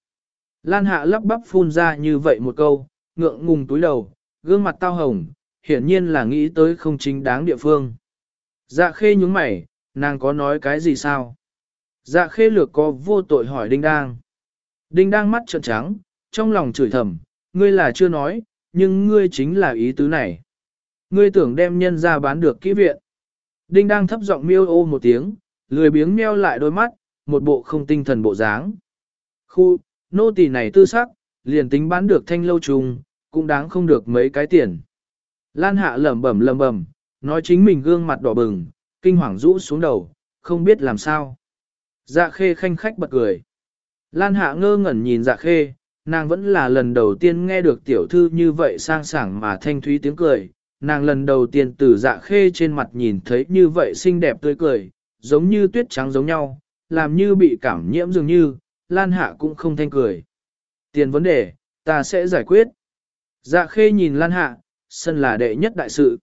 Lan Hạ lắp bắp phun ra như vậy một câu, ngượng ngùng túi đầu, gương mặt tao hồng, hiển nhiên là nghĩ tới không chính đáng địa phương. Dạ khê nhúng mày, nàng có nói cái gì sao? Dạ khê lược có vô tội hỏi Đinh Đang. Đinh Đang mắt trợn trắng, trong lòng chửi thầm, ngươi là chưa nói, nhưng ngươi chính là ý tứ này. Ngươi tưởng đem nhân ra bán được kỹ viện. Đinh Đang thấp giọng miêu ô một tiếng, lười biếng meo lại đôi mắt, một bộ không tinh thần bộ dáng. Khu, nô tỳ này tư sắc, liền tính bán được thanh lâu trùng, cũng đáng không được mấy cái tiền. Lan hạ lẩm bẩm lẩm bẩm, nói chính mình gương mặt đỏ bừng, kinh hoàng rũ xuống đầu, không biết làm sao. Dạ khê khanh khách bật cười. Lan hạ ngơ ngẩn nhìn dạ khê, nàng vẫn là lần đầu tiên nghe được tiểu thư như vậy sang sảng mà thanh thúy tiếng cười. Nàng lần đầu tiên từ dạ khê trên mặt nhìn thấy như vậy xinh đẹp tươi cười, giống như tuyết trắng giống nhau, làm như bị cảm nhiễm dường như, Lan Hạ cũng không thanh cười. Tiền vấn đề, ta sẽ giải quyết. Dạ khê nhìn Lan Hạ, sân là đệ nhất đại sự.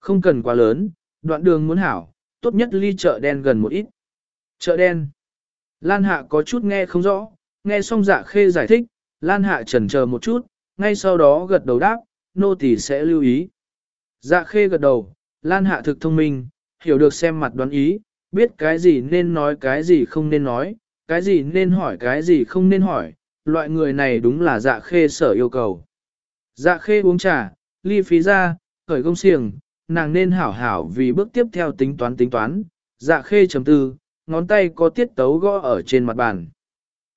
Không cần quá lớn, đoạn đường muốn hảo, tốt nhất ly chợ đen gần một ít. Chợ đen. Lan Hạ có chút nghe không rõ, nghe xong dạ khê giải thích, Lan Hạ chần chờ một chút, ngay sau đó gật đầu đáp, nô tỳ sẽ lưu ý. Dạ khê gật đầu, Lan Hạ thực thông minh, hiểu được xem mặt đoán ý, biết cái gì nên nói cái gì không nên nói, cái gì nên hỏi cái gì không nên hỏi, loại người này đúng là dạ khê sở yêu cầu. Dạ khê uống trà, ly phí ra, khởi công siềng, nàng nên hảo hảo vì bước tiếp theo tính toán tính toán, dạ khê chấm tư, ngón tay có tiết tấu gõ ở trên mặt bàn.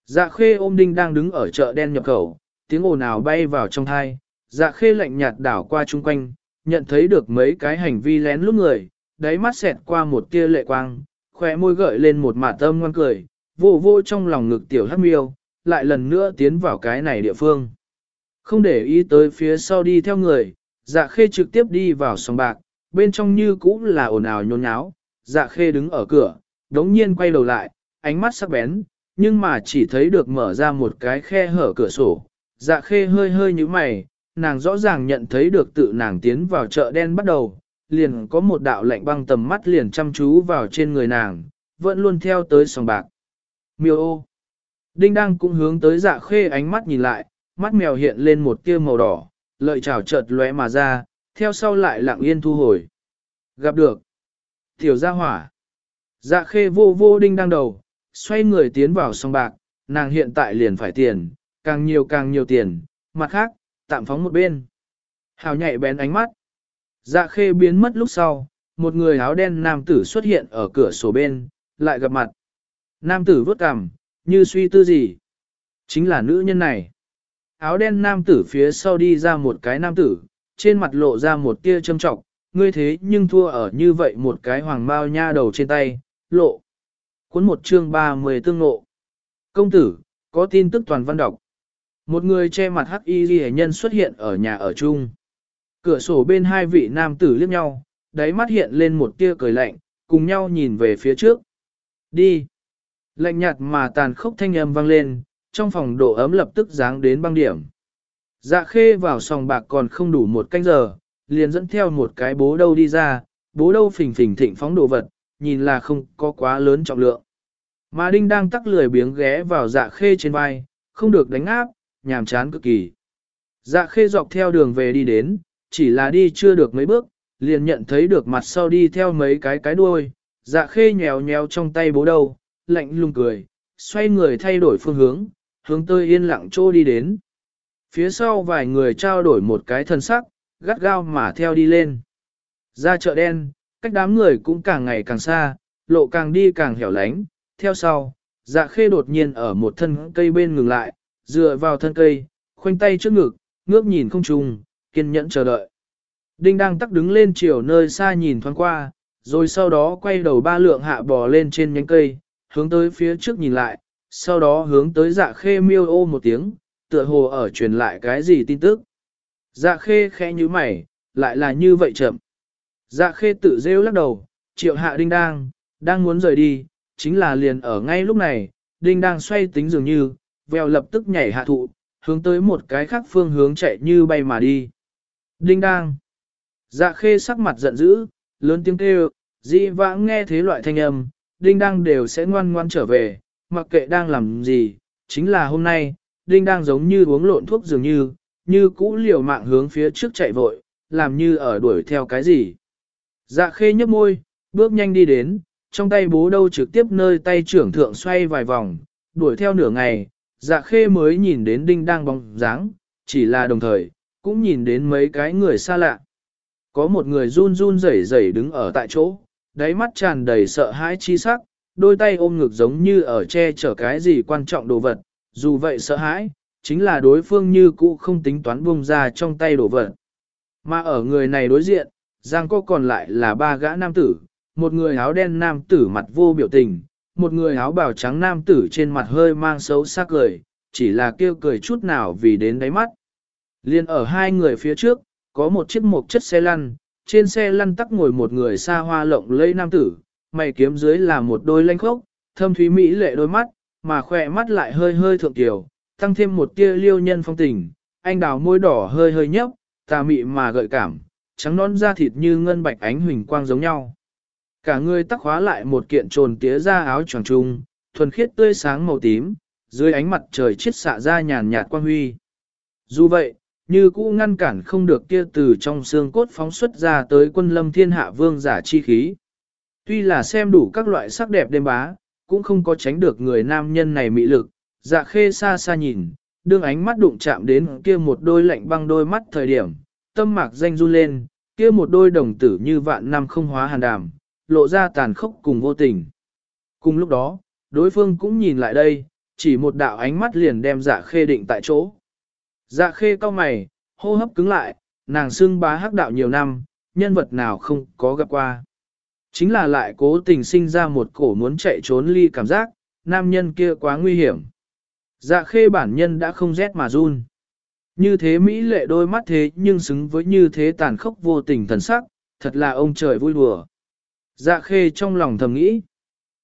Dạ khê ôm đinh đang đứng ở chợ đen nhập khẩu, tiếng ồn ào bay vào trong thai, dạ khê lạnh nhạt đảo qua chung quanh, nhận thấy được mấy cái hành vi lén lút người, đáy mắt xẹt qua một tia lệ quang, khóe môi gợi lên một mạ tâm ngoan cười, vô vô trong lòng ngực tiểu hắc miêu, lại lần nữa tiến vào cái này địa phương. Không để ý tới phía sau đi theo người, dạ khê trực tiếp đi vào sòng bạc, bên trong như cũ là ồn ào nhốn nháo, dạ khê đứng ở cửa, đống nhiên quay đầu lại, ánh mắt sắc bén, nhưng mà chỉ thấy được mở ra một cái khe hở cửa sổ. Dạ khê hơi hơi như mày, nàng rõ ràng nhận thấy được tự nàng tiến vào chợ đen bắt đầu, liền có một đạo lạnh băng tầm mắt liền chăm chú vào trên người nàng, vẫn luôn theo tới sòng bạc. Miêu ô. Đinh đang cũng hướng tới dạ khê ánh mắt nhìn lại, mắt mèo hiện lên một tia màu đỏ, lợi chảo chợt lóe mà ra, theo sau lại lặng yên thu hồi. Gặp được. Tiểu gia hỏa. Dạ khê vô vô đinh đang đầu, xoay người tiến vào song bạc, nàng hiện tại liền phải tiền, càng nhiều càng nhiều tiền, mặt khác, tạm phóng một bên. Hào nhạy bén ánh mắt. Dạ khê biến mất lúc sau, một người áo đen nam tử xuất hiện ở cửa sổ bên, lại gặp mặt. Nam tử vốt cằm, như suy tư gì. Chính là nữ nhân này. Áo đen nam tử phía sau đi ra một cái nam tử, trên mặt lộ ra một tia châm trọng, ngươi thế nhưng thua ở như vậy một cái hoàng bao nha đầu trên tay, lộ. Cuốn một chương 30 tương lộ. Công tử, có tin tức toàn văn đọc. Một người che mặt hắc y ghi nhân xuất hiện ở nhà ở chung. Cửa sổ bên hai vị nam tử liếc nhau, đáy mắt hiện lên một tia cười lạnh, cùng nhau nhìn về phía trước. Đi. Lạnh nhạt mà tàn khốc thanh âm vang lên, trong phòng độ ấm lập tức giáng đến băng điểm. Dạ khê vào sòng bạc còn không đủ một canh giờ, liền dẫn theo một cái bố đâu đi ra, bố đâu phình phình thịnh phóng đồ vật, nhìn là không có quá lớn trọng lượng. Mà đinh đang tắc lười biếng ghé vào dạ khê trên vai, không được đánh áp, nhàm chán cực kỳ. Dạ khê dọc theo đường về đi đến, chỉ là đi chưa được mấy bước, liền nhận thấy được mặt sau đi theo mấy cái cái đuôi, dạ khê nhèo nhèo trong tay bố đầu, lạnh lùng cười, xoay người thay đổi phương hướng, hướng tới yên lặng chỗ đi đến. Phía sau vài người trao đổi một cái thân sắc, gắt gao mà theo đi lên. Ra chợ đen, cách đám người cũng càng ngày càng xa, lộ càng đi càng hẻo lánh, theo sau, dạ khê đột nhiên ở một thân cây bên ngừng lại, dựa vào thân cây, khoanh tay trước ngực, ngước nhìn không trùng, kiên nhẫn chờ đợi. Đinh đang tắc đứng lên chiều nơi xa nhìn thoáng qua, rồi sau đó quay đầu ba lượng hạ bò lên trên nhánh cây, hướng tới phía trước nhìn lại, sau đó hướng tới dạ khê miêu ô một tiếng, tựa hồ ở truyền lại cái gì tin tức. Dạ khê khẽ như mày, lại là như vậy chậm. Dạ khê tự rêu lắc đầu, triệu hạ đinh đang, đang muốn rời đi, chính là liền ở ngay lúc này, đinh đang xoay tính dường như, vèo lập tức nhảy hạ thụ, hướng tới một cái khác phương hướng chạy như bay mà đi. Đinh đang. Dạ khê sắc mặt giận dữ, lớn tiếng kêu, dị vãng nghe thế loại thanh âm, đinh đang đều sẽ ngoan ngoan trở về, mặc kệ đang làm gì, chính là hôm nay, đinh đang giống như uống lộn thuốc dường như, như cũ liều mạng hướng phía trước chạy vội, làm như ở đuổi theo cái gì. Dạ khê nhấp môi, bước nhanh đi đến, trong tay bố đâu trực tiếp nơi tay trưởng thượng xoay vài vòng, đuổi theo nửa ngày, dạ khê mới nhìn đến đinh đang bóng dáng, chỉ là đồng thời, cũng nhìn đến mấy cái người xa lạ. Có một người run run rẩy rẩy đứng ở tại chỗ, đáy mắt tràn đầy sợ hãi chi sắc, đôi tay ôm ngực giống như ở che chở cái gì quan trọng đồ vật, dù vậy sợ hãi, chính là đối phương như cũ không tính toán buông ra trong tay đồ vật. Mà ở người này đối diện, Giang có còn lại là ba gã nam tử, một người áo đen nam tử mặt vô biểu tình, một người áo bào trắng nam tử trên mặt hơi mang xấu sắc cười, chỉ là kêu cười chút nào vì đến đáy mắt. Liên ở hai người phía trước, có một chiếc mộc chất xe lăn, trên xe lăn tắc ngồi một người xa hoa lộng lẫy nam tử, mày kiếm dưới là một đôi lanh khốc, thâm thúy mỹ lệ đôi mắt, mà khỏe mắt lại hơi hơi thượng tiểu, tăng thêm một tia liêu nhân phong tình, anh đào môi đỏ hơi hơi nhấp, tà mị mà gợi cảm, trắng non da thịt như ngân bạch ánh huỳnh quang giống nhau. Cả người tắc khóa lại một kiện trồn tía da áo tròn trung, thuần khiết tươi sáng màu tím, dưới ánh mặt trời chiết xạ ra nhàn nhạt quang huy. Dù vậy, như cũ ngăn cản không được kia từ trong xương cốt phóng xuất ra tới quân lâm thiên hạ vương giả chi khí. Tuy là xem đủ các loại sắc đẹp đêm bá, cũng không có tránh được người nam nhân này mị lực, dạ khê xa xa nhìn, đương ánh mắt đụng chạm đến kia một đôi lạnh băng đôi mắt thời điểm, tâm mạc danh run lên, kia một đôi đồng tử như vạn năm không hóa hàn đàm, lộ ra tàn khốc cùng vô tình. Cùng lúc đó, đối phương cũng nhìn lại đây, chỉ một đạo ánh mắt liền đem dạ khê định tại chỗ. Dạ khê cao mày, hô hấp cứng lại, nàng xưng bá hắc đạo nhiều năm, nhân vật nào không có gặp qua. Chính là lại cố tình sinh ra một cổ muốn chạy trốn ly cảm giác, nam nhân kia quá nguy hiểm. Dạ khê bản nhân đã không rét mà run. Như thế Mỹ lệ đôi mắt thế nhưng xứng với như thế tàn khốc vô tình thần sắc, thật là ông trời vui đùa. Dạ khê trong lòng thầm nghĩ.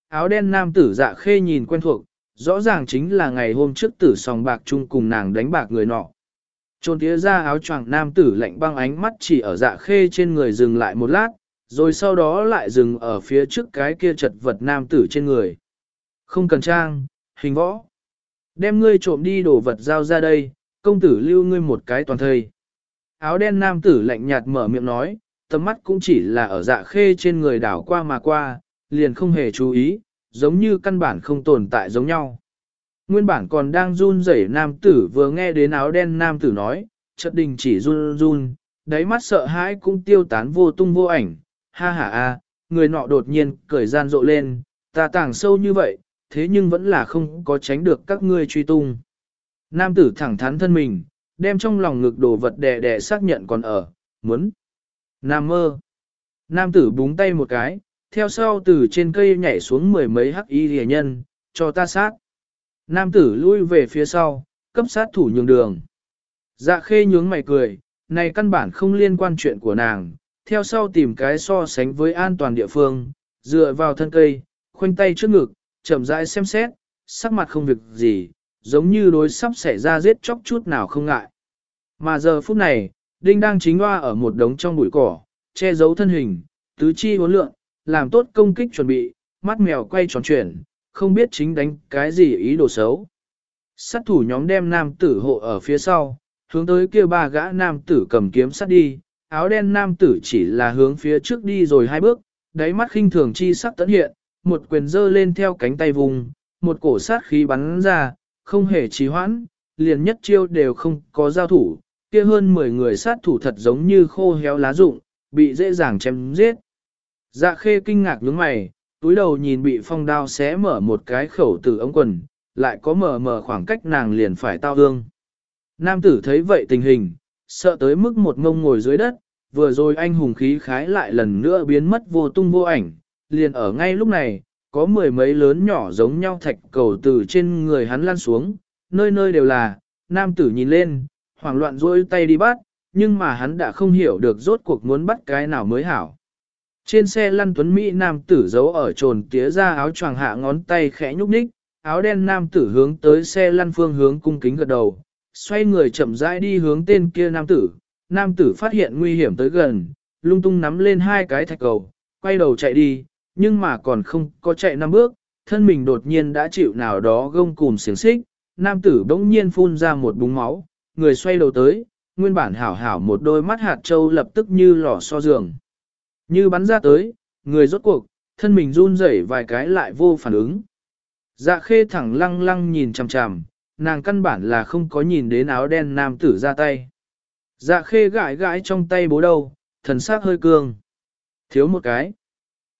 Áo đen nam tử dạ khê nhìn quen thuộc, rõ ràng chính là ngày hôm trước tử sòng bạc chung cùng nàng đánh bạc người nọ. Trôn tía ra áo choàng nam tử lạnh băng ánh mắt chỉ ở dạ khê trên người dừng lại một lát, rồi sau đó lại dừng ở phía trước cái kia chật vật nam tử trên người. Không cần trang, hình võ. Đem ngươi trộm đi đồ vật giao ra đây, công tử lưu ngươi một cái toàn thây. Áo đen nam tử lạnh nhạt mở miệng nói, tầm mắt cũng chỉ là ở dạ khê trên người đảo qua mà qua, liền không hề chú ý, giống như căn bản không tồn tại giống nhau. Nguyên bản còn đang run rẩy nam tử vừa nghe đến áo đen nam tử nói, chợt đình chỉ run run, đáy mắt sợ hãi cũng tiêu tán vô tung vô ảnh, ha ha a, người nọ đột nhiên cười gian rộ lên, ta tàng sâu như vậy, thế nhưng vẫn là không có tránh được các ngươi truy tung. Nam tử thẳng thắn thân mình, đem trong lòng ngực đồ vật đè đè xác nhận còn ở, muốn. Nam mơ. Nam tử búng tay một cái, theo sau từ trên cây nhảy xuống mười mấy hắc y rìa nhân, cho ta sát. Nam tử lui về phía sau, cấp sát thủ nhường đường. Dạ khê nhướng mày cười, này căn bản không liên quan chuyện của nàng, theo sau tìm cái so sánh với an toàn địa phương, dựa vào thân cây, khoanh tay trước ngực, chậm rãi xem xét, sắc mặt không việc gì, giống như đối sắp xảy ra giết chóc chút nào không ngại. Mà giờ phút này, Đinh đang chính hoa ở một đống trong bụi cỏ, che giấu thân hình, tứ chi huấn lượng, làm tốt công kích chuẩn bị, mắt mèo quay tròn chuyển, không biết chính đánh cái gì ý đồ xấu. Sát thủ nhóm đem nam tử hộ ở phía sau, hướng tới kia ba gã nam tử cầm kiếm sát đi, áo đen nam tử chỉ là hướng phía trước đi rồi hai bước, đáy mắt khinh thường chi sắc tấn hiện, một quyền dơ lên theo cánh tay vùng, một cổ sát khí bắn ra, không hề trì hoãn, liền nhất chiêu đều không có giao thủ, kia hơn 10 người sát thủ thật giống như khô héo lá rụng, bị dễ dàng chém giết. Dạ khê kinh ngạc nhướng mày, túi đầu nhìn bị phong đao xé mở một cái khẩu tử ống quần, lại có mở mở khoảng cách nàng liền phải tao hương. Nam tử thấy vậy tình hình, sợ tới mức một ngông ngồi dưới đất, vừa rồi anh hùng khí khái lại lần nữa biến mất vô tung vô ảnh, liền ở ngay lúc này, có mười mấy lớn nhỏ giống nhau thạch cầu từ trên người hắn lăn xuống, nơi nơi đều là, nam tử nhìn lên, hoảng loạn rôi tay đi bắt, nhưng mà hắn đã không hiểu được rốt cuộc muốn bắt cái nào mới hảo. Trên xe lăn tuấn Mỹ nam tử giấu ở trồn tía ra áo choàng hạ ngón tay khẽ nhúc nhích, áo đen nam tử hướng tới xe lăn phương hướng cung kính gật đầu, xoay người chậm rãi đi hướng tên kia nam tử. Nam tử phát hiện nguy hiểm tới gần, lung tung nắm lên hai cái thạch cầu, quay đầu chạy đi, nhưng mà còn không có chạy năm bước, thân mình đột nhiên đã chịu nào đó gông cùm xiềng xích, nam tử bỗng nhiên phun ra một búng máu, người xoay đầu tới, nguyên bản hảo hảo một đôi mắt hạt trâu lập tức như lò so giường. Như bắn ra tới, người rốt cuộc, thân mình run rẩy vài cái lại vô phản ứng. Dạ khê thẳng lăng lăng nhìn chằm chằm, nàng căn bản là không có nhìn đến áo đen nam tử ra tay. Dạ khê gãi gãi trong tay bố đầu, thần sắc hơi cương. Thiếu một cái.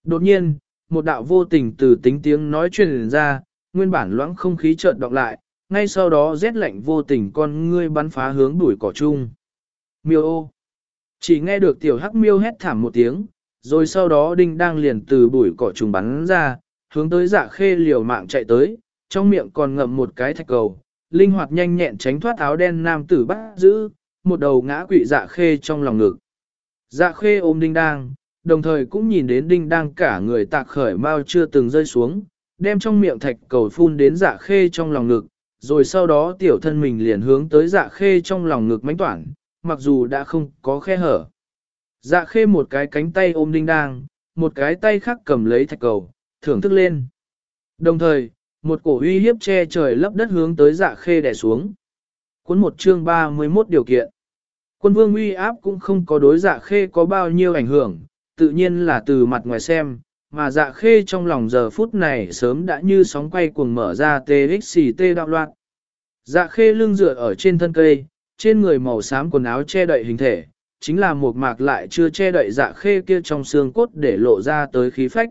Đột nhiên, một đạo vô tình từ tính tiếng nói truyền ra, nguyên bản loãng không khí chợt đọc lại, ngay sau đó rét lạnh vô tình con ngươi bắn phá hướng đuổi cỏ chung. Miêu ô. Chỉ nghe được tiểu hắc miêu hét thảm một tiếng, rồi sau đó đinh đang liền từ bụi cỏ trùng bắn ra, hướng tới dạ khê liều mạng chạy tới, trong miệng còn ngậm một cái thạch cầu, linh hoạt nhanh nhẹn tránh thoát áo đen nam tử bắt giữ, một đầu ngã quỵ dạ khê trong lòng ngực. Dạ khê ôm đinh đang, đồng thời cũng nhìn đến đinh đang cả người tạc khởi mau chưa từng rơi xuống, đem trong miệng thạch cầu phun đến dạ khê trong lòng ngực, rồi sau đó tiểu thân mình liền hướng tới dạ khê trong lòng ngực mánh toản, mặc dù đã không có khe hở. Dạ khê một cái cánh tay ôm đinh đang, một cái tay khác cầm lấy thạch cầu, thưởng thức lên. Đồng thời, một cổ uy hiếp che trời lấp đất hướng tới dạ khê đè xuống. Cuốn một chương 31 điều kiện. Quân vương uy áp cũng không có đối dạ khê có bao nhiêu ảnh hưởng, tự nhiên là từ mặt ngoài xem, mà dạ khê trong lòng giờ phút này sớm đã như sóng quay cuồng mở ra TXT đạo loạn. Dạ khê lưng dựa ở trên thân cây, trên người màu xám quần áo che đậy hình thể, chính là một mạc lại chưa che đậy dạ khê kia trong xương cốt để lộ ra tới khí phách.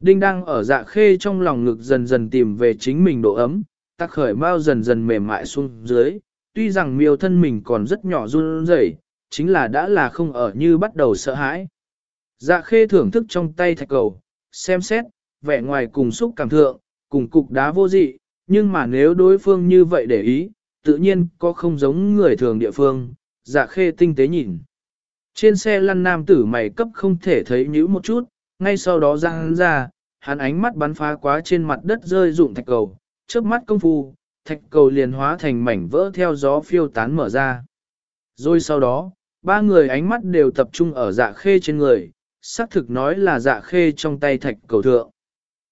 Đinh đang ở dạ khê trong lòng ngực dần dần tìm về chính mình độ ấm, tắc khởi mau dần dần mềm mại xuống dưới, tuy rằng miêu thân mình còn rất nhỏ run rẩy, chính là đã là không ở như bắt đầu sợ hãi. Dạ khê thưởng thức trong tay thạch cầu, xem xét, vẻ ngoài cùng xúc cảm thượng, cùng cục đá vô dị, nhưng mà nếu đối phương như vậy để ý, tự nhiên có không giống người thường địa phương, dạ khê tinh tế nhìn. Trên xe lăn nam tử mày cấp không thể thấy nhữ một chút, ngay sau đó ra hắn ra, hắn ánh mắt bắn phá quá trên mặt đất rơi rụng thạch cầu, trước mắt công phu, thạch cầu liền hóa thành mảnh vỡ theo gió phiêu tán mở ra. Rồi sau đó, ba người ánh mắt đều tập trung ở dạ khê trên người, xác thực nói là dạ khê trong tay thạch cầu thượng.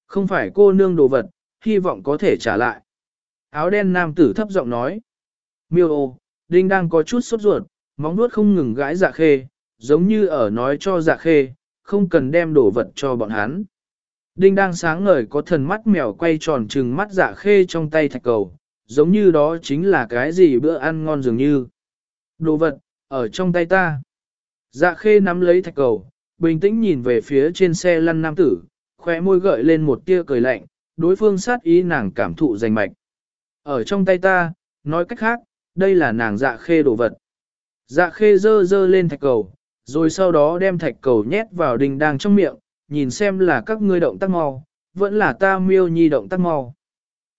Không phải cô nương đồ vật, hy vọng có thể trả lại. Áo đen nam tử thấp giọng nói. Miêu ô, Đinh đang có chút sốt ruột, móng nuốt không ngừng gãi dạ khê, giống như ở nói cho dạ khê, không cần đem đồ vật cho bọn hắn. Đinh đang sáng ngời có thần mắt mèo quay tròn trừng mắt dạ khê trong tay thạch cầu, giống như đó chính là cái gì bữa ăn ngon dường như. Đồ vật, ở trong tay ta. Dạ khê nắm lấy thạch cầu, bình tĩnh nhìn về phía trên xe lăn nam tử, khóe môi gợi lên một tia cười lạnh, đối phương sát ý nàng cảm thụ rành mạch. Ở trong tay ta, nói cách khác, đây là nàng dạ khê đồ vật. Dạ khê dơ dơ lên thạch cầu, rồi sau đó đem thạch cầu nhét vào đình đang trong miệng, nhìn xem là các ngươi động tác mau, vẫn là ta miêu nhi động tác mau.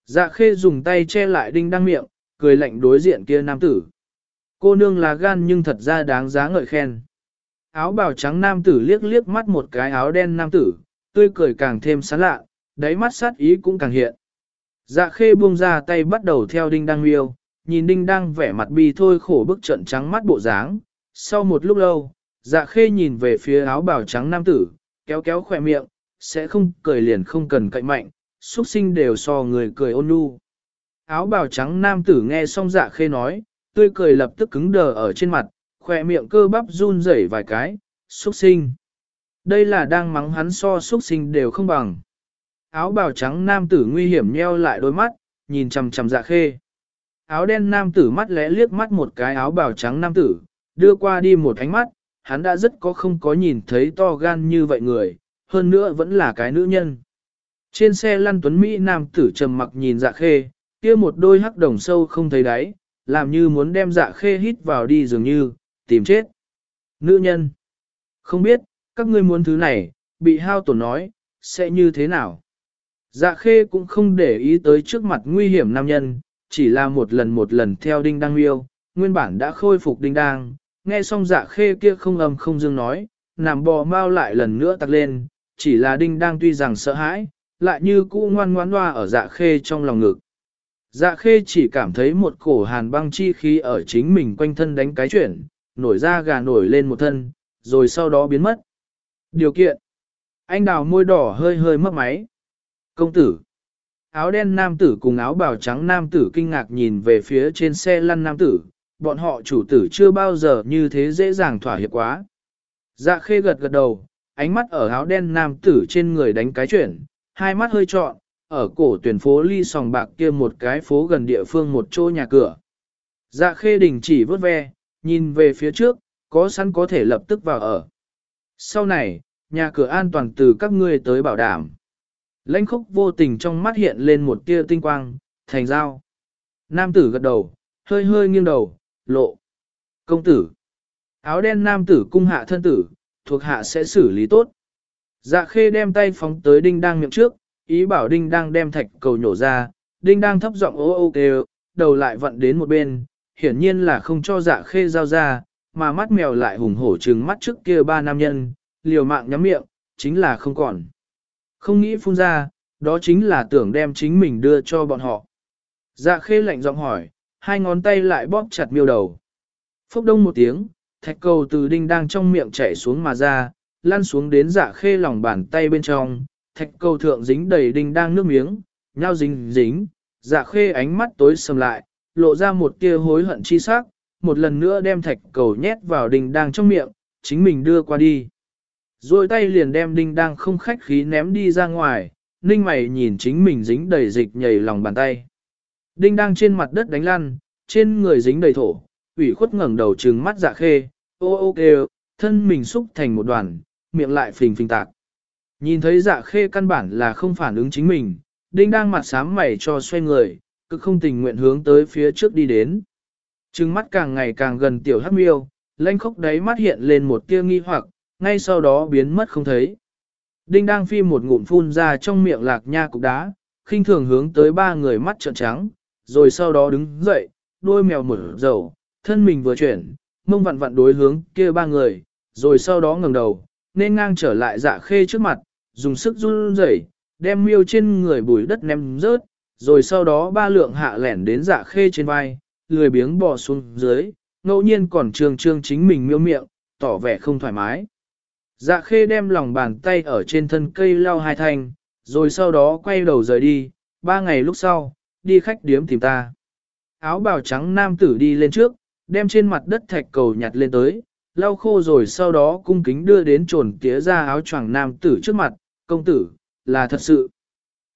Dạ khê dùng tay che lại đinh đang miệng, cười lạnh đối diện kia nam tử. Cô nương là gan nhưng thật ra đáng giá ngợi khen. Áo bào trắng nam tử liếc liếc mắt một cái áo đen nam tử, tươi cười càng thêm sán lạ, đáy mắt sát ý cũng càng hiện. Dạ khê buông ra tay bắt đầu theo đinh đang miêu, nhìn đinh đang vẻ mặt bi thôi khổ bức trận trắng mắt bộ dáng. Sau một lúc lâu, dạ khê nhìn về phía áo bào trắng nam tử, kéo kéo khỏe miệng, sẽ không cười liền không cần cạnh mạnh, xuất sinh đều so người cười ôn nhu. Áo bào trắng nam tử nghe xong dạ khê nói, tươi cười lập tức cứng đờ ở trên mặt, khỏe miệng cơ bắp run rẩy vài cái, xuất sinh. Đây là đang mắng hắn so xuất sinh đều không bằng. Áo bào trắng nam tử nguy hiểm nheo lại đôi mắt, nhìn chằm chằm dạ khê. Áo đen nam tử mắt lẽ liếc mắt một cái áo bào trắng nam tử, đưa qua đi một ánh mắt, hắn đã rất có không có nhìn thấy to gan như vậy người, hơn nữa vẫn là cái nữ nhân. Trên xe lăn tuấn Mỹ nam tử trầm mặc nhìn dạ khê, kia một đôi hắc đồng sâu không thấy đáy, làm như muốn đem dạ khê hít vào đi dường như, tìm chết. Nữ nhân. Không biết, các ngươi muốn thứ này, bị hao tổn nói, sẽ như thế nào? Dạ khê cũng không để ý tới trước mặt nguy hiểm nam nhân, chỉ là một lần một lần theo đinh đăng yêu, nguyên bản đã khôi phục đinh đăng nghe xong dạ khê kia không âm không dương nói, nằm bò mau lại lần nữa tặc lên, chỉ là đinh đang tuy rằng sợ hãi, lại như cũ ngoan ngoãn hoa ở dạ khê trong lòng ngực. Dạ khê chỉ cảm thấy một cổ hàn băng chi khí ở chính mình quanh thân đánh cái chuyển, nổi ra gà nổi lên một thân, rồi sau đó biến mất. Điều kiện. Anh đào môi đỏ hơi hơi mất máy. Công tử. Áo đen nam tử cùng áo bào trắng nam tử kinh ngạc nhìn về phía trên xe lăn nam tử, bọn họ chủ tử chưa bao giờ như thế dễ dàng thỏa hiệp quá. Dạ khê gật gật đầu, ánh mắt ở áo đen nam tử trên người đánh cái chuyển, hai mắt hơi trọn, ở cổ tuyển phố ly sòng bạc kia một cái phố gần địa phương một chỗ nhà cửa. Dạ khê đình chỉ vớt ve, nhìn về phía trước, có sẵn có thể lập tức vào ở. Sau này, nhà cửa an toàn từ các ngươi tới bảo đảm. Lãnh khốc vô tình trong mắt hiện lên một tia tinh quang, thành dao. Nam tử gật đầu, hơi hơi nghiêng đầu, lộ. Công tử. Áo đen nam tử cung hạ thân tử, thuộc hạ sẽ xử lý tốt. Dạ khê đem tay phóng tới đinh đang miệng trước, ý bảo đinh đang đem thạch cầu nhổ ra, đinh đang thấp giọng ô ô kêu, đầu lại vận đến một bên, hiển nhiên là không cho dạ khê giao ra, mà mắt mèo lại hùng hổ trừng mắt trước kia ba nam nhân, liều mạng nhắm miệng, chính là không còn. Không nghĩ phun ra, đó chính là tưởng đem chính mình đưa cho bọn họ. Dạ khê lạnh giọng hỏi, hai ngón tay lại bóp chặt miêu đầu. Phốc đông một tiếng, thạch cầu từ đinh đang trong miệng chảy xuống mà ra, lăn xuống đến dạ khê lòng bàn tay bên trong, thạch cầu thượng dính đầy đinh đang nước miếng, nhau dính dính, dạ khê ánh mắt tối sầm lại, lộ ra một tia hối hận chi sắc, một lần nữa đem thạch cầu nhét vào đinh đang trong miệng, chính mình đưa qua đi. Rồi tay liền đem đinh đang không khách khí ném đi ra ngoài, ninh mày nhìn chính mình dính đầy dịch nhảy lòng bàn tay. Đinh đang trên mặt đất đánh lăn, trên người dính đầy thổ, ủy khuất ngẩng đầu trừng mắt dạ khê, ô ô kêu, thân mình xúc thành một đoàn, miệng lại phình phình tạc. Nhìn thấy dạ khê căn bản là không phản ứng chính mình, đinh đang mặt sám mày cho xoay người, cực không tình nguyện hướng tới phía trước đi đến. Trừng mắt càng ngày càng gần tiểu hắc miêu, lanh khóc đáy mắt hiện lên một tia nghi hoặc, ngay sau đó biến mất không thấy. Đinh đang phi một ngụm phun ra trong miệng lạc nha cục đá, khinh thường hướng tới ba người mắt trợn trắng, rồi sau đó đứng dậy, đôi mèo mở dầu, thân mình vừa chuyển, mông vặn vặn đối hướng kia ba người, rồi sau đó ngẩng đầu, nên ngang trở lại dạ khê trước mặt, dùng sức run rẩy, đem miêu trên người bùi đất ném rớt, rồi sau đó ba lượng hạ lẻn đến dạ khê trên vai, lười biếng bò xuống dưới, ngẫu nhiên còn trường trương chính mình miêu miệng, tỏ vẻ không thoải mái. Dạ khê đem lòng bàn tay ở trên thân cây lau hai thanh, rồi sau đó quay đầu rời đi, ba ngày lúc sau, đi khách điếm tìm ta. Áo bào trắng nam tử đi lên trước, đem trên mặt đất thạch cầu nhặt lên tới, lau khô rồi sau đó cung kính đưa đến trồn tía ra áo choàng nam tử trước mặt, công tử, là thật sự.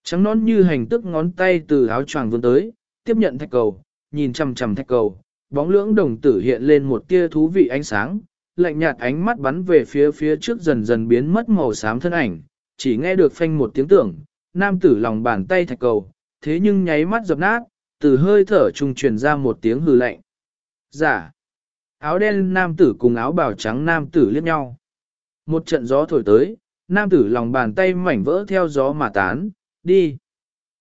Trắng nón như hành tức ngón tay từ áo choàng vươn tới, tiếp nhận thạch cầu, nhìn chằm chằm thạch cầu, bóng lưỡng đồng tử hiện lên một tia thú vị ánh sáng, lạnh nhạt ánh mắt bắn về phía phía trước dần dần biến mất màu xám thân ảnh, chỉ nghe được phanh một tiếng tưởng, nam tử lòng bàn tay thạch cầu, thế nhưng nháy mắt dập nát, từ hơi thở trùng truyền ra một tiếng hừ lạnh. Giả. Áo đen nam tử cùng áo bào trắng nam tử liếc nhau. Một trận gió thổi tới, nam tử lòng bàn tay mảnh vỡ theo gió mà tán, đi.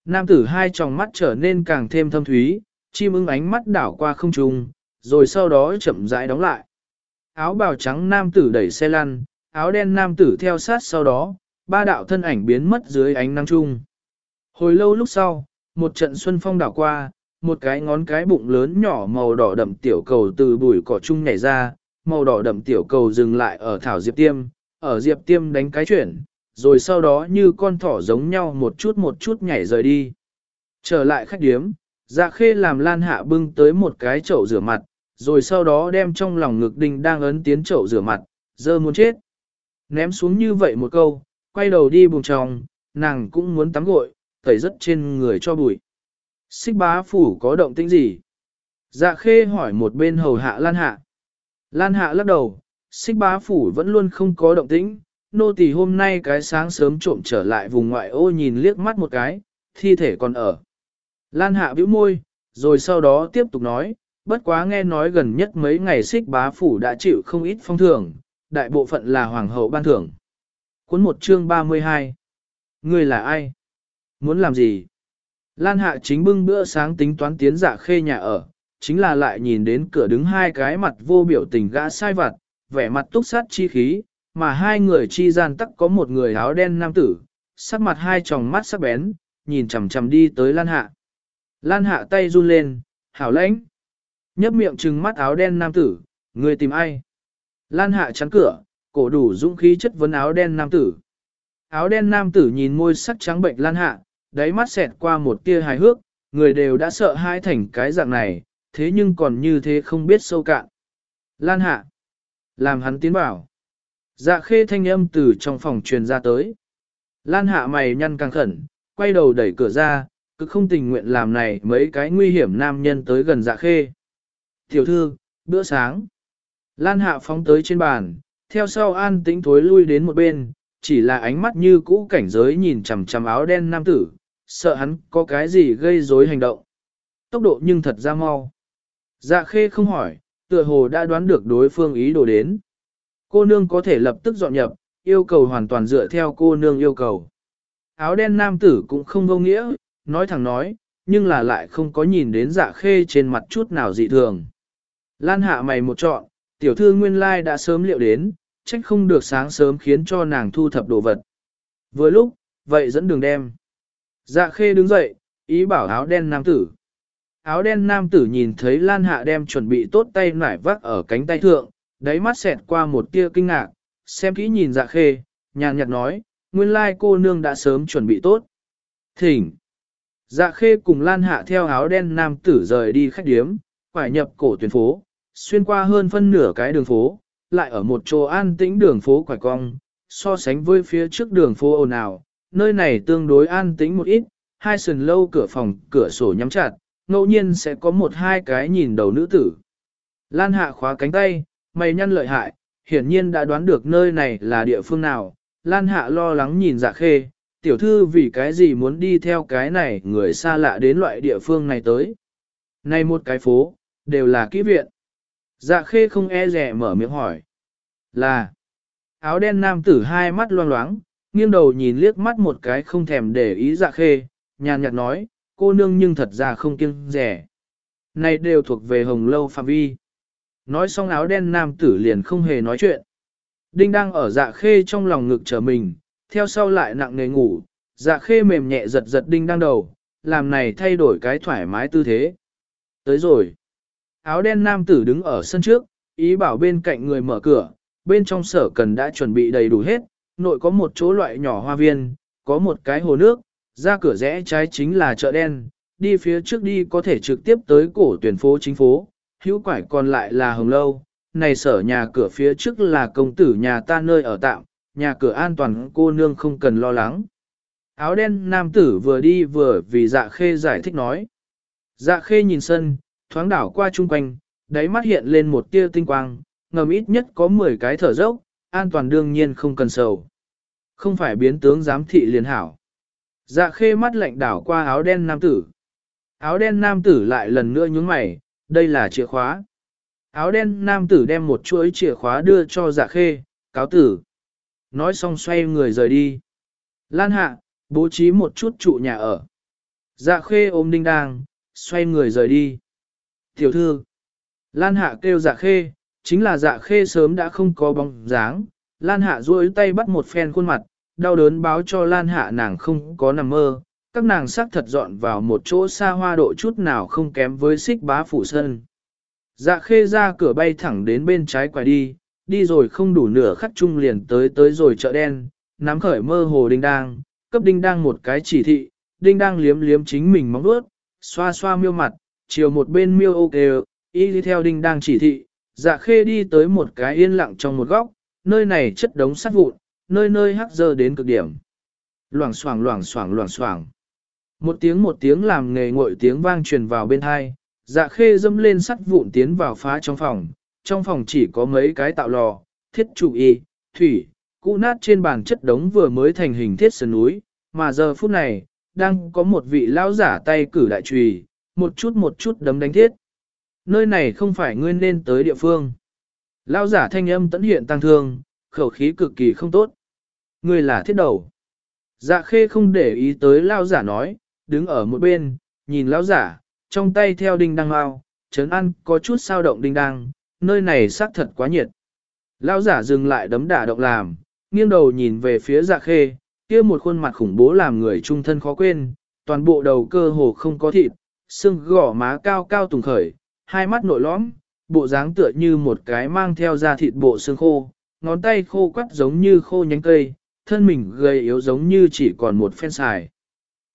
Nam tử hai tròng mắt trở nên càng thêm thâm thúy, chim ưng ánh mắt đảo qua không trung, rồi sau đó chậm rãi đóng lại. Áo bào trắng nam tử đẩy xe lăn, áo đen nam tử theo sát sau đó, ba đạo thân ảnh biến mất dưới ánh nắng trung. Hồi lâu lúc sau, một trận xuân phong đảo qua, một cái ngón cái bụng lớn nhỏ màu đỏ đậm tiểu cầu từ bụi cỏ chung nhảy ra, màu đỏ đậm tiểu cầu dừng lại ở thảo diệp tiêm, ở diệp tiêm đánh cái chuyển, rồi sau đó như con thỏ giống nhau một chút một chút nhảy rời đi. Trở lại khách điếm, dạ khê làm lan hạ bưng tới một cái chậu rửa mặt, rồi sau đó đem trong lòng ngực đình đang ấn tiến chậu rửa mặt, dơ muốn chết. Ném xuống như vậy một câu, quay đầu đi bùng tròng, nàng cũng muốn tắm gội, tẩy rất trên người cho bụi. Xích bá phủ có động tĩnh gì? Dạ khê hỏi một bên hầu hạ Lan Hạ. Lan Hạ lắc đầu, xích bá phủ vẫn luôn không có động tĩnh, nô tỳ hôm nay cái sáng sớm trộm trở lại vùng ngoại ô nhìn liếc mắt một cái, thi thể còn ở. Lan Hạ bĩu môi, rồi sau đó tiếp tục nói, bất quá nghe nói gần nhất mấy ngày xích bá phủ đã chịu không ít phong thưởng, đại bộ phận là hoàng hậu ban thưởng. Cuốn một chương 32 Người là ai? Muốn làm gì? Lan Hạ chính bưng bữa sáng tính toán tiến dạ khê nhà ở, chính là lại nhìn đến cửa đứng hai cái mặt vô biểu tình gã sai vặt, vẻ mặt túc sát chi khí, mà hai người chi gian tắc có một người áo đen nam tử, sắc mặt hai tròng mắt sắc bén, nhìn chằm chằm đi tới Lan Hạ. Lan Hạ tay run lên, hảo lãnh. Nhấp miệng trừng mắt áo đen nam tử, người tìm ai? Lan Hạ chắn cửa, cổ đủ dũng khí chất vấn áo đen nam tử. Áo đen nam tử nhìn môi sắc trắng bệnh Lan Hạ, đáy mắt xẹt qua một tia hài hước, người đều đã sợ hai thành cái dạng này, thế nhưng còn như thế không biết sâu cạn. Lan Hạ, làm hắn tiến bảo. Dạ khê thanh âm từ trong phòng truyền ra tới. Lan Hạ mày nhăn càng khẩn, quay đầu đẩy cửa ra, cứ không tình nguyện làm này mấy cái nguy hiểm nam nhân tới gần dạ khê. Tiểu thư, bữa sáng. Lan Hạ phóng tới trên bàn, theo sau an tĩnh thối lui đến một bên, chỉ là ánh mắt như cũ cảnh giới nhìn chằm chằm áo đen nam tử, sợ hắn có cái gì gây rối hành động. Tốc độ nhưng thật ra mau. Dạ khê không hỏi, tựa hồ đã đoán được đối phương ý đồ đến. Cô nương có thể lập tức dọn nhập, yêu cầu hoàn toàn dựa theo cô nương yêu cầu. Áo đen nam tử cũng không vô nghĩa, nói thẳng nói, nhưng là lại không có nhìn đến dạ khê trên mặt chút nào dị thường. Lan hạ mày một trọn, tiểu thư nguyên lai đã sớm liệu đến, trách không được sáng sớm khiến cho nàng thu thập đồ vật. Vừa lúc, vậy dẫn đường đem. Dạ khê đứng dậy, ý bảo áo đen nam tử. Áo đen nam tử nhìn thấy Lan Hạ đem chuẩn bị tốt tay nải vác ở cánh tay thượng, đáy mắt xẹt qua một tia kinh ngạc, xem kỹ nhìn dạ khê, nhàn nhạt nói, nguyên lai cô nương đã sớm chuẩn bị tốt. Thỉnh! Dạ khê cùng Lan Hạ theo áo đen nam tử rời đi khách điếm, quải nhập cổ tuyến phố, xuyên qua hơn phân nửa cái đường phố, lại ở một chỗ an tĩnh đường phố quải cong, so sánh với phía trước đường phố ồn ào, nơi này tương đối an tĩnh một ít, hai sườn lâu cửa phòng, cửa sổ nhắm chặt, ngẫu nhiên sẽ có một hai cái nhìn đầu nữ tử. Lan hạ khóa cánh tay, mày nhăn lợi hại, hiển nhiên đã đoán được nơi này là địa phương nào, Lan hạ lo lắng nhìn dạ khê, tiểu thư vì cái gì muốn đi theo cái này người xa lạ đến loại địa phương này tới. Này một cái phố, đều là kỹ viện. Dạ khê không e rẻ mở miệng hỏi. Là, áo đen nam tử hai mắt loang loáng, nghiêng đầu nhìn liếc mắt một cái không thèm để ý dạ khê, nhàn nhạt nói, cô nương nhưng thật ra không kiêng rẻ. Này đều thuộc về hồng lâu phạm vi. Nói xong áo đen nam tử liền không hề nói chuyện. Đinh đang ở dạ khê trong lòng ngực trở mình, theo sau lại nặng nề ngủ, dạ khê mềm nhẹ giật giật đinh đang đầu, làm này thay đổi cái thoải mái tư thế. Tới rồi. Áo đen nam tử đứng ở sân trước, ý bảo bên cạnh người mở cửa, bên trong sở cần đã chuẩn bị đầy đủ hết, nội có một chỗ loại nhỏ hoa viên, có một cái hồ nước, ra cửa rẽ trái chính là chợ đen, đi phía trước đi có thể trực tiếp tới cổ tuyển phố chính phố, hữu quải còn lại là hồng lâu, này sở nhà cửa phía trước là công tử nhà ta nơi ở tạm, nhà cửa an toàn cô nương không cần lo lắng. Áo đen nam tử vừa đi vừa vì dạ khê giải thích nói. Dạ khê nhìn sân, thoáng đảo qua chung quanh, đáy mắt hiện lên một tia tinh quang, ngầm ít nhất có 10 cái thở dốc, an toàn đương nhiên không cần sầu. Không phải biến tướng giám thị liền hảo. Dạ khê mắt lạnh đảo qua áo đen nam tử. Áo đen nam tử lại lần nữa nhướng mày, đây là chìa khóa. Áo đen nam tử đem một chuỗi chìa khóa đưa cho dạ khê, cáo tử. Nói xong xoay người rời đi. Lan hạ, bố trí một chút trụ nhà ở. Dạ khê ôm đinh đang, xoay người rời đi. Tiểu thư, Lan hạ kêu dạ khê, chính là dạ khê sớm đã không có bóng dáng. Lan hạ duỗi tay bắt một phen khuôn mặt, đau đớn báo cho Lan hạ nàng không có nằm mơ. Các nàng xác thật dọn vào một chỗ xa hoa độ chút nào không kém với xích bá phủ sân. Dạ khê ra cửa bay thẳng đến bên trái quay đi, đi rồi không đủ nửa khắc chung liền tới tới rồi chợ đen, nắm khởi mơ hồ đinh đang, cấp đinh đang một cái chỉ thị, đinh đang liếm liếm chính mình móng vuốt, xoa xoa miêu mặt, chiều một bên miêu ok, y đi theo đinh đang chỉ thị, dạ khê đi tới một cái yên lặng trong một góc, nơi này chất đống sắt vụn, nơi nơi hắc dơ đến cực điểm. Loảng xoảng loảng xoảng loảng xoảng. Một tiếng một tiếng làm nghề ngội tiếng vang truyền vào bên hai, dạ khê dâm lên sắt vụn tiến vào phá trong phòng, trong phòng chỉ có mấy cái tạo lò, thiết trụ y, thủy, cũ nát trên bàn chất đống vừa mới thành hình thiết sơn núi, mà giờ phút này, đang có một vị lão giả tay cử đại trùy, một chút một chút đấm đánh thiết. Nơi này không phải ngươi nên tới địa phương. Lão giả thanh âm tẫn hiện tăng thương, khẩu khí cực kỳ không tốt. Ngươi là thiết đầu. Dạ khê không để ý tới lão giả nói, đứng ở một bên, nhìn lão giả, trong tay theo đinh đăng mau, chấn ăn có chút sao động đinh đăng, nơi này xác thật quá nhiệt. Lão giả dừng lại đấm đả động làm, nghiêng đầu nhìn về phía dạ khê, kia một khuôn mặt khủng bố làm người trung thân khó quên, toàn bộ đầu cơ hồ không có thịt, xương gỏ má cao cao tùng khởi, hai mắt nội lõm, bộ dáng tựa như một cái mang theo da thịt bộ xương khô, ngón tay khô quắt giống như khô nhánh cây, thân mình gầy yếu giống như chỉ còn một phen xài.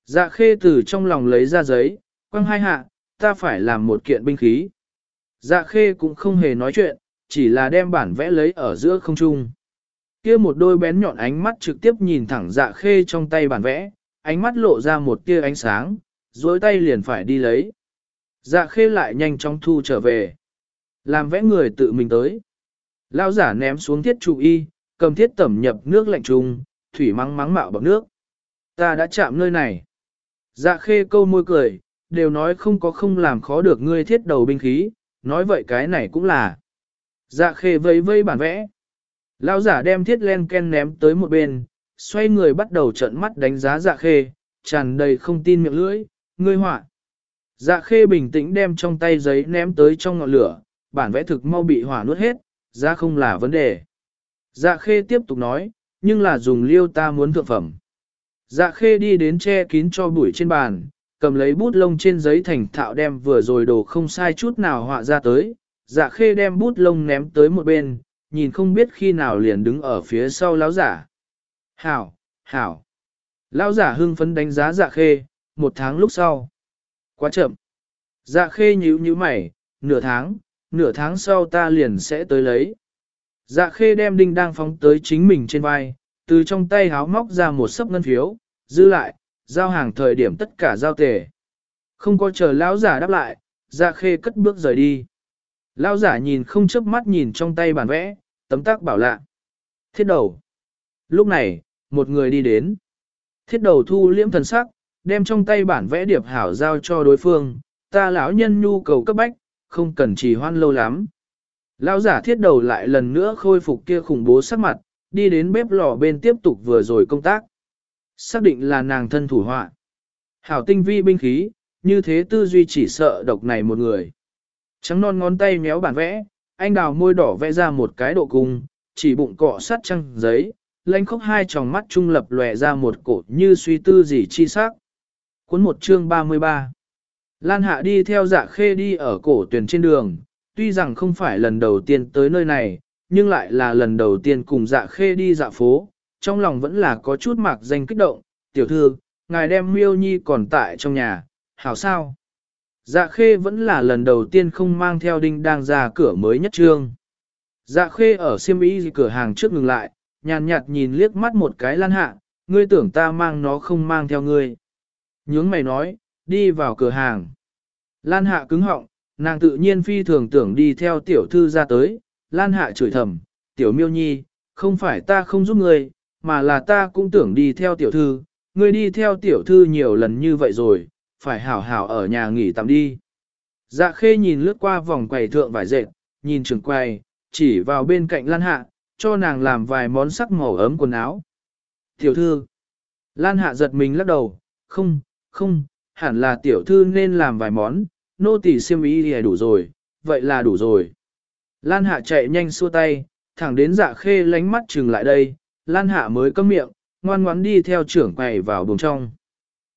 Dạ khê từ trong lòng lấy ra giấy, quăng hai hạ, ta phải làm một kiện binh khí. Dạ khê cũng không hề nói chuyện, chỉ là đem bản vẽ lấy ở giữa không trung. Kia một đôi bén nhọn ánh mắt trực tiếp nhìn thẳng dạ khê trong tay bản vẽ, ánh mắt lộ ra một tia ánh sáng, dối tay liền phải đi lấy. Dạ khê lại nhanh chóng thu trở về. Làm vẽ người tự mình tới. Lao giả ném xuống thiết trụ y, cầm thiết tẩm nhập nước lạnh trùng, thủy mắng mắng mạo bằng nước. Ta đã chạm nơi này. Dạ khê câu môi cười, đều nói không có không làm khó được ngươi thiết đầu binh khí, nói vậy cái này cũng là. Dạ khê vây vây bản vẽ. Lão giả đem thiết len ken ném tới một bên, xoay người bắt đầu trận mắt đánh giá dạ khê, tràn đầy không tin miệng lưỡi, ngươi họa. Dạ khê bình tĩnh đem trong tay giấy ném tới trong ngọn lửa, bản vẽ thực mau bị hỏa nuốt hết, ra không là vấn đề. Dạ khê tiếp tục nói, nhưng là dùng liêu ta muốn thượng phẩm. Dạ khê đi đến che kín cho bụi trên bàn, cầm lấy bút lông trên giấy thành thạo đem vừa rồi đồ không sai chút nào họa ra tới. Dạ khê đem bút lông ném tới một bên, nhìn không biết khi nào liền đứng ở phía sau lão giả. Hảo, hảo. Lão giả hưng phấn đánh giá dạ khê, một tháng lúc sau. Quá chậm. Dạ khê nhíu nhíu mày, nửa tháng, nửa tháng sau ta liền sẽ tới lấy. Dạ khê đem đinh đang phóng tới chính mình trên vai, từ trong tay háo móc ra một sấp ngân phiếu, giữ lại, giao hàng thời điểm tất cả giao tề. Không có chờ lão giả đáp lại, dạ khê cất bước rời đi. Lão giả nhìn không chớp mắt nhìn trong tay bản vẽ, tấm tác bảo lạ. Thiết đầu. Lúc này, một người đi đến. Thiết đầu thu liễm thần sắc, đem trong tay bản vẽ điệp hảo giao cho đối phương, ta lão nhân nhu cầu cấp bách, không cần trì hoan lâu lắm. Lão giả thiết đầu lại lần nữa khôi phục kia khủng bố sắc mặt, đi đến bếp lò bên tiếp tục vừa rồi công tác. Xác định là nàng thân thủ họa. Hảo tinh vi binh khí, như thế tư duy chỉ sợ độc này một người. Trắng non ngón tay méo bản vẽ, anh đào môi đỏ vẽ ra một cái độ cung, chỉ bụng cọ sắt trăng giấy, lanh khóc hai tròng mắt trung lập lòe ra một cổ như suy tư gì chi sắc. Cuốn một chương 33 Lan Hạ đi theo dạ khê đi ở cổ tuyển trên đường, tuy rằng không phải lần đầu tiên tới nơi này, nhưng lại là lần đầu tiên cùng dạ khê đi dạ phố, trong lòng vẫn là có chút mạc danh kích động, tiểu thư, ngài đem miêu nhi còn tại trong nhà, hảo sao? Dạ khê vẫn là lần đầu tiên không mang theo đinh đang ra cửa mới nhất trương. Dạ khê ở siêm ý cửa hàng trước ngừng lại, nhàn nhạt nhìn liếc mắt một cái lan hạ, ngươi tưởng ta mang nó không mang theo ngươi. Nhướng mày nói, đi vào cửa hàng. Lan hạ cứng họng, nàng tự nhiên phi thường tưởng đi theo tiểu thư ra tới, Lan hạ chửi thầm, tiểu miêu nhi, không phải ta không giúp ngươi, mà là ta cũng tưởng đi theo tiểu thư, ngươi đi theo tiểu thư nhiều lần như vậy rồi, phải hảo hảo ở nhà nghỉ tạm đi. Dạ khê nhìn lướt qua vòng quầy thượng vải dệt, nhìn trường quầy, chỉ vào bên cạnh Lan Hạ, cho nàng làm vài món sắc màu ấm quần áo. Tiểu thư, Lan Hạ giật mình lắc đầu, không, không, hẳn là tiểu thư nên làm vài món, nô tỳ xiêm ý thì đủ rồi, vậy là đủ rồi. Lan Hạ chạy nhanh xua tay, thẳng đến dạ khê lánh mắt trừng lại đây, Lan Hạ mới cấm miệng, ngoan ngoãn đi theo trưởng quầy vào buồng trong.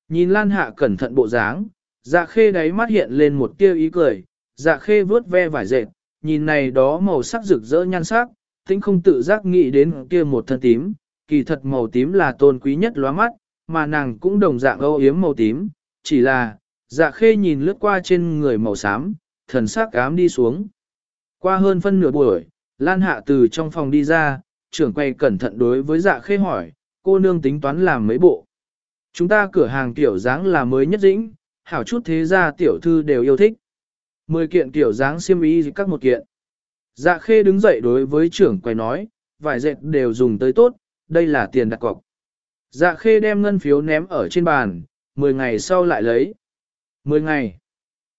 Nhìn Lan Hạ cẩn thận bộ dáng, dạ khê đáy mắt hiện lên một tia ý cười, dạ khê vướt ve vải dệt, nhìn này đó màu sắc rực rỡ nhan sắc, tính không tự giác nghĩ đến kia một thân tím, kỳ thật màu tím là tôn quý nhất lóa mắt, mà nàng cũng đồng dạng âu yếm màu tím, chỉ là, dạ khê nhìn lướt qua trên người màu xám, thần sắc ám đi xuống. Qua hơn phân nửa buổi, Lan Hạ từ trong phòng đi ra, trưởng quay cẩn thận đối với dạ khê hỏi, cô nương tính toán làm mấy bộ. Chúng ta cửa hàng tiểu dáng là mới nhất dĩnh, hảo chút thế gia tiểu thư đều yêu thích. Mười kiện tiểu dáng xiêm y các một kiện. Dạ khê đứng dậy đối với trưởng quầy nói, vải dệt đều dùng tới tốt, đây là tiền đặt cọc. Dạ khê đem ngân phiếu ném ở trên bàn, 10 ngày sau lại lấy. 10 ngày.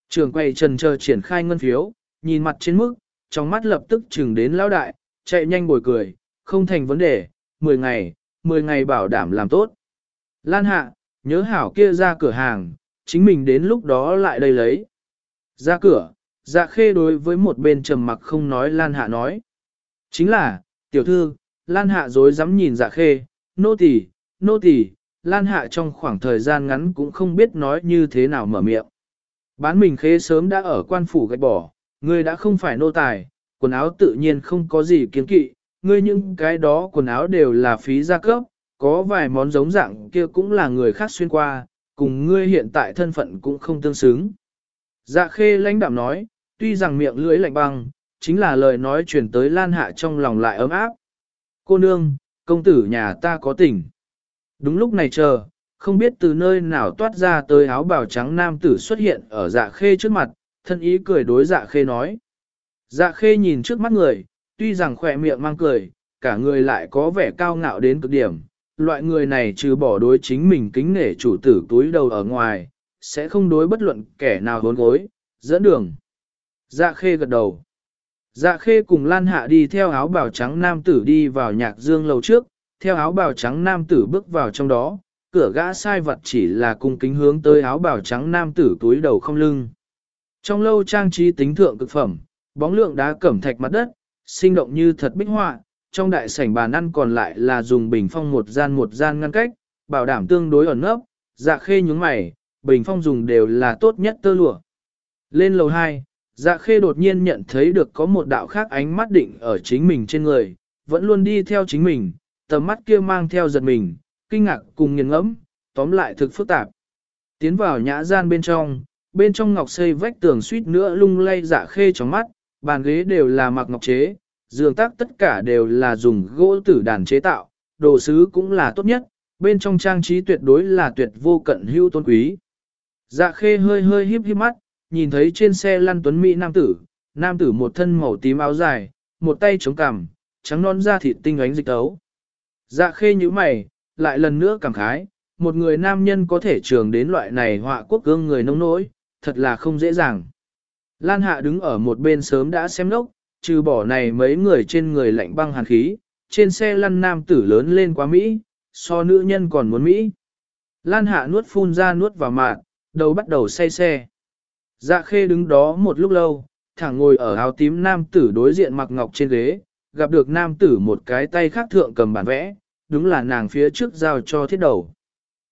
Trường quay trần chờ triển khai ngân phiếu, nhìn mặt trên mức, trong mắt lập tức chừng đến lão đại, chạy nhanh bồi cười, không thành vấn đề, 10 ngày, 10 ngày bảo đảm làm tốt. Lan hạ, nhớ hảo kia ra cửa hàng, chính mình đến lúc đó lại đây lấy. Ra cửa, dạ khê đối với một bên trầm mặc không nói Lan hạ nói. Chính là, tiểu thư, Lan hạ dối dám nhìn dạ khê, nô tỳ, nô tỳ, Lan hạ trong khoảng thời gian ngắn cũng không biết nói như thế nào mở miệng. Bán mình khê sớm đã ở quan phủ gạch bỏ, ngươi đã không phải nô tài, quần áo tự nhiên không có gì kiến kỵ, ngươi những cái đó quần áo đều là phí gia cấp, có vài món giống dạng kia cũng là người khác xuyên qua, cùng ngươi hiện tại thân phận cũng không tương xứng. Dạ khê lãnh đạm nói, tuy rằng miệng lưỡi lạnh băng, chính là lời nói truyền tới Lan Hạ trong lòng lại ấm áp. Cô nương, công tử nhà ta có tình. Đúng lúc này chờ, không biết từ nơi nào toát ra tới áo bào trắng nam tử xuất hiện ở dạ khê trước mặt, thân ý cười đối dạ khê nói. Dạ khê nhìn trước mắt người, tuy rằng khỏe miệng mang cười, cả người lại có vẻ cao ngạo đến cực điểm. Loại người này trừ bỏ đối chính mình kính nể chủ tử túi đầu ở ngoài, sẽ không đối bất luận kẻ nào hốn gối, dẫn đường. Dạ khê gật đầu. Dạ khê cùng Lan Hạ đi theo áo bào trắng nam tử đi vào nhạc dương lầu trước, theo áo bào trắng nam tử bước vào trong đó, cửa gã sai vật chỉ là cung kính hướng tới áo bào trắng nam tử túi đầu không lưng. Trong lâu trang trí tính thượng cực phẩm, bóng lượng đá cẩm thạch mặt đất, sinh động như thật bích họa, trong đại sảnh bàn ăn còn lại là dùng bình phong một gian một gian ngăn cách, bảo đảm tương đối ẩn nấp, dạ khê nhúng mày, bình phong dùng đều là tốt nhất tơ lụa. Lên lầu 2, dạ khê đột nhiên nhận thấy được có một đạo khác ánh mắt định ở chính mình trên người, vẫn luôn đi theo chính mình, tầm mắt kia mang theo giật mình, kinh ngạc cùng nghiền ngẫm, tóm lại thực phức tạp. Tiến vào nhã gian bên trong, bên trong ngọc xây vách tường suýt nữa lung lay dạ khê trong mắt, bàn ghế đều là mặc ngọc chế, giường tác tất cả đều là dùng gỗ tử đàn chế tạo, đồ sứ cũng là tốt nhất, bên trong trang trí tuyệt đối là tuyệt vô cận hữu tôn quý. Dạ khê hơi hơi híp híp mắt, nhìn thấy trên xe lăn tuấn Mỹ nam tử, nam tử một thân màu tím áo dài, một tay chống cằm, trắng non da thịt tinh ánh dịch tấu. Dạ khê như mày, lại lần nữa cảm khái, một người nam nhân có thể trường đến loại này họa quốc gương người nông nỗi, thật là không dễ dàng. Lan Hạ đứng ở một bên sớm đã xem nốc, trừ bỏ này mấy người trên người lạnh băng hàn khí, trên xe lăn nam tử lớn lên quá Mỹ, so nữ nhân còn muốn Mỹ. Lan hạ nuốt phun ra nuốt vào mạn, đầu bắt đầu say xe. Dạ khê đứng đó một lúc lâu, thẳng ngồi ở áo tím nam tử đối diện mặc ngọc trên ghế, gặp được nam tử một cái tay khác thượng cầm bản vẽ, đúng là nàng phía trước giao cho thiết đầu.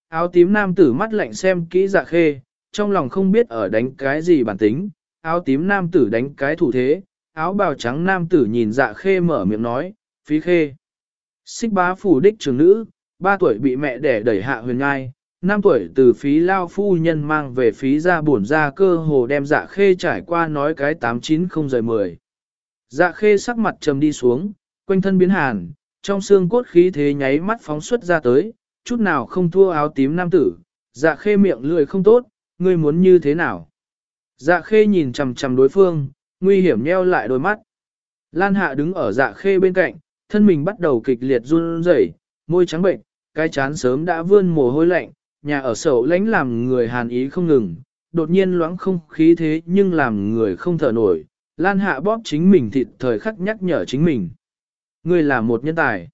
Áo tím nam tử mắt lạnh xem kỹ dạ khê, trong lòng không biết ở đánh cái gì bản tính, áo tím nam tử đánh cái thủ thế, áo bào trắng nam tử nhìn dạ khê mở miệng nói, phí khê. Xích bá phủ đích trưởng nữ, ba tuổi bị mẹ đẻ đẩy hạ huyền ngai, năm tuổi từ phí lao phu nhân mang về phí ra bổn ra cơ hồ đem dạ khê trải qua nói cái 890 rời 10. Dạ khê sắc mặt trầm đi xuống, quanh thân biến hàn, trong xương cốt khí thế nháy mắt phóng xuất ra tới, chút nào không thua áo tím nam tử, dạ khê miệng lười không tốt, ngươi muốn như thế nào? Dạ khê nhìn chầm chầm đối phương, nguy hiểm nheo lại đôi mắt. Lan hạ đứng ở dạ khê bên cạnh, thân mình bắt đầu kịch liệt run rẩy, môi trắng bệnh, cái chán sớm đã vươn mồ hôi lạnh, nhà ở sầu lánh làm người hàn ý không ngừng, đột nhiên loãng không khí thế nhưng làm người không thở nổi, Lan hạ bóp chính mình thịt thời khắc nhắc nhở chính mình. Ngươi là một nhân tài.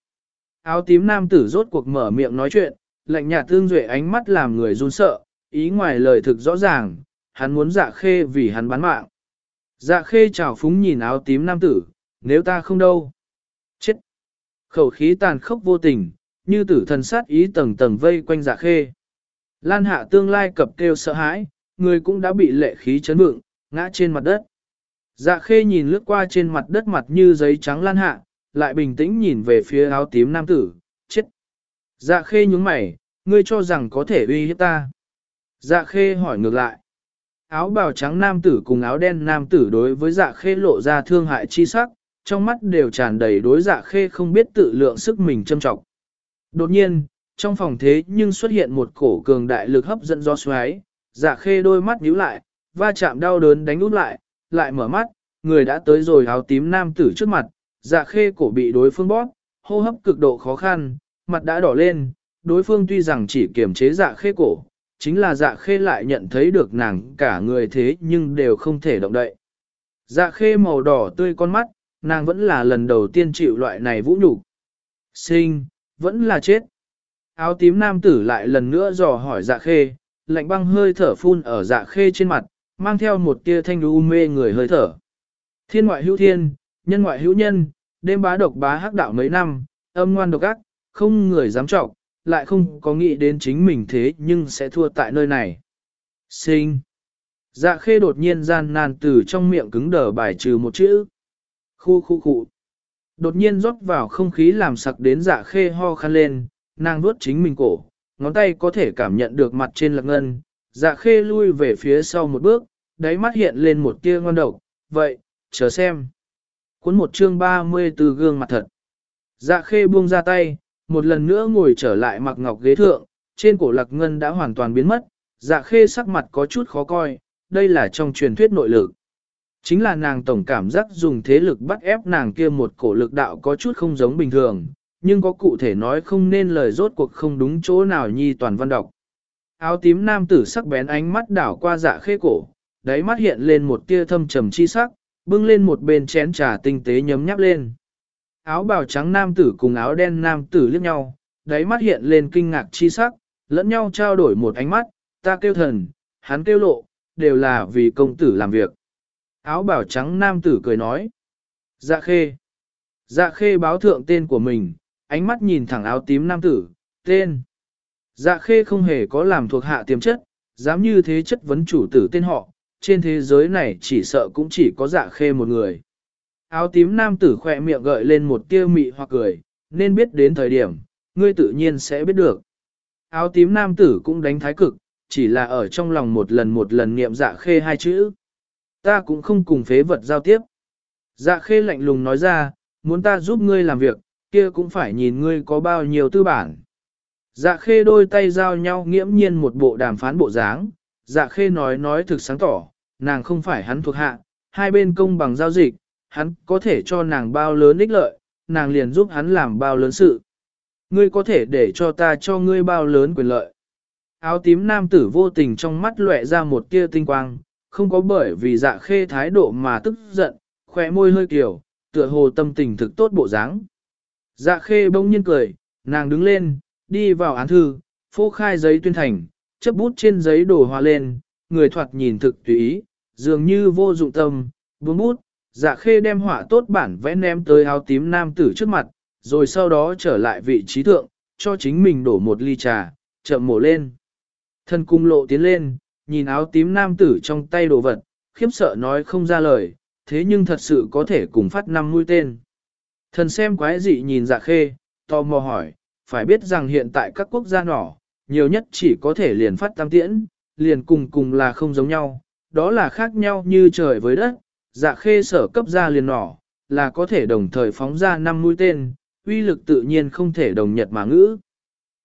Áo tím nam tử rốt cuộc mở miệng nói chuyện, lạnh nhạt tương duệ ánh mắt làm người run sợ, ý ngoài lời thực rõ ràng, hắn muốn dạ khê vì hắn bán mạng. Dạ khê chào phúng nhìn áo tím nam tử, nếu ta không đâu. Chết! Khẩu khí tàn khốc vô tình, như tử thần sát ý tầng tầng vây quanh dạ khê. Lan hạ tương lai cập kêu sợ hãi, người cũng đã bị lệ khí chấn vượng, ngã trên mặt đất. Dạ khê nhìn lướt qua trên mặt đất mặt như giấy trắng lan hạ, lại bình tĩnh nhìn về phía áo tím nam tử, chết. Dạ khê nhúng mày, ngươi cho rằng có thể uy hiếp ta. Dạ khê hỏi ngược lại. Áo bào trắng nam tử cùng áo đen nam tử đối với dạ khê lộ ra thương hại chi sắc, trong mắt đều tràn đầy đối dạ khê không biết tự lượng sức mình châm trọng. Đột nhiên, trong phòng thế nhưng xuất hiện một cổ cường đại lực hấp dẫn do xoáy, dạ khê đôi mắt nhíu lại, va chạm đau đớn đánh út lại, lại mở mắt, người đã tới rồi áo tím nam tử trước mặt, dạ khê cổ bị đối phương bóp, hô hấp cực độ khó khăn, mặt đã đỏ lên, đối phương tuy rằng chỉ kiềm chế dạ khê cổ, chính là dạ khê lại nhận thấy được nàng cả người thế nhưng đều không thể động đậy. Dạ khê màu đỏ tươi con mắt, nàng vẫn là lần đầu tiên chịu loại này vũ nhục Sinh, vẫn là chết. Áo tím nam tử lại lần nữa dò hỏi dạ khê, lạnh băng hơi thở phun ở dạ khê trên mặt, mang theo một tia thanh u mê người hơi thở. Thiên ngoại hữu thiên, nhân ngoại hữu nhân, đêm bá độc bá hắc đạo mấy năm, âm ngoan độc ác, không người dám trọng, lại không có nghĩ đến chính mình thế nhưng sẽ thua tại nơi này. Sinh. Dạ khê đột nhiên gian nan từ trong miệng cứng đờ bài trừ một chữ. Khu khu khu. Đột nhiên rót vào không khí làm sặc đến dạ khê ho khăn lên, nàng nuốt chính mình cổ, ngón tay có thể cảm nhận được mặt trên lạc ngân, dạ khê lui về phía sau một bước, đáy mắt hiện lên một tia ngon độc, vậy, chờ xem. Cuốn một chương 30 từ gương mặt thật. Dạ khê buông ra tay, một lần nữa ngồi trở lại mặc ngọc ghế thượng, trên cổ lạc ngân đã hoàn toàn biến mất, dạ khê sắc mặt có chút khó coi, đây là trong truyền thuyết nội lực. Chính là nàng tổng cảm giác dùng thế lực bắt ép nàng kia một cổ lực đạo có chút không giống bình thường, nhưng có cụ thể nói không nên lời rốt cuộc không đúng chỗ nào nhi toàn văn đọc. Áo tím nam tử sắc bén ánh mắt đảo qua dạ khê cổ, đáy mắt hiện lên một tia thâm trầm chi sắc, bưng lên một bên chén trà tinh tế nhấm nháp lên. Áo bào trắng nam tử cùng áo đen nam tử liếc nhau, đáy mắt hiện lên kinh ngạc chi sắc, lẫn nhau trao đổi một ánh mắt, ta kêu thần, hắn kêu lộ, đều là vì công tử làm việc. Áo bào trắng nam tử cười nói. Dạ khê. Dạ khê báo thượng tên của mình, ánh mắt nhìn thẳng áo tím nam tử, tên. Dạ khê không hề có làm thuộc hạ tiềm chất, dám như thế chất vấn chủ tử tên họ, trên thế giới này chỉ sợ cũng chỉ có dạ khê một người. Áo tím nam tử khỏe miệng gợi lên một tia mị hoặc cười, nên biết đến thời điểm, ngươi tự nhiên sẽ biết được. Áo tím nam tử cũng đánh thái cực, chỉ là ở trong lòng một lần một lần niệm dạ khê hai chữ. Ta cũng không cùng phế vật giao tiếp. Dạ khê lạnh lùng nói ra, muốn ta giúp ngươi làm việc, kia cũng phải nhìn ngươi có bao nhiêu tư bản. Dạ khê đôi tay giao nhau nghiễm nhiên một bộ đàm phán bộ dáng, dạ khê nói nói thực sáng tỏ, nàng không phải hắn thuộc hạ, hai bên công bằng giao dịch, hắn có thể cho nàng bao lớn ích lợi, nàng liền giúp hắn làm bao lớn sự. Ngươi có thể để cho ta cho ngươi bao lớn quyền lợi. Áo tím nam tử vô tình trong mắt lóe ra một tia tinh quang, không có bởi vì dạ khê thái độ mà tức giận, khỏe môi hơi kiểu, tựa hồ tâm tình thực tốt bộ dáng. Dạ khê bỗng nhiên cười, nàng đứng lên, đi vào án thư, phô khai giấy tuyên thành, chấp bút trên giấy đổ hoa lên, người thoạt nhìn thực tùy ý, dường như vô dụng tâm, buông bút, dạ khê đem họa tốt bản vẽ ném tới áo tím nam tử trước mặt, rồi sau đó trở lại vị trí thượng, cho chính mình đổ một ly trà, chậm mổ lên. Thân cung lộ tiến lên, nhìn áo tím nam tử trong tay đồ vật, khiếp sợ nói không ra lời, thế nhưng thật sự có thể cùng phát năm mũi tên. Thần xem quái dị nhìn dạ khê, tò mò hỏi, phải biết rằng hiện tại các quốc gia nhỏ, nhiều nhất chỉ có thể liền phát tam tiễn, liền cùng cùng là không giống nhau, đó là khác nhau như trời với đất, dạ khê sở cấp ra liền nỏ, là có thể đồng thời phóng ra năm mũi tên, uy lực tự nhiên không thể đồng nhật mà ngữ.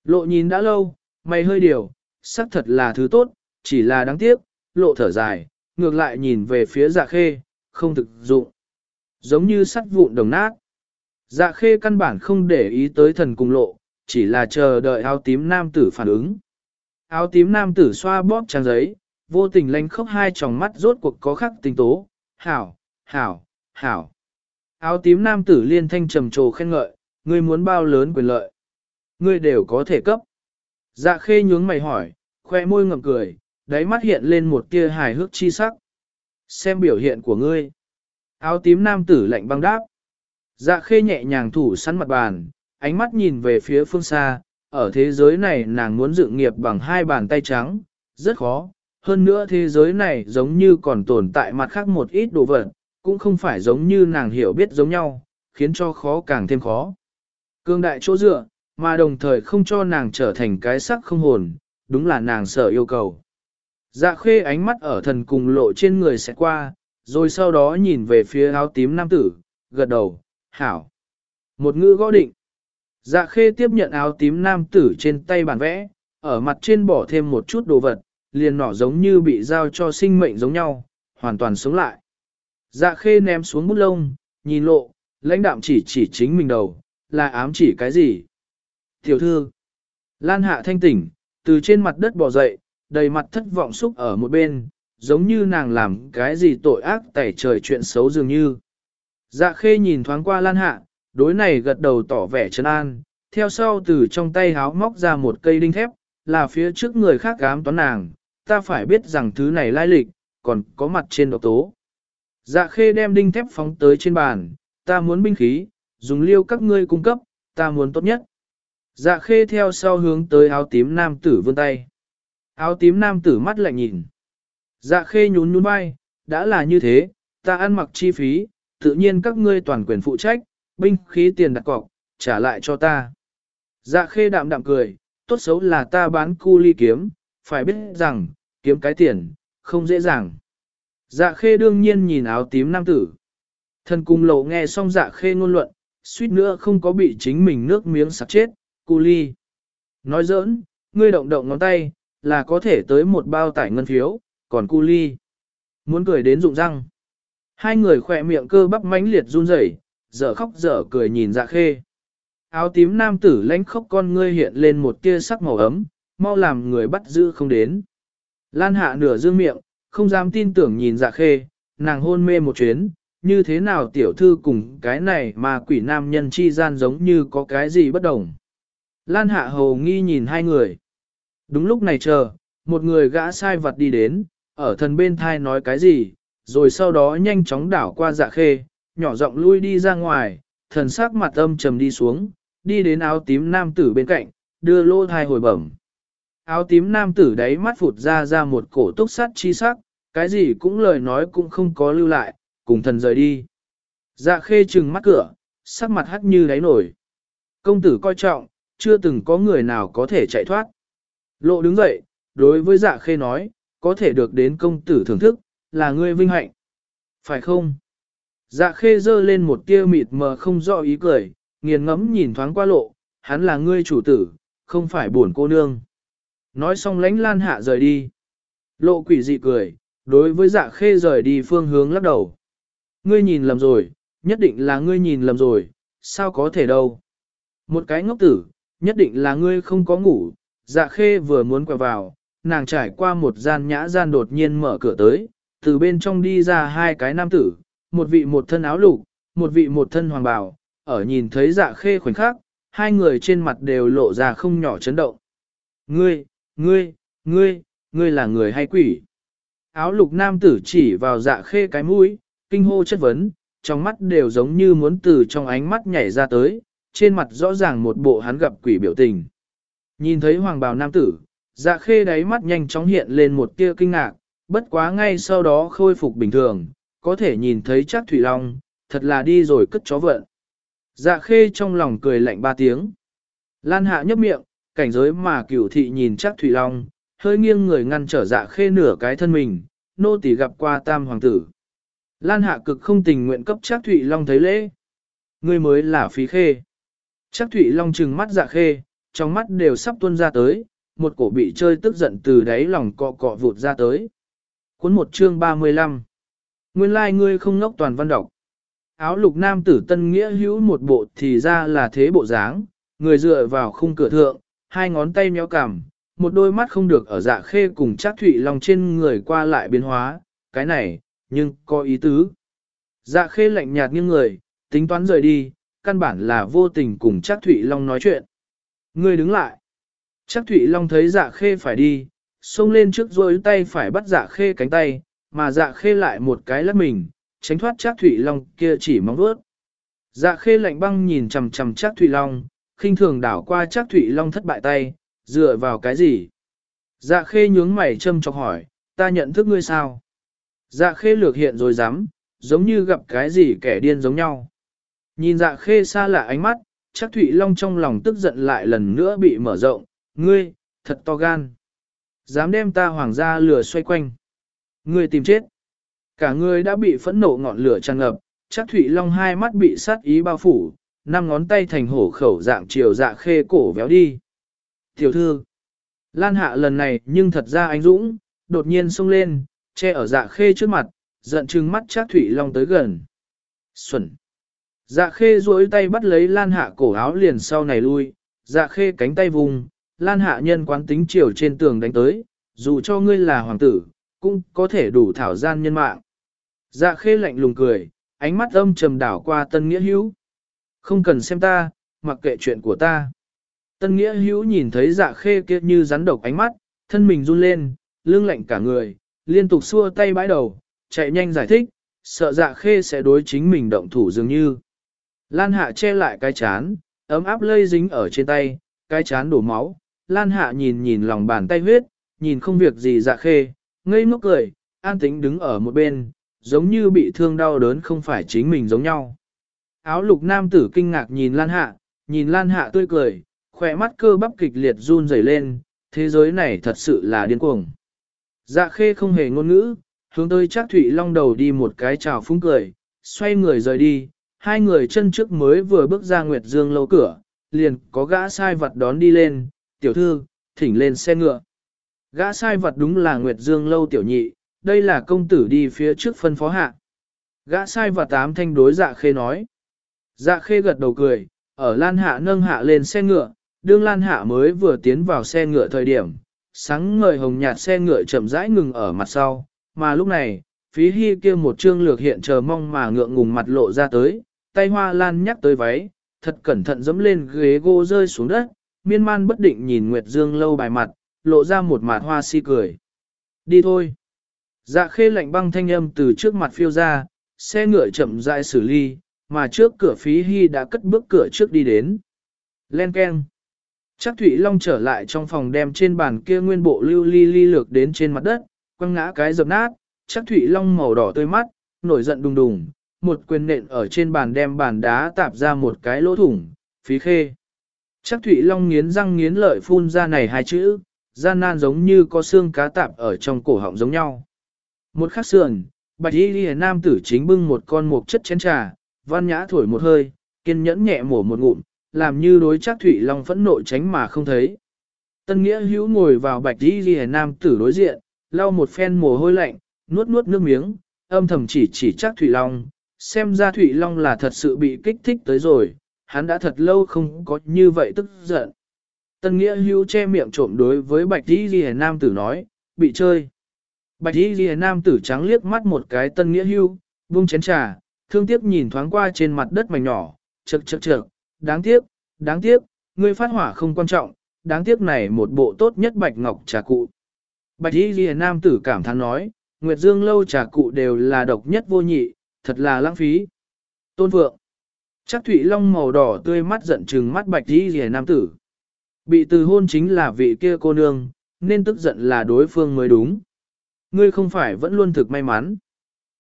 Lộ nhìn đã lâu, mày hơi điều, xác thật là thứ tốt, chỉ là đáng tiếc, lộ thở dài, ngược lại nhìn về phía dạ khê, không thực dụng. Giống như sắt vụn đồng nát. Dạ khê căn bản không để ý tới thần cùng lộ, chỉ là chờ đợi áo tím nam tử phản ứng. Áo tím nam tử xoa bóp trang giấy, vô tình lánh khóc hai tròng mắt rốt cuộc có khắc tình tố, hảo, hảo, hảo. Áo tím nam tử liên thanh trầm trồ khen ngợi, ngươi muốn bao lớn quyền lợi. Ngươi đều có thể cấp. Dạ khê nhướng mày hỏi, khoe môi ngậm cười, đáy mắt hiện lên một tia hài hước chi sắc. Xem biểu hiện của ngươi. Áo tím nam tử lạnh băng đáp. Dạ khê nhẹ nhàng thủ sẵn mặt bàn, ánh mắt nhìn về phía phương xa, ở thế giới này nàng muốn dựng nghiệp bằng hai bàn tay trắng, rất khó. Hơn nữa thế giới này giống như còn tồn tại mặt khác một ít đồ vật, cũng không phải giống như nàng hiểu biết giống nhau, khiến cho khó càng thêm khó. Cương đại chỗ dựa, mà đồng thời không cho nàng trở thành cái sắc không hồn, đúng là nàng sợ yêu cầu. Dạ khê ánh mắt ở thần cùng lộ trên người sẽ qua, rồi sau đó nhìn về phía áo tím nam tử, gật đầu, hảo. Một ngữ gõ định. Dạ khê tiếp nhận áo tím nam tử trên tay bản vẽ, ở mặt trên bỏ thêm một chút đồ vật, liền nỏ giống như bị giao cho sinh mệnh giống nhau, hoàn toàn sống lại. Dạ khê ném xuống bút lông, nhìn lộ, lãnh đạm chỉ chỉ chính mình đầu, là ám chỉ cái gì? Tiểu thư, Lan hạ thanh tỉnh, từ trên mặt đất bò dậy, đầy mặt thất vọng xúc ở một bên, giống như nàng làm cái gì tội ác tẩy trời chuyện xấu dường như. Dạ khê nhìn thoáng qua Lan hạ, đối này gật đầu tỏ vẻ trấn an, theo sau từ trong tay háo móc ra một cây đinh thép, là phía trước người khác gám toán nàng, ta phải biết rằng thứ này lai lịch, còn có mặt trên độc tố. Dạ khê đem đinh thép phóng tới trên bàn, ta muốn binh khí, dùng liêu các ngươi cung cấp, ta muốn tốt nhất. Dạ khê theo sau hướng tới áo tím nam tử vươn tay. Áo tím nam tử mắt lạnh nhìn. Dạ khê nhún nhún vai, đã là như thế, ta ăn mặc chi phí, tự nhiên các ngươi toàn quyền phụ trách, binh khí tiền đặt cọc, trả lại cho ta. Dạ khê đạm đạm cười, tốt xấu là ta bán cu ly kiếm, phải biết rằng, kiếm cái tiền, không dễ dàng. Dạ khê đương nhiên nhìn áo tím nam tử. Thần cung lộ nghe xong dạ khê ngôn luận, suýt nữa không có bị chính mình nước miếng sặc chết, cu ly. Nói giỡn, ngươi động động ngón tay, là có thể tới một bao tải ngân phiếu, còn cu ly. Muốn cười đến rụng răng. Hai người khỏe miệng cơ bắp mãnh liệt run rẩy, dở khóc dở cười nhìn dạ khê. Áo tím nam tử lãnh khóc con ngươi hiện lên một tia sắc màu ấm, mau làm người bắt giữ không đến. Lan hạ nửa dương miệng, không dám tin tưởng nhìn dạ khê, nàng hôn mê một chuyến, như thế nào tiểu thư cùng cái này mà quỷ nam nhân chi gian giống như có cái gì bất đồng. Lan hạ hầu nghi nhìn hai người. Đúng lúc này chờ, một người gã sai vật đi đến, ở thần bên thai nói cái gì, rồi sau đó nhanh chóng đảo qua dạ khê, nhỏ giọng lui đi ra ngoài, thần sắc mặt âm trầm đi xuống, đi đến áo tím nam tử bên cạnh, đưa lô thai hồi bẩm. Áo tím nam tử đáy mắt phụt ra ra một cổ túc sắt chi sắc, cái gì cũng lời nói cũng không có lưu lại, cùng thần rời đi. Dạ khê trừng mắt cửa, sắc mặt hắt như đáy nổi. Công tử coi trọng, chưa từng có người nào có thể chạy thoát. Lộ đứng dậy, đối với dạ khê nói, có thể được đến công tử thưởng thức, là ngươi vinh hạnh. Phải không? Dạ khê dơ lên một tia mịt mờ không rõ ý cười, nghiền ngẫm nhìn thoáng qua lộ, hắn là ngươi chủ tử, không phải buồn cô nương. Nói xong lánh lan hạ rời đi. Lộ quỷ dị cười, đối với dạ khê rời đi phương hướng lắc đầu. Ngươi nhìn lầm rồi, nhất định là ngươi nhìn lầm rồi, sao có thể đâu. Một cái ngốc tử, nhất định là ngươi không có ngủ, dạ khê vừa muốn quẹo vào, nàng trải qua một gian nhã gian đột nhiên mở cửa tới, từ bên trong đi ra hai cái nam tử, một vị một thân áo lục, một vị một thân hoàng bào, ở nhìn thấy dạ khê khoảnh khắc, hai người trên mặt đều lộ ra không nhỏ chấn động. Ngươi, ngươi, ngươi, ngươi là người hay quỷ? Áo lục nam tử chỉ vào dạ khê cái mũi, kinh hô chất vấn, trong mắt đều giống như muốn từ trong ánh mắt nhảy ra tới, trên mặt rõ ràng một bộ hắn gặp quỷ biểu tình. Nhìn thấy hoàng bào nam tử, dạ khê đáy mắt nhanh chóng hiện lên một tia kinh ngạc, bất quá ngay sau đó khôi phục bình thường, có thể nhìn thấy chắc Thủy Long, thật là đi rồi cất chó vận. Dạ khê trong lòng cười lạnh ba tiếng. Lan hạ nhấp miệng, cảnh giới mà cửu thị nhìn chắc Thủy Long, hơi nghiêng người ngăn trở dạ khê nửa cái thân mình, nô tỳ gặp qua tam hoàng tử. Lan hạ cực không tình nguyện cấp chắc Thủy Long thấy lễ. Ngươi mới là phí khê. Chắc Thủy Long trừng mắt dạ khê, trong mắt đều sắp tuôn ra tới, một cổ bị chơi tức giận từ đáy lòng cọ cọ vụt ra tới. Cuốn một chương 35 Nguyên lai like ngươi không ngốc toàn văn đọc. Áo lục nam tử tân nghĩa hữu một bộ thì ra là thế bộ dáng, người dựa vào khung cửa thượng, hai ngón tay méo cằm, một đôi mắt không được ở dạ khê cùng chắc thụy lòng trên người qua lại biến hóa, cái này, nhưng có ý tứ. Dạ khê lạnh nhạt như người, tính toán rời đi, căn bản là vô tình cùng chắc thụy long nói chuyện. Người đứng lại. Chắc thụy long thấy dạ khê phải đi, xông lên trước rồi tay phải bắt dạ khê cánh tay, mà dạ khê lại một cái lắc mình, tránh thoát chắc Thủy long kia chỉ mong vuốt. Dạ khê lạnh băng nhìn chầm chầm chắc Thủy long, khinh thường đảo qua chắc Thủy long thất bại tay, dựa vào cái gì? Dạ khê nhướng mày châm chọc hỏi, ta nhận thức ngươi sao? Dạ khê lược hiện rồi dám, giống như gặp cái gì kẻ điên giống nhau. Nhìn dạ khê xa lạ ánh mắt, chắc Thụy Long trong lòng tức giận lại lần nữa bị mở rộng, ngươi, thật to gan. Dám đem ta hoàng gia lừa xoay quanh. Ngươi tìm chết. Cả ngươi đã bị phẫn nộ ngọn lửa tràn ngập, chắc Thụy Long hai mắt bị sát ý bao phủ, năm ngón tay thành hổ khẩu dạng chiều dạ khê cổ véo đi. Tiểu thư, Lan Hạ lần này nhưng thật ra anh Dũng, đột nhiên xông lên, che ở dạ khê trước mặt, giận trừng mắt chắc Thụy Long tới gần. Xuẩn. Dạ khê duỗi tay bắt lấy Lan Hạ cổ áo liền sau này lui, dạ khê cánh tay vùng, Lan Hạ nhân quán tính chiều trên tường đánh tới, dù cho ngươi là hoàng tử, cũng có thể đủ thảo gian nhân mạng. Dạ khê lạnh lùng cười, ánh mắt âm trầm đảo qua tân nghĩa hữu. Không cần xem ta, mặc kệ chuyện của ta. Tân nghĩa hữu nhìn thấy dạ khê kia như rắn độc ánh mắt, thân mình run lên, lưng lạnh cả người, liên tục xua tay bãi đầu, chạy nhanh giải thích, sợ dạ khê sẽ đối chính mình động thủ dường như. Lan hạ che lại cái chán, ấm áp lây dính ở trên tay, cái chán đổ máu, Lan hạ nhìn nhìn lòng bàn tay huyết, nhìn không việc gì dạ khê, ngây ngốc cười, an tính đứng ở một bên, giống như bị thương đau đớn không phải chính mình giống nhau. Áo lục nam tử kinh ngạc nhìn Lan hạ, nhìn Lan hạ tươi cười, khỏe mắt cơ bắp kịch liệt run rẩy lên, thế giới này thật sự là điên cuồng. Dạ khê không hề ngôn ngữ, hướng tới chắc thủy Long đầu đi một cái chào phúng cười, xoay người rời đi, hai người chân trước mới vừa bước ra Nguyệt Dương lâu cửa, liền có gã sai vật đón đi lên, tiểu thư, thỉnh lên xe ngựa. Gã sai vật đúng là Nguyệt Dương lâu tiểu nhị, đây là công tử đi phía trước phân phó hạ. Gã sai vật tám thanh đối dạ khê nói. Dạ khê gật đầu cười, ở Lan Hạ nâng hạ lên xe ngựa, đương Lan Hạ mới vừa tiến vào xe ngựa thời điểm, sáng ngời hồng nhạt xe ngựa chậm rãi ngừng ở mặt sau, mà lúc này, phí hy kia một trương lược hiện chờ mong mà ngượng ngùng mặt lộ ra tới, tay hoa lan nhắc tới váy, thật cẩn thận dẫm lên ghế gỗ rơi xuống đất, miên man bất định nhìn Nguyệt Dương lâu bài mặt, lộ ra một mạt hoa si cười. Đi thôi. Dạ khê lạnh băng thanh âm từ trước mặt phiêu ra, xe ngựa chậm rãi xử ly, mà trước cửa phí hy đã cất bước cửa trước đi đến. Len keng. Chắc Thụy Long trở lại trong phòng đem trên bàn kia nguyên bộ lưu ly ly lược đến trên mặt đất, quăng ngã cái dập nát, chắc Thụy Long màu đỏ tươi mắt, nổi giận đùng đùng, một quyền nện ở trên bàn đem bàn đá tạp ra một cái lỗ thủng, phí khê. Chắc Thụy Long nghiến răng nghiến lợi phun ra này hai chữ, gian nan giống như có xương cá tạp ở trong cổ họng giống nhau. Một khắc sườn, bạch y ghi nam tử chính bưng một con mục chất chén trà, văn nhã thổi một hơi, kiên nhẫn nhẹ mổ một ngụm, làm như đối chắc thủy Long phẫn nộ tránh mà không thấy. Tân Nghĩa hữu ngồi vào bạch y ghi nam tử đối diện, lau một phen mồ hôi lạnh, nuốt nuốt nước miếng, âm thầm chỉ chỉ chắc thủy Long, xem ra thủy Long là thật sự bị kích thích tới rồi, hắn đã thật lâu không có như vậy tức giận. Tân Nghĩa hưu che miệng trộm đối với bạch y ghi nam tử nói, bị chơi. Bạch y ghi nam tử trắng liếc mắt một cái tân nghĩa hưu, vung chén trà, thương tiếc nhìn thoáng qua trên mặt đất mảnh nhỏ, chật chật chật, đáng tiếc, đáng tiếc, ngươi phát hỏa không quan trọng, đáng tiếc này một bộ tốt nhất bạch ngọc trà cụ. Bạch y ghi nam tử cảm thán nói, Nguyệt Dương lâu trà cụ đều là độc nhất vô nhị, thật là lãng phí. Tôn Vượng. Chắc Thụy Long màu đỏ tươi mắt giận trừng mắt bạch y ghi nam tử. Bị từ hôn chính là vị kia cô nương, nên tức giận là đối phương mới đúng. Ngươi không phải vẫn luôn thực may mắn.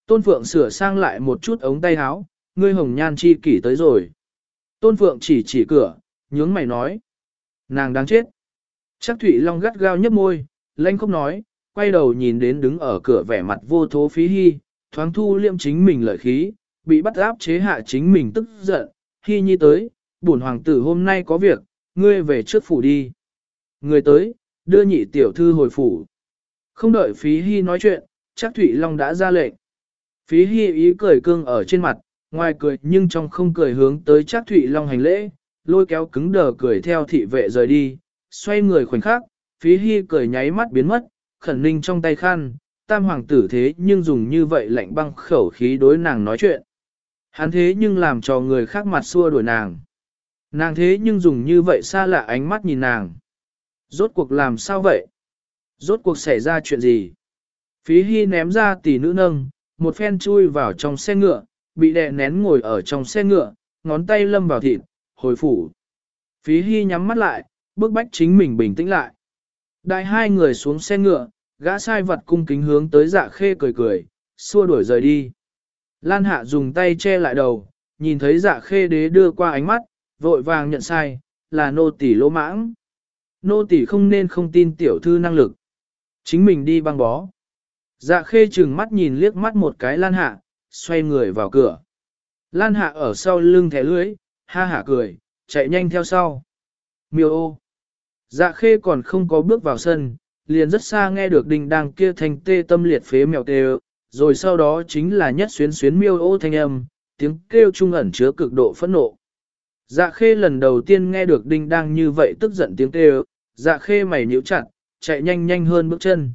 Tôn Phượng sửa sang lại một chút ống tay áo, ngươi hồng nhan chi kỷ tới rồi. Tôn Phượng chỉ chỉ cửa, nhướng mày nói. Nàng đáng chết. Chắc Thụy Long gắt gao nhấp môi, lanh không nói, quay đầu nhìn đến đứng ở cửa vẻ mặt vô thố phí hy, thoáng thu liêm chính mình lợi khí, bị bắt áp chế hạ chính mình tức giận, hy nhi tới, bổn hoàng tử hôm nay có việc, ngươi về trước phủ đi. Người tới, đưa nhị tiểu thư hồi phủ. Không đợi phí hy nói chuyện, chắc Thụy Long đã ra lệnh. Phí hy ý cười cương ở trên mặt, ngoài cười nhưng trong không cười hướng tới chắc Thụy Long hành lễ, lôi kéo cứng đờ cười theo thị vệ rời đi, xoay người khoảnh khắc, phí hy cười nháy mắt biến mất, khẩn ninh trong tay khăn, tam hoàng tử thế nhưng dùng như vậy lạnh băng khẩu khí đối nàng nói chuyện. Hắn thế nhưng làm cho người khác mặt xua đuổi nàng. Nàng thế nhưng dùng như vậy xa lạ ánh mắt nhìn nàng. Rốt cuộc làm sao vậy? Rốt cuộc xảy ra chuyện gì? Phí hy ném ra tỷ nữ nâng, một phen chui vào trong xe ngựa, bị đè nén ngồi ở trong xe ngựa, ngón tay lâm vào thịt, hồi phủ. Phí hy nhắm mắt lại, bước bách chính mình bình tĩnh lại. Đại hai người xuống xe ngựa, gã sai vật cung kính hướng tới dạ khê cười cười, xua đuổi rời đi. Lan hạ dùng tay che lại đầu, nhìn thấy dạ khê đế đưa qua ánh mắt, vội vàng nhận sai, là nô tỳ lỗ mãng. Nô tỳ không nên không tin tiểu thư năng lực. Chính mình đi băng bó. Dạ khê chừng mắt nhìn liếc mắt một cái lan hạ, xoay người vào cửa. Lan hạ ở sau lưng thẻ lưới, ha hả cười, chạy nhanh theo sau. Miêu ô. Dạ khê còn không có bước vào sân, liền rất xa nghe được đình đàng kia thành tê tâm liệt phế mèo tê rồi sau đó chính là nhất xuyến xuyến miêu ô thanh âm, tiếng kêu trung ẩn chứa cực độ phẫn nộ. Dạ khê lần đầu tiên nghe được đinh đang như vậy tức giận tiếng kêu, dạ khê mày nhíu chặt, chạy nhanh nhanh hơn bước chân.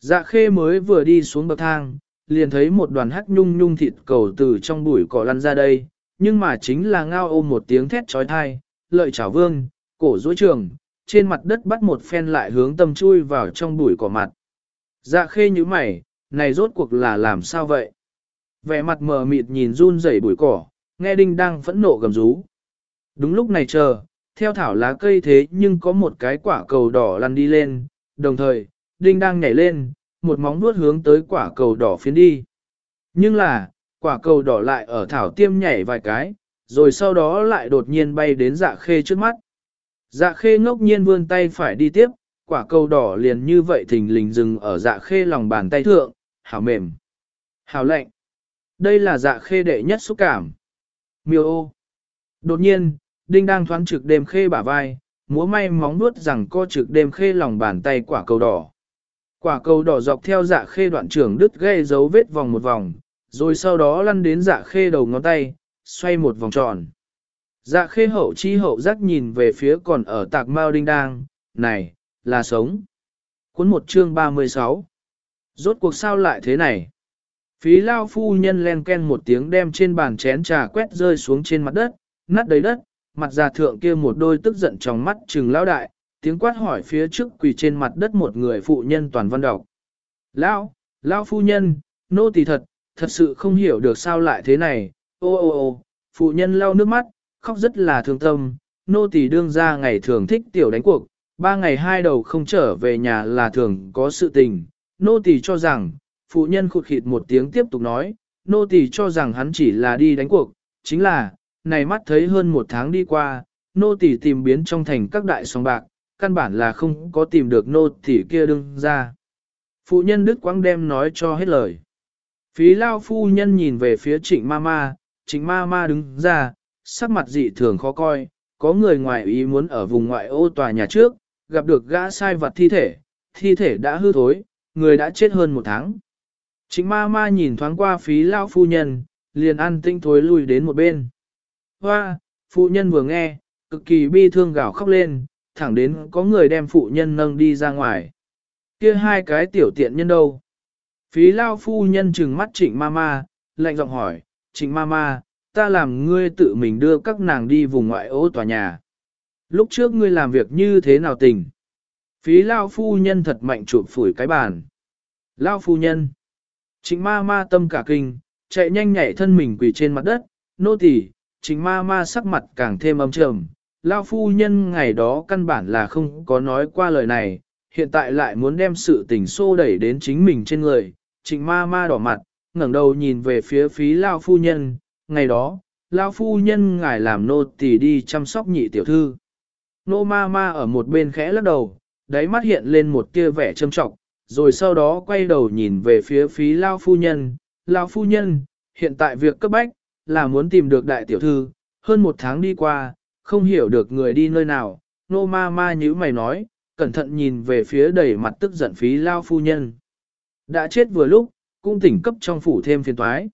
Dạ khê mới vừa đi xuống bậc thang, liền thấy một đoàn hắc nhung nhung thịt cầu từ trong bụi cỏ lăn ra đây, nhưng mà chính là ngao ôm một tiếng thét trói thai, lợi chảo vương, cổ dối trường, trên mặt đất bắt một phen lại hướng tâm chui vào trong bụi cỏ mặt. Dạ khê như mày, này rốt cuộc là làm sao vậy? Vẻ mặt mờ mịt nhìn run rẩy bụi cỏ, nghe đinh đang phẫn nộ gầm rú. Đúng lúc này chờ, theo thảo lá cây thế nhưng có một cái quả cầu đỏ lăn đi lên, đồng thời, đinh đang nhảy lên, một móng vuốt hướng tới quả cầu đỏ phiến đi. Nhưng là, quả cầu đỏ lại ở thảo tiêm nhảy vài cái, rồi sau đó lại đột nhiên bay đến dạ khê trước mắt. Dạ khê ngốc nhiên vươn tay phải đi tiếp, quả cầu đỏ liền như vậy thình lình dừng ở dạ khê lòng bàn tay thượng, hảo mềm, hảo lạnh. Đây là dạ khê đệ nhất xúc cảm. Miêu ô. Đột nhiên, đinh đang thoáng trực đêm khê bả vai, múa may móng nuốt rằng co trực đêm khê lòng bàn tay quả cầu đỏ. Quả cầu đỏ dọc theo dạ khê đoạn trưởng đứt gây dấu vết vòng một vòng, rồi sau đó lăn đến dạ khê đầu ngón tay, xoay một vòng tròn. Dạ khê hậu chi hậu giác nhìn về phía còn ở tạc mao đinh đang, này, là sống. Cuốn một chương 36. Rốt cuộc sao lại thế này? Phí lao phu nhân len ken một tiếng đem trên bàn chén trà quét rơi xuống trên mặt đất, nát đầy đất, mặt già thượng kia một đôi tức giận trong mắt trừng lão đại, tiếng quát hỏi phía trước quỳ trên mặt đất một người phụ nhân toàn văn đọc. Lão, lão phu nhân, nô tỳ thật, thật sự không hiểu được sao lại thế này, ô ô ô, phụ nhân lau nước mắt, khóc rất là thương tâm, nô tỳ đương ra ngày thường thích tiểu đánh cuộc, ba ngày hai đầu không trở về nhà là thường có sự tình, nô tỳ cho rằng, phụ nhân khụt khịt một tiếng tiếp tục nói, nô tỳ cho rằng hắn chỉ là đi đánh cuộc, chính là, này mắt thấy hơn một tháng đi qua, nô tỳ tìm biến trong thành các đại song bạc, căn bản là không có tìm được nô tỳ kia đương ra. Phụ nhân Đức Quang đem nói cho hết lời. Phí lao phu nhân nhìn về phía trịnh ma ma, trịnh ma ma đứng ra, sắc mặt dị thường khó coi, có người ngoài ý muốn ở vùng ngoại ô tòa nhà trước, gặp được gã sai vật thi thể, thi thể đã hư thối, người đã chết hơn một tháng. Trịnh ma ma nhìn thoáng qua phí lao phu nhân, liền ăn tinh thối lùi đến một bên. Hoa, phụ nhân vừa nghe, cực kỳ bi thương gào khóc lên, thẳng đến có người đem phụ nhân nâng đi ra ngoài. kia hai cái tiểu tiện nhân đâu? Phí lao phu nhân trừng mắt trịnh ma ma, lạnh giọng hỏi, trịnh ma ma, ta làm ngươi tự mình đưa các nàng đi vùng ngoại ô tòa nhà. Lúc trước ngươi làm việc như thế nào tình? Phí lao phu nhân thật mạnh chụp phủi cái bàn. Lao phu nhân. Trịnh ma ma tâm cả kinh, chạy nhanh nhảy thân mình quỳ trên mặt đất, nô tỳ trình ma ma sắc mặt càng thêm âm trầm. Lao phu nhân ngày đó căn bản là không có nói qua lời này, hiện tại lại muốn đem sự tình xô đẩy đến chính mình trên người. Trịnh ma ma đỏ mặt, ngẩng đầu nhìn về phía phí Lao phu nhân, ngày đó, Lao phu nhân ngài làm nô tỳ đi chăm sóc nhị tiểu thư. Nô ma ma ở một bên khẽ lắc đầu, đáy mắt hiện lên một tia vẻ châm trọng, rồi sau đó quay đầu nhìn về phía phí Lao phu nhân. Lao phu nhân, hiện tại việc cấp bách, là muốn tìm được đại tiểu thư, hơn một tháng đi qua, không hiểu được người đi nơi nào. Nô ma ma như mày nói, cẩn thận nhìn về phía đầy mặt tức giận phí Lao phu nhân. Đã chết vừa lúc, cũng tỉnh cấp trong phủ thêm phiền toái.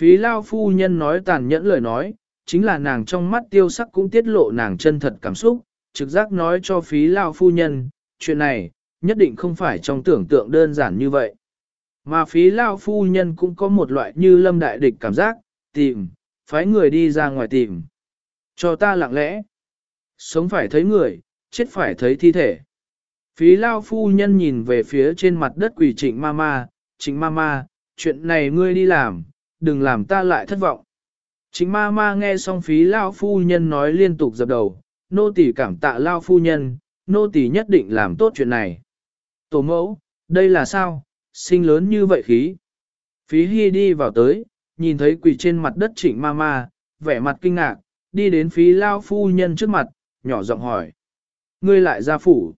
Phí Lao phu nhân nói tàn nhẫn lời nói, chính là nàng trong mắt tiêu sắc cũng tiết lộ nàng chân thật cảm xúc, trực giác nói cho phí lao phu nhân, chuyện này, nhất định không phải trong tưởng tượng đơn giản như vậy. Mà phí lao phu nhân cũng có một loại như lâm đại địch cảm giác, tìm, phái người đi ra ngoài tìm. Cho ta lặng lẽ. Sống phải thấy người, chết phải thấy thi thể. Phí lao phu nhân nhìn về phía trên mặt đất quỷ trịnh ma ma, trịnh ma ma, chuyện này ngươi đi làm, đừng làm ta lại thất vọng. Trịnh ma ma nghe xong phí lao phu nhân nói liên tục dập đầu, nô tỳ cảm tạ lao phu nhân, nô tỳ nhất định làm tốt chuyện này. Tổ mẫu, đây là sao, sinh lớn như vậy khí. Phí Hy đi vào tới, nhìn thấy quỳ trên mặt đất trịnh ma ma, vẻ mặt kinh ngạc, đi đến phí lao phu nhân trước mặt, nhỏ giọng hỏi. Ngươi lại ra phủ.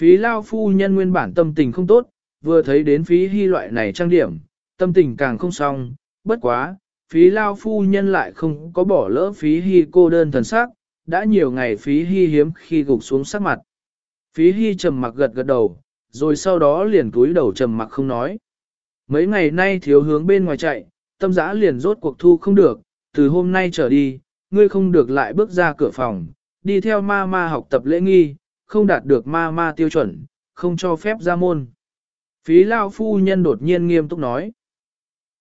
Phí lao phu nhân nguyên bản tâm tình không tốt, vừa thấy đến phí hy loại này trang điểm, tâm tình càng không xong, bất quá, phí lao phu nhân lại không có bỏ lỡ phí hy cô đơn thần sắc, đã nhiều ngày phí hy hiếm khi gục xuống sắc mặt. Phí hy trầm mặc gật gật đầu, rồi sau đó liền túi đầu trầm mặc không nói. Mấy ngày nay thiếu hướng bên ngoài chạy, tâm giã liền rốt cuộc thu không được, từ hôm nay trở đi, ngươi không được lại bước ra cửa phòng, đi theo ma ma học tập lễ nghi, không đạt được ma ma tiêu chuẩn, không cho phép ra môn. Phí lao phu nhân đột nhiên nghiêm túc nói.